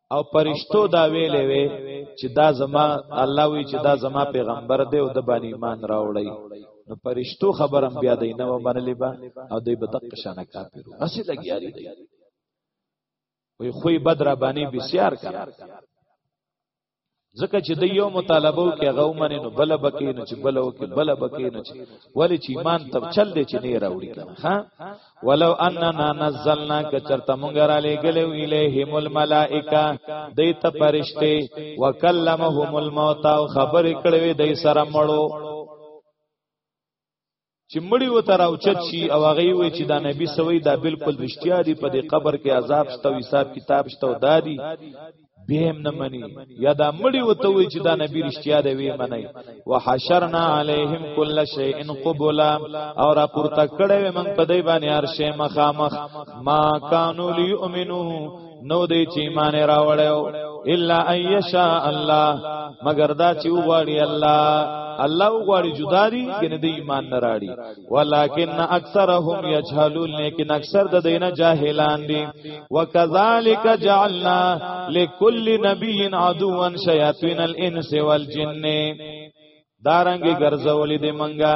او پرشتو دا ویلې وي چې دا زما الله وی چې دا زما پیغمبر دی او د باندې ایمان راوړی نو پرشتو خبرم بیا دی نه ومنلې با او دوی به دقه شانه کافر اسی لګیاري دی وی خوې بدر باندې بسیار کړه ځکه چې د یو مطالبه کې هغه ومني نو بل بکې نه چې بل وکي بل بکې نه چې ولی چې ایمان تب چل دی چې نه راوړي کنه ها ولو اننا نزلنا کچرته مونږ را لګلې الیهم الملائکه دیت پرشته وکلمهم الموت او خبر کړوي دای سره مړو چې مړی و تر او چت شي او هغه وی چې دا نبی سوی دا بالکل رښتیا دی په دې قبر کې عذاب شته او حساب کتاب شته او دادی بهم نه منی یا دا مړی و ته وی چې دا نبی رښتیا دی وی منی وحشرنا علیهم کل شیء قبلا او را پورته کړه موږ په دې باندې هر شی مخامخ ما کانوا لیؤمنو نو دی چې ایمان راوړیو الا ایشا الله مگر دا چې وغواړي الله الله وغواړي جدا دي کنه د ایمان نه راړي ولکن اکثرهم یجهلون لیکن اکثر د دینه جاهلان دي وکذالک جعلنا لكل نبی عدوا شیاطین الانس والجن دارنګي ګرځولې دي منګه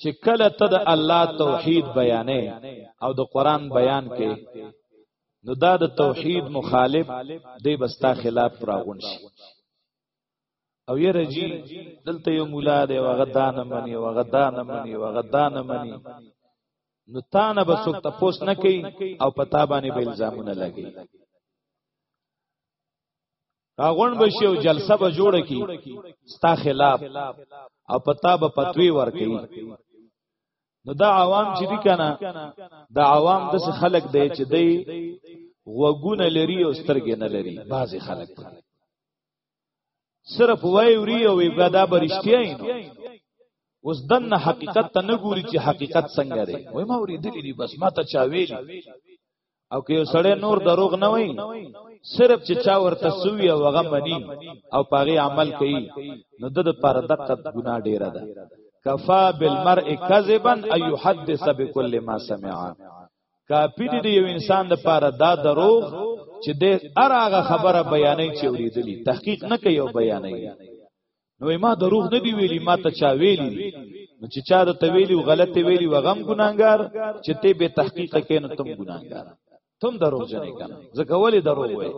چې کله ته د الله توحید بیانې او د قران بیان کې نو دا د توحید مخالف دی بستا خلاف راغون شي او یې رجی دلته یو مولا دی وغه دان منی وغه دان منی وغه دان منی نو تا نه بسوک ته پوس نه کوي او پتا باندې به الزامونه لګي راغون بشي او جلسه به جوړه کی ستا خلاف او پتا به پتوی ورکي نو دا عوام چې دي کنه دا عوام د خلک دی چې دی وګونه لري او سترګې نه لري بعضی خلک صرف وای وری او عبادت برشتیا نه اوس دنه حقیقت ته نه ګوري چې حقیقت څنګه دی وای ما ورې دلی بس ما ته چا ویلی او که یو سړی نور دروغ نه وای صرف چې چا ورته سوی او هغه منی او پاغي عمل کوي نو د پر دقت ګناه ډیره ده کفا بالمرء کذبا ان يحدث بكل ما سمع کافی دی یو انسان د پاره دا دروغ چې د ارغه خبره بیانې چې اوریدلی تحقیق نه کوي او بیانې نو ما دروغ نه دی ویلی ما ته چا ویلی نو چې چا د تویلی او غلط ویلی و غم ګناګار چې ته به تحقیق کین تم ګناګار تم دروغ جنې کنه ځکه ولی دروغ وای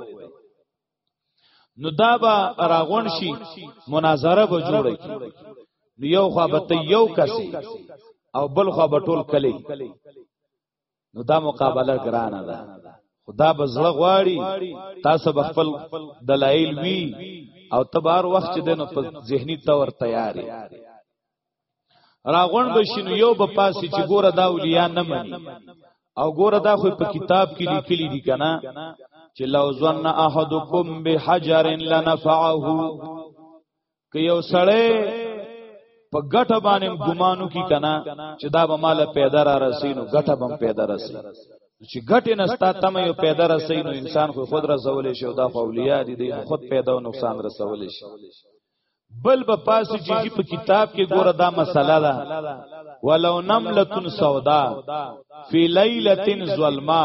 نو دا به راغون شي مناظره به جوړه کی نو یو خو به ته یو کسي او بل خو به ټول کلی نو دا مقابله ګرانه ده خدا به زړه غواړي تاسو به خپل دلایل وی او تبار وخت دینو په ذهني تور تیارې راغون بشینو یو به پاسي چې ګوره دا اولیا نه مني او ګوره دا خو په کتاب کې لیکلي دي کنه چې لو ظن احدکم بحجر لنفعه که یو سړی په ګټه باندې ګمانو کی کنا چې دا به مال پیدا را رسینو ګټه بم پیدا رسی چې ګټه نستا تم یو پیدا رسینو انسان خو خود رسول شي او دا اولیاء دي دی خود پیدا او نقصان رسول شي بل په پاسې چې په کتاب کې ګوره دا مسله ده ولو نملتن سودا فی لیلتن ظلما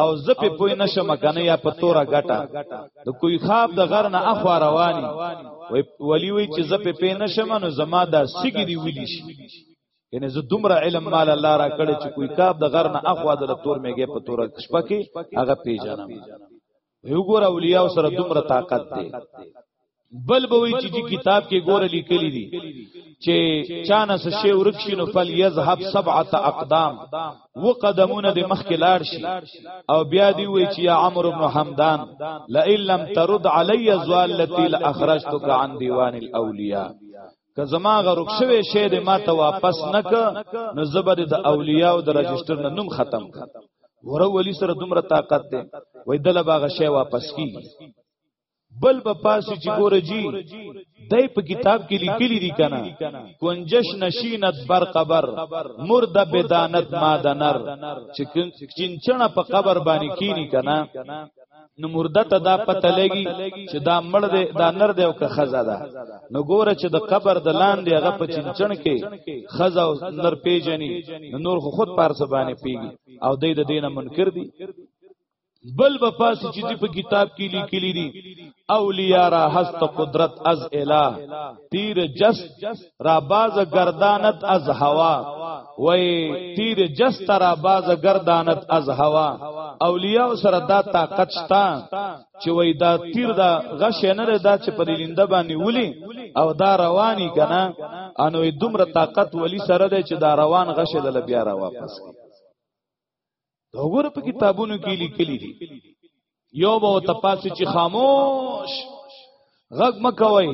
او زه په پوی نشم کنه یا په توره ګټه د کوی خواب د غر نه اخوا رواني ولی وی چې زه په پی نشم نو زما دا سګي دی ویلی شي یعنی زه دومره علم مال الله را کړی چې کوی خواب د غر نه اخوا د تور میګه په توره شپه کې هغه پیژنم یو ګور اولیاء سره دومره طاقت دی بل به وی چې کتاب کې ګور لیکلي دي چې چانه څه شی ورک شي نو فل یذهب سبعه اقدام و قدمونه د مخ کې لاړ شي او بیا دی وی چې یا عمرو بن حمدان لئن لم ترد علی زوالتی لاخرجتک عن دیوان الاولیاء که زما غرق شوی شی د ما ته واپس نک نو زبر د اولیاء او د رجستر نه نوم ختم ک ورو ولی سره دومره طاقت ده وای دله باغ شی واپس کی بل به پاسې چې ګوره جی دای په کتاب کې لیکلي دي کنه کنجش نشینت بر قبر مرد بدانت مادنر چې چنچنه په قبر باندې کینی کنه نو مرده ته دا پته لګي چې دا مړ دی دا نر دی او که خزه ده نو ګوره چې د قبر د لاندې هغه په چنچن کې خزه او نر پیجنې نور خو خود پارسه باندې پیږي او دې د دینه منکر دي بل بپاس چې دی په کتاب کې لیکلی دي اولیاء را هست قدرت از الہ تیر جس را باز گردانت از هوا وای تیر جس را باز گردانت از هوا اولیاء سره دا طاقت شتا چې وای دا تیر دا غش نه لري دا چې په لینده باندې ولي او دا رواني کنه انو دومره طاقت ولی سره دی چې دا روان غش دل بیا را واپس کی دا وګوره په کتابونو کې لیکلي دي یو به تپاسي چې خاموش غږ مکوي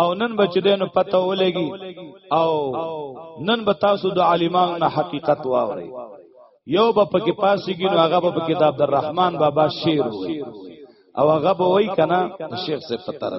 او نن بچ دینو پته ولګي او نن به تاسو د عالمانو نه حقیقت واوري یو به پکې پاسي کې نو هغه به په کتاب در رحمان بابا شعر وي او هغه به وای کنه شیخ صاحب فتره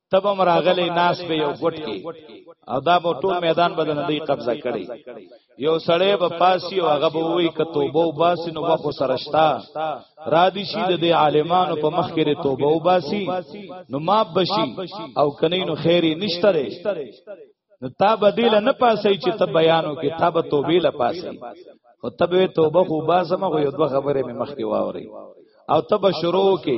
تبم راغلی ناس به یو ګټ کې او دا به ټول میدان بدن دی قبضه کړي یو سړی به پاسی او هغه به وی ک توبه او باسی نو وخت سرشتا را دي شي د عالمانو په مخ کې توبه او باسی نو ما بشي او کني نو خیری نشتره نو تا بدیل نه پاسي چې ته بیانو کې تا به توبه لا پاسي او تبه توبه خو باسمه خو یو دوه خبره مې مخ کې واوري او تبه شروع کې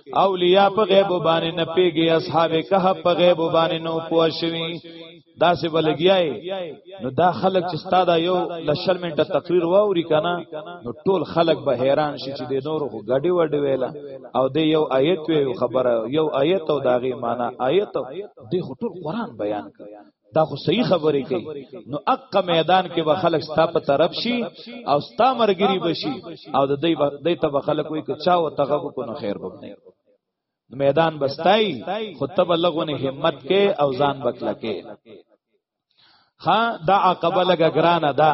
اولیاء په غیب باندې نه پیږي اصحاب کهف په غیب باندې نو پوه شوي دا سه بلګیای نو دا خلک چې ستاد یو لشل منټه تقریر واوري کنه نو ټول خلک به حیران شي چې د نورو غډي وډي ویلا او د یو آیت وی خبره یو آیت او داغي معنی آیت د ټول قران بیان کړ دا خو صحیح خبرې کوي نو اقا میدان کې به خلک ستا په طرف شي او ستا مرګري بشي او د دې د ته به خلک وي که چا او تغه کو نو خیر به نه میدان بستای خو تب لغونه همت کې او ځان بکلکه ها دا عقبه لګ ګرانه ده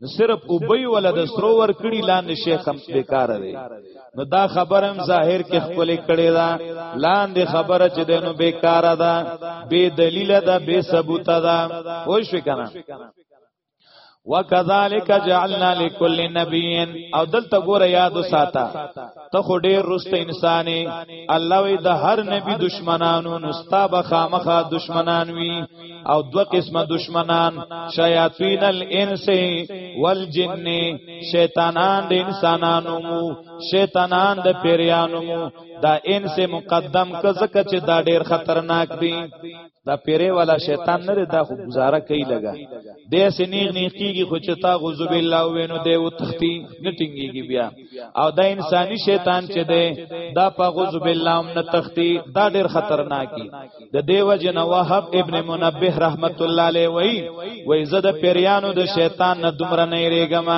نو صرف وبوي ولا د سرو ور کړي لاندې شیخ هم بیکار دی نو دا خبر هم ظاهر کې خپل کړي دا لاندې خبره چې دینو بیکار ده بے دلیل ده بے ثبوت ده وای شو کنه وکذالک جعلنا لكل نبي او دلته ګوره یاد ساته ته خو ډیر رست انساني الله وی د هر نبی دشمنانو نستابه خامخه دشمنان وی او دو قسمه دشمنان شیاطین الانس والجن شیطانان د انسانانو مو شیطانان د پیریانو مو دا انس مقدم کزکه چې دا ډیر خطرناک دي دا پیری والا شیطان نه دا خو گزاره کوي لګا دې سنیغ نه کیږي خو چې تا غوذ بالله وینو دی او تختی نه ټینګيږي بیا او دا انساني شیطان چې دی دا په غوذ بالله هم نه تختی دا ډیر خطرناکي د دیو جن وهب ابن منبه رحمت الله علیه وی وی زه د پیریانو د شیطان نه دومره نه یریګم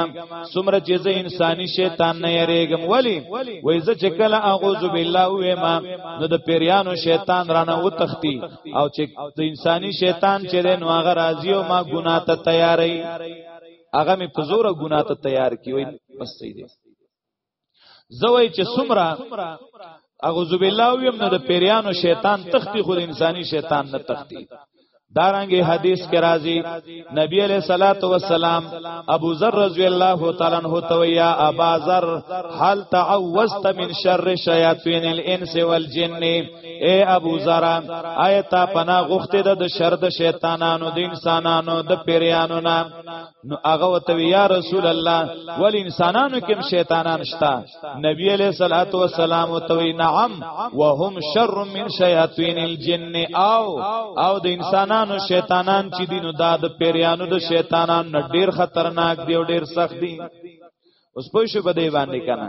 سمره چې زه انساني شیطان نه یریګم ولی وی زه چې کله اعوذ بالله وې ما نو د پیریانو شیطان رانه و تختی او چې د انساني شیطان چې د نو هغه راضی او ما ګناه ته تیارې هغه می په زوره ګناه ته تیار کی وی بس سیدی زوی چې سمرا اعوذ بالله ویم نه د پیریانو شیطان تختی خو انساني شیطان نه تختی دارنګه حدیث کې راځي نبی علیہ الصلات والسلام ابو ذر رضی الله تعالی عنہ تو یا ابا ذر هل تعوذت من شر شیاطین الانس والجن اے ابو ذر آیت پنا غخته د شر د شیطانانو د انسانانو د پیریانو نه نو هغه وته یا رسول الله ول انسانانو کې شیطانان شتا نبی علیہ الصلات والسلام وتوی نعم وهم شر من شیاطین الجن او او د انسانانو شیطانان چې دینو داد پیریانو د شیطانان نه ډیر خطرناک دی او ډیر سخت دی اوس پوه شو بده باندې کنه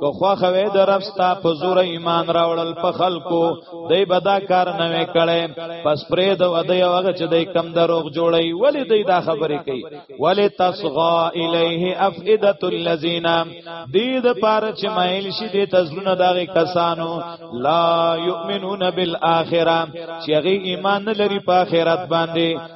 که خوخه وې د رب ستا په زور ایمان راوړل په خلکو دای بدا کار نه وې کړي پس پرې د ودی هغه چې دای کم دروغ جوړي ولی دای دا خبرې کوي ولی تصغا الیه افئده الذین دې د پاره چې مایل شي دې تزلونه دغه کسانو لا یؤمنون بالآخرہ چې هغه ایمان لري په آخرت باندې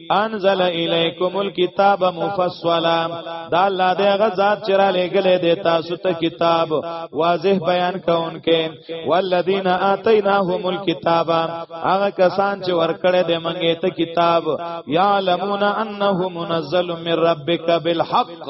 انزل الیکم الكتاب مفصلا دا الله دې هغه ذات چې را لېګلې دې تاسو ته کتاب واضح بیان کونکې والذین آتیناهم الكتاب هغه کسان چې ورکړې دې منګې ته کتاب یعلمون انه منزل من ربک بالحق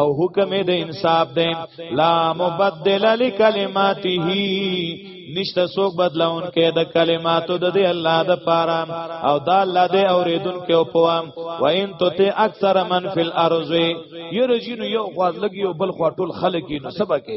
او حکم د انصاف دی لا مبدل لکلماته نشته څوک بدلون کې د کلماتو د دی الله د پاره او دا الله دې اوریدون کې او پوام و ان تطع اکثر من فی الارض یرجن یو خواز لګي او بل خوا ټول خلک نو سبا کې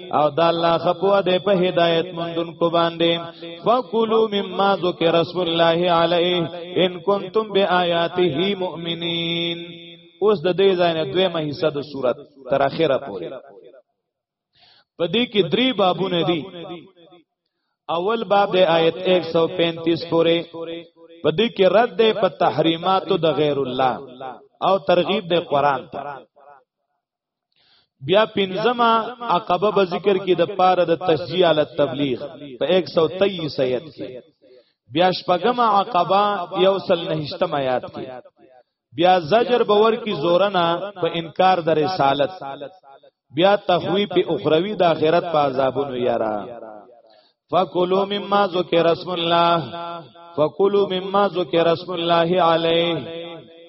او دا الله خپو دې په هدایت مندون کو باندې فکلوا مما ذکر رسول الله علیه ان کنتم بیااته مؤمنین اوس د دې ځای نه دویمه حصہ د صورت تر اخره پورې په دې کې درې بابونه دي اول باب د آیت 135 پورې په دې کې رد ده په تحریماتو د غیر الله او ترغیب د قران ته بیا پنځمه عقبه به ذکر کې د پاره د تشجیع علی تبلیغ په 123 آیت کې بیا شپږمه عقبه یو سل نهشتم آیات کې بیا زجر باور کی زورنا په انکار د رسالت بیا تخویب اخروی د آخرت په عذابونو یارا فکلوا مما ذکر اسم الله فکلوا مما ذکر اسم الله علیه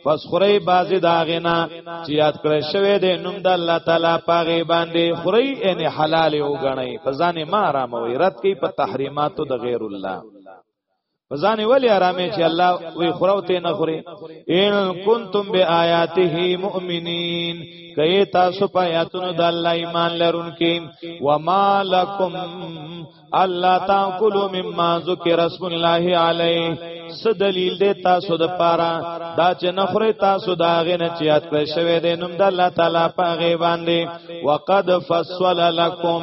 فسخری بازی داغینا چې یاد کړی شوی دی نوم د الله تعالی پاغه باندې خری ان حلال او غنی فزان ما آرام وي رات کی په تحریماتو د غیر الله ځان ویلې آرامې چې الله وی خروته نه خوري ان کنتم بیااته مؤمنین کئ تاسو په آیاتونو د الله ایمان لرونکي وما لکم الله تاکلوا مما ذکر اسم الله علیه س دلیل دی تاسو د پاره دا چې نخره تاسو دا غنه چې یاد کړی شوی دی نوم د الله تعالی په غیبان دی وقد فصل لکم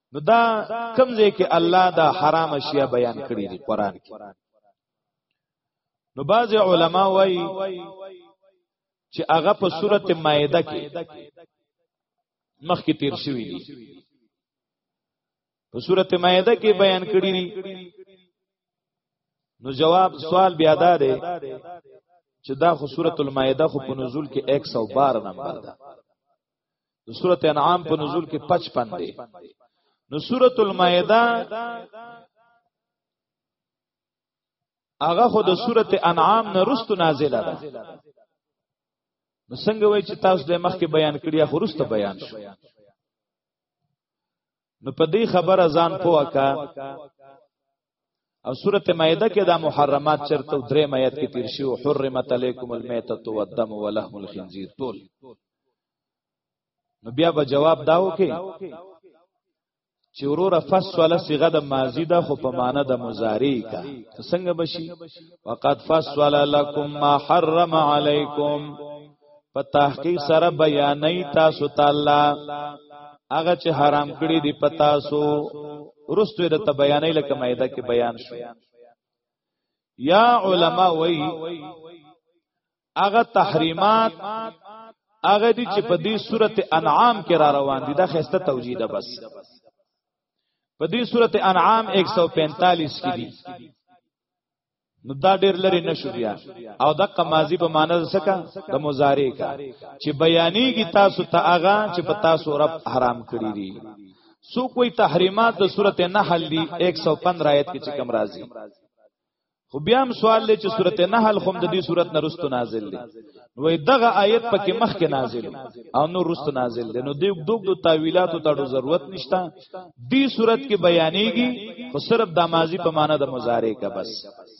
نو دا کمزې کې الله دا حرام اشیاء بیان کړی دی قران کې نو بعض علما وایي چې هغه په سورته مائده کې مخکې تیر شوی دی په سورته مائده کې بیان کړی دی نو جواب سوال بیا دا دی چې دا خو سورته المائده خو په نزول کې 112 نمبر ده د سورته انعام په نزول کې 55 دی نو سورۃ المائده هغه خو د سورته انعام نه رستو نازله ده نو څنګه وای چې تاسو د مخکې بیان کړی خو رستو بیان شو نو په دې خبره ځان پوکا او سوره مائده کې دا محرمات چرته درې مایت کې تیر شي او حرمت علیکم المیتۃ والدم ولحم الخنزیر ټول نو بیا به جواب داو کې چې وروره فصل صيغه د ماضی ده خو په معنا د مضارع کا څنګه بشي وقد فصل لكم ما حرم عليكم په تحقیق سره بیانې تاسو تعالی هغه چې حرام کړی دی په تاسو رستوی د ته بیانې لکه مایده کې بیان شو یا علما وای هغه تحریمات هغه دي چې په دې سورته انعام کې را روان دي دا خسته توجیه ده بس په دې سورته انعام 145 کې دي نو دا ډیر لري نشو بیا او د قمازی په معنی سکه د مضارع کا چې بیانېږي تاسو ته اغا چې په تاسو رب حرام کړی دي سو کوئی تحریمات د سورته نحل دی 115 آیت کې چې کوم راځي خو بیا هم سوال لې چې سورته نحل خوم د دې سورته نرستو نازل دي نو دغه آیت پکې مخکې نازل او نو رستو نازل دي نو دې دوګ دو تاویلاتو ته ضرورت نشته دی صورت کې بیانېږي خو صرف د ماضی په معنا د مضارع کا بس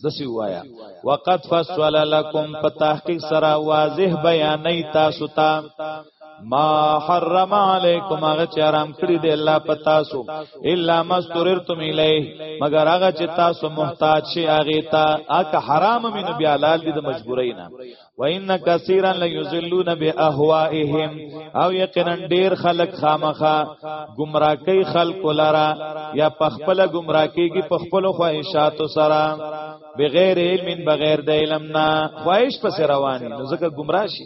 دسی وایا وقد فصل لكم په تحقیق سره واضح بیانې تاسو ته ما حرم علیکم هغه چې حرام کړی دی الله په تاسو الا مستورتم الیه مگر هغه چې تاسو محتاج شي هغه ته اک حرام مين بیا لال دي د مجبورۍ نه وان کثیرا لیذلون باهوائهم او یقینا ډیر خلق خامخه گمراه کوي خلق لرا یا پخپل گمراه کوي پخپل خواهشات سره بغیر علم بغیر د علم نه خواهش پس رواني نو ځکه گمراه شي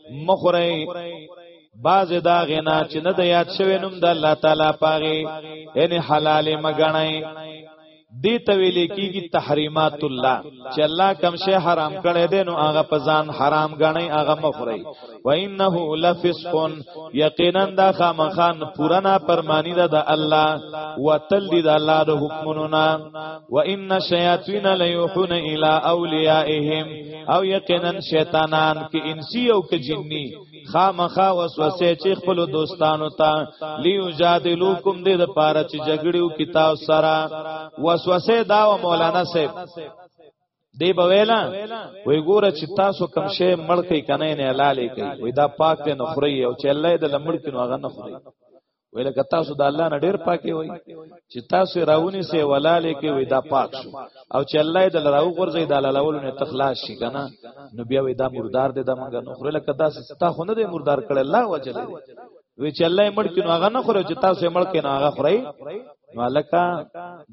مخوري باز دا غنا چې نه د یاد شوی نوم د الله تعالی پاغي یعنی حلال مګنای دی تویل کیږي تحریمات الله چې الله کوم شی حرام کړي دي نو هغه په ځان حرام غني هغه مخري و انه لفسق یقینا دا خامخان پورا نا پرمانی ده د الله وتل دي د الله د حکمونو نا و ان شیاطین لیوحون الی اولیاءهم او یقینا شیطانان کې انسی او کې جنی خامخا وسوسه چې خپل دوستانو ته لیو جادلوکم دې د پاره چې جګړیو کتاب سره وسوسه دا و مولانا صاحب دی به ویلا وی ګوره چې تاسو کم شی مړ کوي کنه نه حلالې کوي وی دا پاک دی نو خوري او چې الله دې لمړ کینو هغه نه خوري ویل که تاسو د الله نه ډیر پاکي وای چې تاسو راونی سي ولاله کې وای دا پاک شو او چې الله دې راو غورځي د لالولو نه تخلاص شي کنه نو بیا وای دا مردار دې د منګه نو خره لکه تاسو ستا خو نه دې مردار کړي الله وجل وی چې الله مړ کینو هغه نه خره چې تاسو مړ کینو هغه خړی نو الکا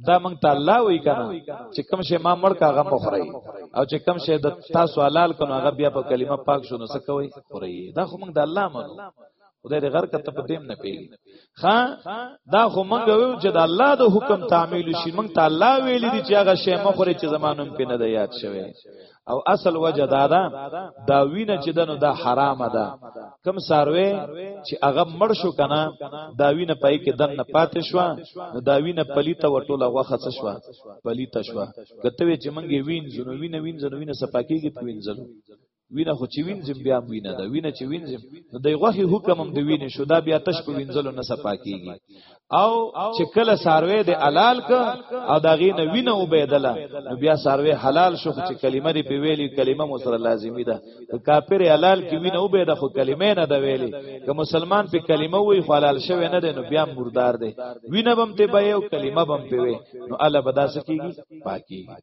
دا مونږ ته الله وی کنه چې کوم شی ما مړ کا هغه مخړی او چې کوم شی د تاسو حلال کنو هغه بیا په کلمه پاک شونه سکوي خوري دا خو مونږ د الله منو خدای دې غر کته په دیم نه پیږي ها دا خو مونږ ویو چې د الله د حکم تعمیل شي مونږ ته الله ویل دي چې هغه شی مخوري چې زمانوم په نه یاد شوی او اصل وجه دا ده دا وینه چې دنو دا حرام ده کم ساروي چې هغه مړ شو کنه دا وینه پای کې دن نه پاتې شو نو دا وینه پلیته وټوله غوخه څه شو پلیته شو کته چې مونږ وین زنو وینه وین زنو وینه سپاکیږي په وینځلو وینه خو چې وینځم بیا وینه ده وینه چې وینځم نو د غوخي حکم هم د وینې شو دا بیا تش په وینځلو نه سپاکیږي او چې کله ساروی د حلال ک او دا غي نه وینه وبیدله نو بیا ساروی حلال شو چې کلمه ری په ویلي کلمه مو سره لازمی ده کافر حلال کې وینه وبیده خو کلمه نه ده ویلي که مسلمان په کلمه وی خو حلال شوی نه ده نو بیا مردار ده وینه بم ته به او کلمه بم په وی نو الله بداسه کیږي پاکیږي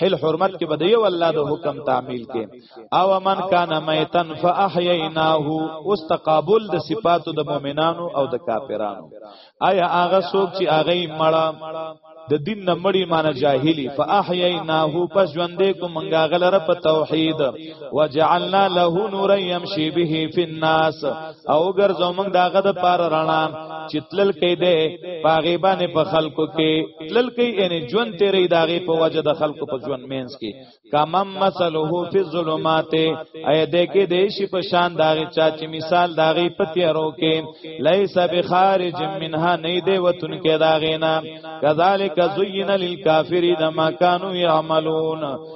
حل حرمت کې بده یو الله د حکم تعمیل کې او من کان میتن فاحیناه اوس تقابل د صفاتو د مؤمنانو او د کافرانو آیا هغه څوک چې هغه مړه د دین نه مړی معنی جاهلی فاحیناه پس ژوندې کو منګا غلره په توحید وجعلنا له نور یمشي به فی الناس او ګرځو موږ داغه د پار رڼا چې تلل کې ده پاغي باندې په خلکو کې تلل کې یعنی ژوند تیرې داغه په وجه د خلکو په ژوند مینس کې کمم مثله فی الظلمات اې دې کې دې شي په شان داغه چا چې مثال داغه په تیرو کې لیس بخارج منها نه دې وتون کې داغه نه کذالک زین للکافرین ما کانوا یعملون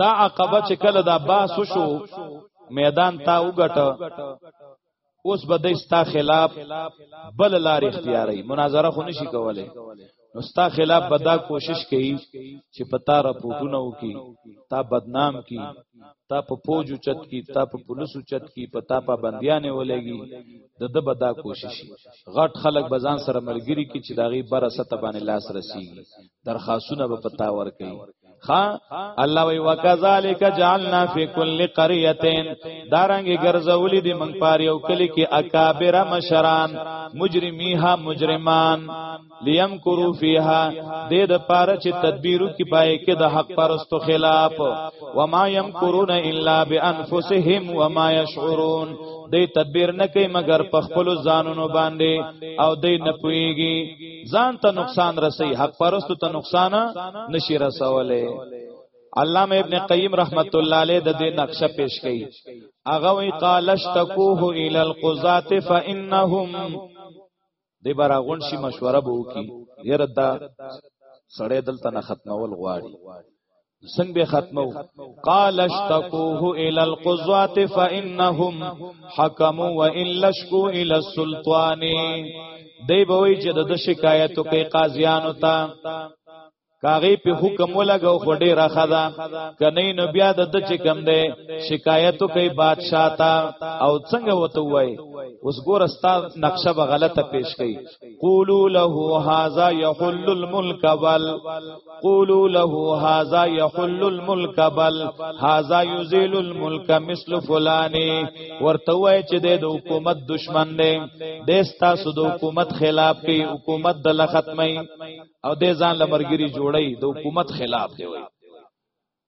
دا عقبه چې کله دا باس شو میدان تا وګټه اوس به د ستا خلاف بل لار اختیاري مناظره خو نشي کوله نو ستا خلاف به دا کوشش کوي چې پتا راپورټونه وکي تا بدنام کی تا په پوج چت کی تا په پولیس چت کی پتا په بندیانه ولګي د د به دا کوشش غټ خلک بزان سره ملګری کی چې داغي بر سته باندې لاس رسیږي درخواستونه به پتا ور کوي خا الله وی وکذالک جعلنا فی کل قريه دارنګي ګرځولې دي من پاره یو کلی کې اکابر مشران مجرمیها مجرمان لیم کرو فیها د د پاره چې تدبیرو کې پای کې د حق پرستو خلاف و ما یم کرون الا بانفسهم و ما یشعرون دې تدبیر نه کوي مگر په خپل ځانونو باندې او دې نه پويږي ځان ته نقصان رسي حق پرستو ته نقصان نشي رسوله علامه ابن قیم رحمت الله علیه د دې نقشه پیش کړي اغه وی قال اشتکوه الی القضات فانهم دی برا غون شي مشوره بو کی یره دا سړی دلته نه ختمول غواړي څنګه به ختمو قال اشتكوه الى القضات فانهم حكموا وان لشكوا الى السلطان دی به وی چې د شکایت کوي قاضیانو ته کاغی په حکم ولګو خو ډیر خدا کنه نو بیا د د چې کم دی شکایتو کوي بادشاہ تا او څنګه وته وای اوس ګور استا نقشه به غلطه پیش کړي قولوا له هاذا يحل الملك بل قولوا له هذا يحل الملك بل هذا يزيل الملك مثل فلان ورته وای چې د حکومت دشمن دی د ستاسو د حکومت خلاف کوي حکومت د لختمي او د ځان لمرګري جوړي د حکومت خلاف دی وای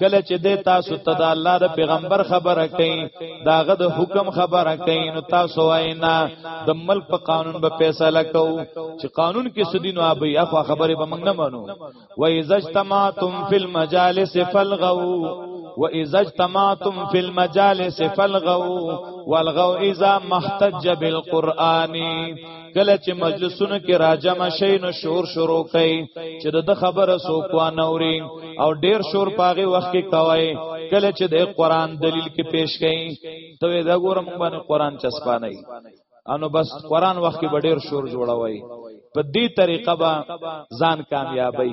کله چې د تاسو ته د الله د پیغمبر خبره کوي داغه د حکم خبره کوي نو تاسو وینا د ملک په قانون به فیصله کو چې قانون کې سدي نو ابي اخو خبره به موږ نه مانو و اذا اجتمعتم في المجالس فالغوا واذا اجتمعتم في المجالس فالغوا والغوا اذا محتج بالقران کله چې مجلسونو کې راجم شي نو شور شروع کوي چې د خبره سوکوا نوري او ډیر شور پاغي وخت کې کوي کله چې د قران دلیل کې پیش کړي ته دا ګورم باندې قران چسپانه انو بس قران وخت کې ډیر شور جوړوي په دې طریقه به ځان کامیابی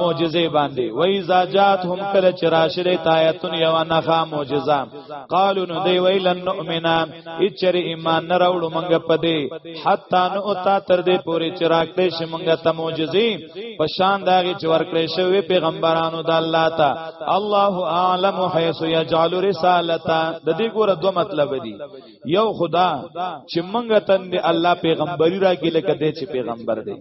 معجزه باندې وای زاجات هم کله چراشره تایتون یو نخا معجزه قالو نو دی ویل نؤمنا اچر ایمان نه راوړو مونږ پدې حتا نو تا تر دې پوری چراکته ش مونږ ته معجزه په شان داږي چې ورکړې شوی پیغمبرانو د الله ته الله اعلم حيث يجعل رسالته د دې ګوره دوه مطلب دي یو خدا چې مونږ ته الله پیغمبري راکې لکه دې چې پیغمبر دی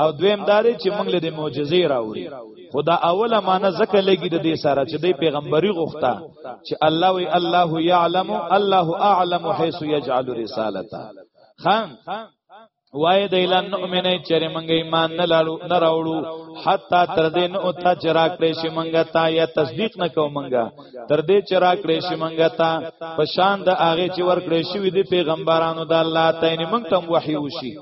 او دویم دار چې موږ له معجزې راوړي خدا اوله معنی زکه لګي د دې سره چې د پیغمبري غوښته چې الله وی الله يعلم الله اعلم حيث يجعل رسالته خان وای د اعلان نؤمنه چرې مونږ ایمان نه لاړو نه راوړو حتا تر دې نو تا چرا کړې شي مونږ تا یا تصدیق نه کو مونږ تر دې چرا کړې شي مونږ تا په شان د هغه چې ور کړې شي د پیغمبرانو د الله تعالی مونږ تم وحي وشي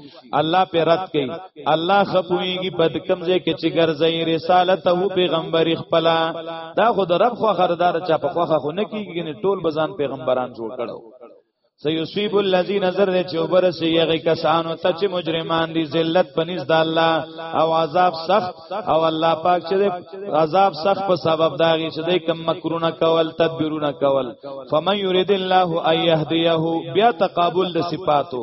الله په رد کوي الله خپويږي په کوم ځای کې چې ګرځي رسالت او پیغمبر خپل دا خو د رب خو خردار چا په خوخه خو نه کیږي نه ټول بزان پیغمبران جوړ کړو سيصيب الذين زر چې وبر سي هغه کسانو ته چې مجرمان دي ذلت پنيز د الله او عذاب سخت او الله پاک چې عذاب سخت په سبب داږي چې دوی کم مکرونه کول تدبیرونه کول فمن يريد الله ان يهديه بیا تقابل د صفاتو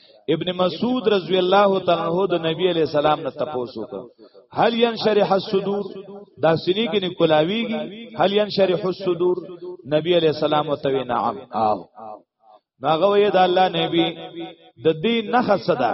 ابن مسعود رضی الله تعالی عنہ د نبی علی السلام نه تپوسو کړ هل ينشرح الصدور دا سینې کې نکولاویږي هل ينشرح الصدور نبی علی السلام او توی نعم او ناغه وې د الله نبی د دې نه خصدا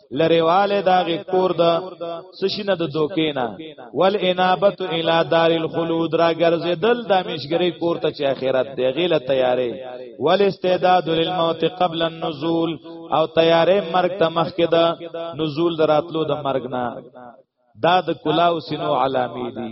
لریواله دا غی کور د سشینه د دوکینا ول انابت الی دار الخلود را ګرځیدل د مشګری کور ته چې اخرت دی غیله تیاری ول استعداد للموت قبل النزول او تیاری مرګ ته مخکې د نزول دراتلو د مرګ نه دا د کلاو سینو علامی دی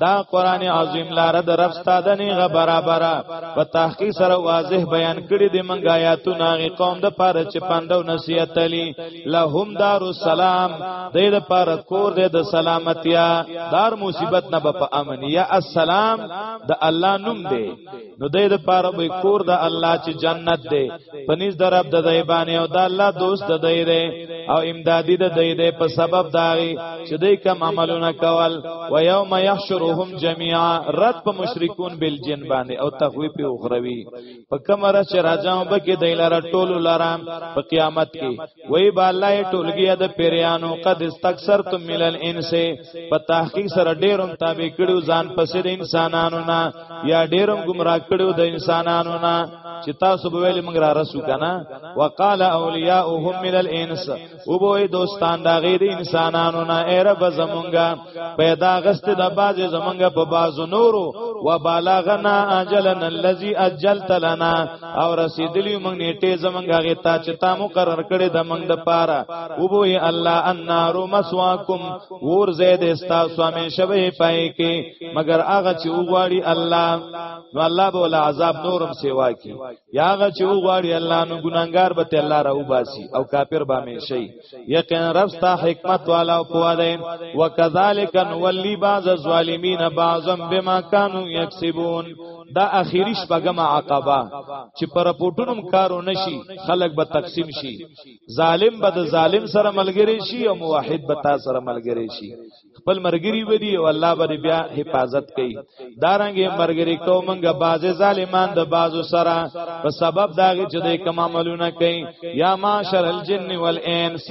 دا قران عظیم لار د رب ستاده نه غ برابر په تحقیق سره واضح بیان کړی د منګ آیاتونه غ قوم د پاره چې پندو نصیحت علی لهم دار السلام د دې پاره کور د سلامتیا دار مصیبت نه په امن یا السلام د الله نوم دی نو دې د پاره به کور د الله چې جنت دی پنيز در رب د دې باندې او د الله دوست د دې دی او امدادي د دې دی په سبب داغي چې دې کوم عملونه کول و يوم يحشرهم جميعا رد په مشرکون بل جن باندې او تخوي په اخروی په کمره چې راځم به کې دې لاره ټول لاره په قیامت کې وی بالله ټولګیا د پیرانو قد استکثرتم من الانس په تحقیق سره ډیرم تابع کړو ځان پسې د انسانانو نه یا ډیرم گمراه کړو د انسانانو نه چې تاسو به ویل موږ را رسو کنه وقال اولیاءهم من الانس او به دوستان دا غیر انسانانو نه ایره بزمونګه پیدا غست د باز زمنګ په باز نورو و بالغنا اجلنا الذي اجلت لنا او رسیدلی موږ نیټه زمنګ هغه تا چې تا مقرر کړی د موږ د پاره او بو الله النار مسواکم ور زید استا سوامه شوی پای کې مگر هغه چې وغواړي الله نو الله به ول عذاب نورم سیوا کی یا هغه چې وغواړي الله نو ګناګار به ته الله راو باسي او کافر به مې شي یقینا رب ستا حکمت والا او قوا ده وکذالک نولی بعض الظالمین بعضا بما كانوا یکسبون دا اخیری شپږم عقبه چې پر پټونم کارو نشي خلق به تقسیم شي ظالم به د ظالم سره ملګری شي او موحد به تا سره ملګری شي خپل مرګري ودی او الله بر بیا حفاظت کوي دارنګه مرګري کومنګه باز ظالمان د بازو سره په سبب داږي چې د کوم عملونه کوي یا معاشر الجن والانس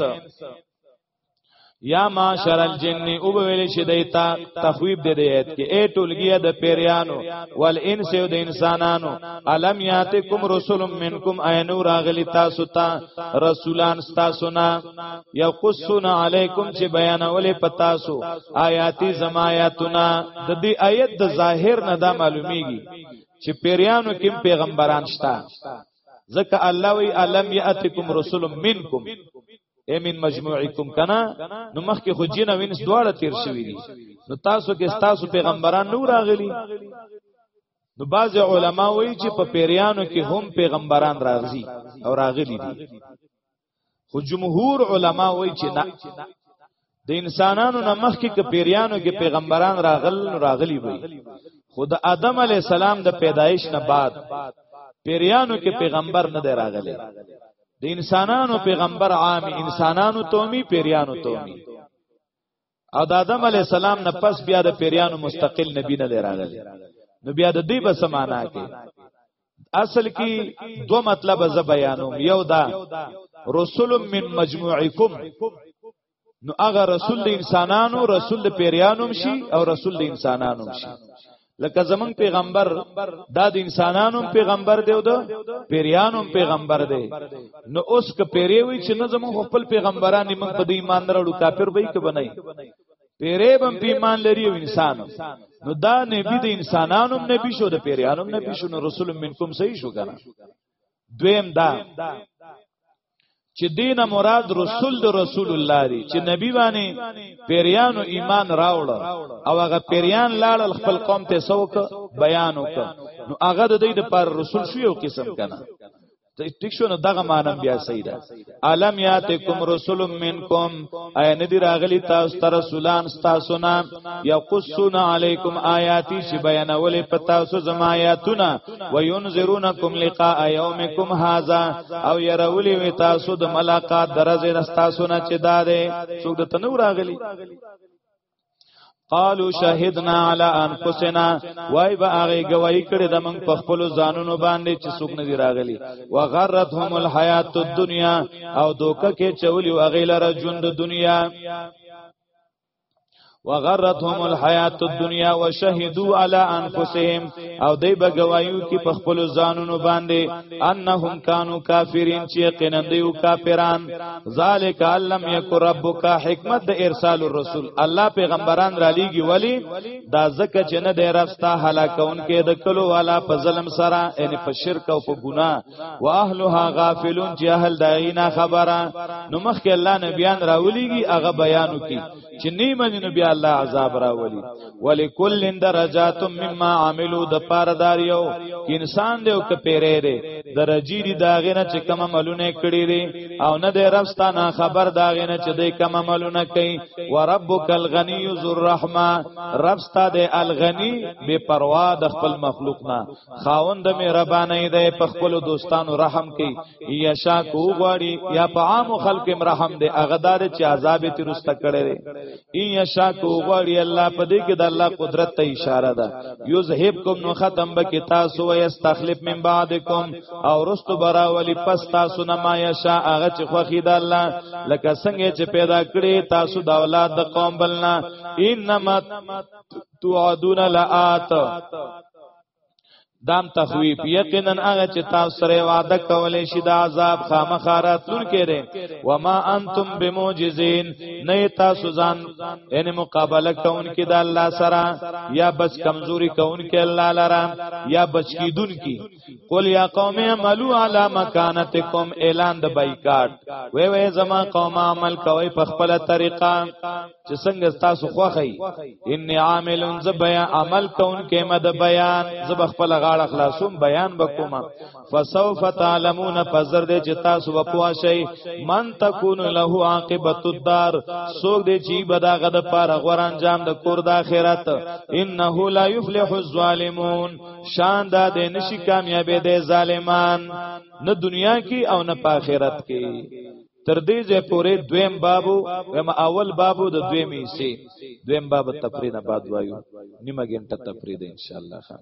یا معاشر الجن او ویل شي دیتا تخویب دې دیت کې اے ټولګیا د پیریانو ول انس او د انسانانو علم یاتکم رسول منکم عینو راغلی تاسو ته رسولان تاسو نه یقصون علیکم چې بیانولې پتاسو آیاتی زما آیاتنا د دې آیت د ظاهر نه دا معلومیږي چې پیریانو کې پیغمبران شته ځکه الله وی علم یاتکم رسول منکم امین مجموعکم کنا نو مخکې خو جن او انس دواړه تیر شوی دي نو تاسو کې تاسو پیغمبران نو راغلي نو بعض علما وایي چې په پیریانو کې هم پیغمبران راغلي او راغلي دي خو جمهور علما وایي چې نه د انسانانو نه مخکې ک پیریانو کې پیغمبران راغل راغلی وي خو د آدم علی السلام د پیدایش نه بعد پیریانو کې پیغمبر نه دی راغلی د انسانانو پیغمبر عام انسانانو تومي پیریانو تومي او د آدم علی السلام نه پس بیا د پیریانو مستقل نبی نه دی راغلی نو بیا د دوی به سمانا کې اصل کې دو مطلب ز بیانوم یو دا رسول من مجموعکم نو هغه رسول د انسانانو رسول د پیریانو شي او رسول د انسانانو شي لکه زمون پیغمبر دا د انسانانو پیغمبر دی او د پیریانو پیغمبر دی نو اوس که پیری وی چې نه زمون خپل پیغمبران موږ په دې ایمان درلو کافر به کې بنای پیری بم په ایمان لري او انسان نو دا نبی د انسانانو نبی شو د پیریانو نبی شو نو رسول منکم صحیح شو کنه دویم دا چې دینه مراد رسول د رسول الله دی چې نبی باندې پیریانو ایمان راوړ او هغه پیریان لاړ خپل قوم ته سوک بیان وک نو هغه د دې پر رسول شو یو قسم کنه ټیک شو نو دغه مانم بیا صحیح ده علم یاتکم رسول منکم ایا ندی راغلی تاسو ته رسولان تاسو نه یقصون علیکم آیاتی چې بیانول پتا سو زما آیاتونه وینذرونکم لقاء یومکم هاذا او يرولې وی تاسو د ملاقات درځه نستاسو نه چې داده څوک د تنور راغلی قالو شهدنا علی انفسنا وای با هغه گواہی کړی د موږ په خپل ځانونو باندې چې څوک نه دی راغلی و غرتهم الحیات الدنیا او دوکه کې چولی هغه لره ژوند دنیا وغرتهم الحیات الدنیا وشهدوا علی انفسهم او دی بګوایو کی په خپل ځانونو باندې انهم کانوا کافرین چې یقینا دیو کافران ذالک علم یک ربک حکمت د ارسال الرسول الله پیغمبران را لیږي ولی دا زکه چې نه دی راستا هلاکون کې د کلو والا په ظلم سره ان په شرک او په ګناه واهلها غافلون چې اهل داینا خبره نو مخکې الله نبیان راولېږي هغه بیانو کې چې نیمه نو بیا الله عذاب راولي ولکل درجات مما عملو د پاردار یو انسان دی او کپیرې دی درجی دی داغه نه چې کوم عملونه کړی دی او نه دی ربستانه خبر داغه نه چې دی کوم عملونه کوي وربک الغنی ذو الرحمه ربستا دی الغنی بے پروا د خپل مخلوق نه خاوند مهرباني دی په خپل دوستانو رحم کوي یا شاکو غواړي یا په عام خلک رحم دی هغه دار چې عذاب ترست کړي دی یا شاکو غواړي الله په دې کې د الله قدرت ته اشاره ده یذهبکم نو ختم به کې تاسو او استخلف من بعدکم او رست براولی پس تاسو نه ما یا شا هغه چې خوخي د الله لکه څنګه چې پیدا کړي تاسو د اولاد د قوم بلنا انما توعدون لآت دام تخویب یقینا هغه چې تاسو سره وعده کولې شي د عذاب خامخاراتون کړي و ما انتم بموجزین نه تاسو ځان یعنی مقابله کوونکې د الله سره یا بس کمزوري کوونکې الله لره یا بچ کیدونکې قل یا قوم عملو علی مکانتکم اعلان د بایکاټ وی وی زما قوم عمل کوي په خپل طریقه چې څنګه تاسو خوخی ان عامل زبیا عمل کون کې مد بیان زب خپل غاړه خلاصوم بیان وکوم فسوف تعلمون فزر دې چې تاسو وپوا شئ من تکون له عاقبت الدار سوګ دې چې بدا غد پار غور انجام د کور د اخرت انه لا یفلح الظالمون شان دا د نشي کامیابې د ظالمان نه دنیا کې او نه په آخرت کې تر دې ځې پورې دویم بابو هم اول بابو د دویم حصے دویم باب تفریح نه بعد وایو نیمه ګنټه تفریح ده ان شاء الله خان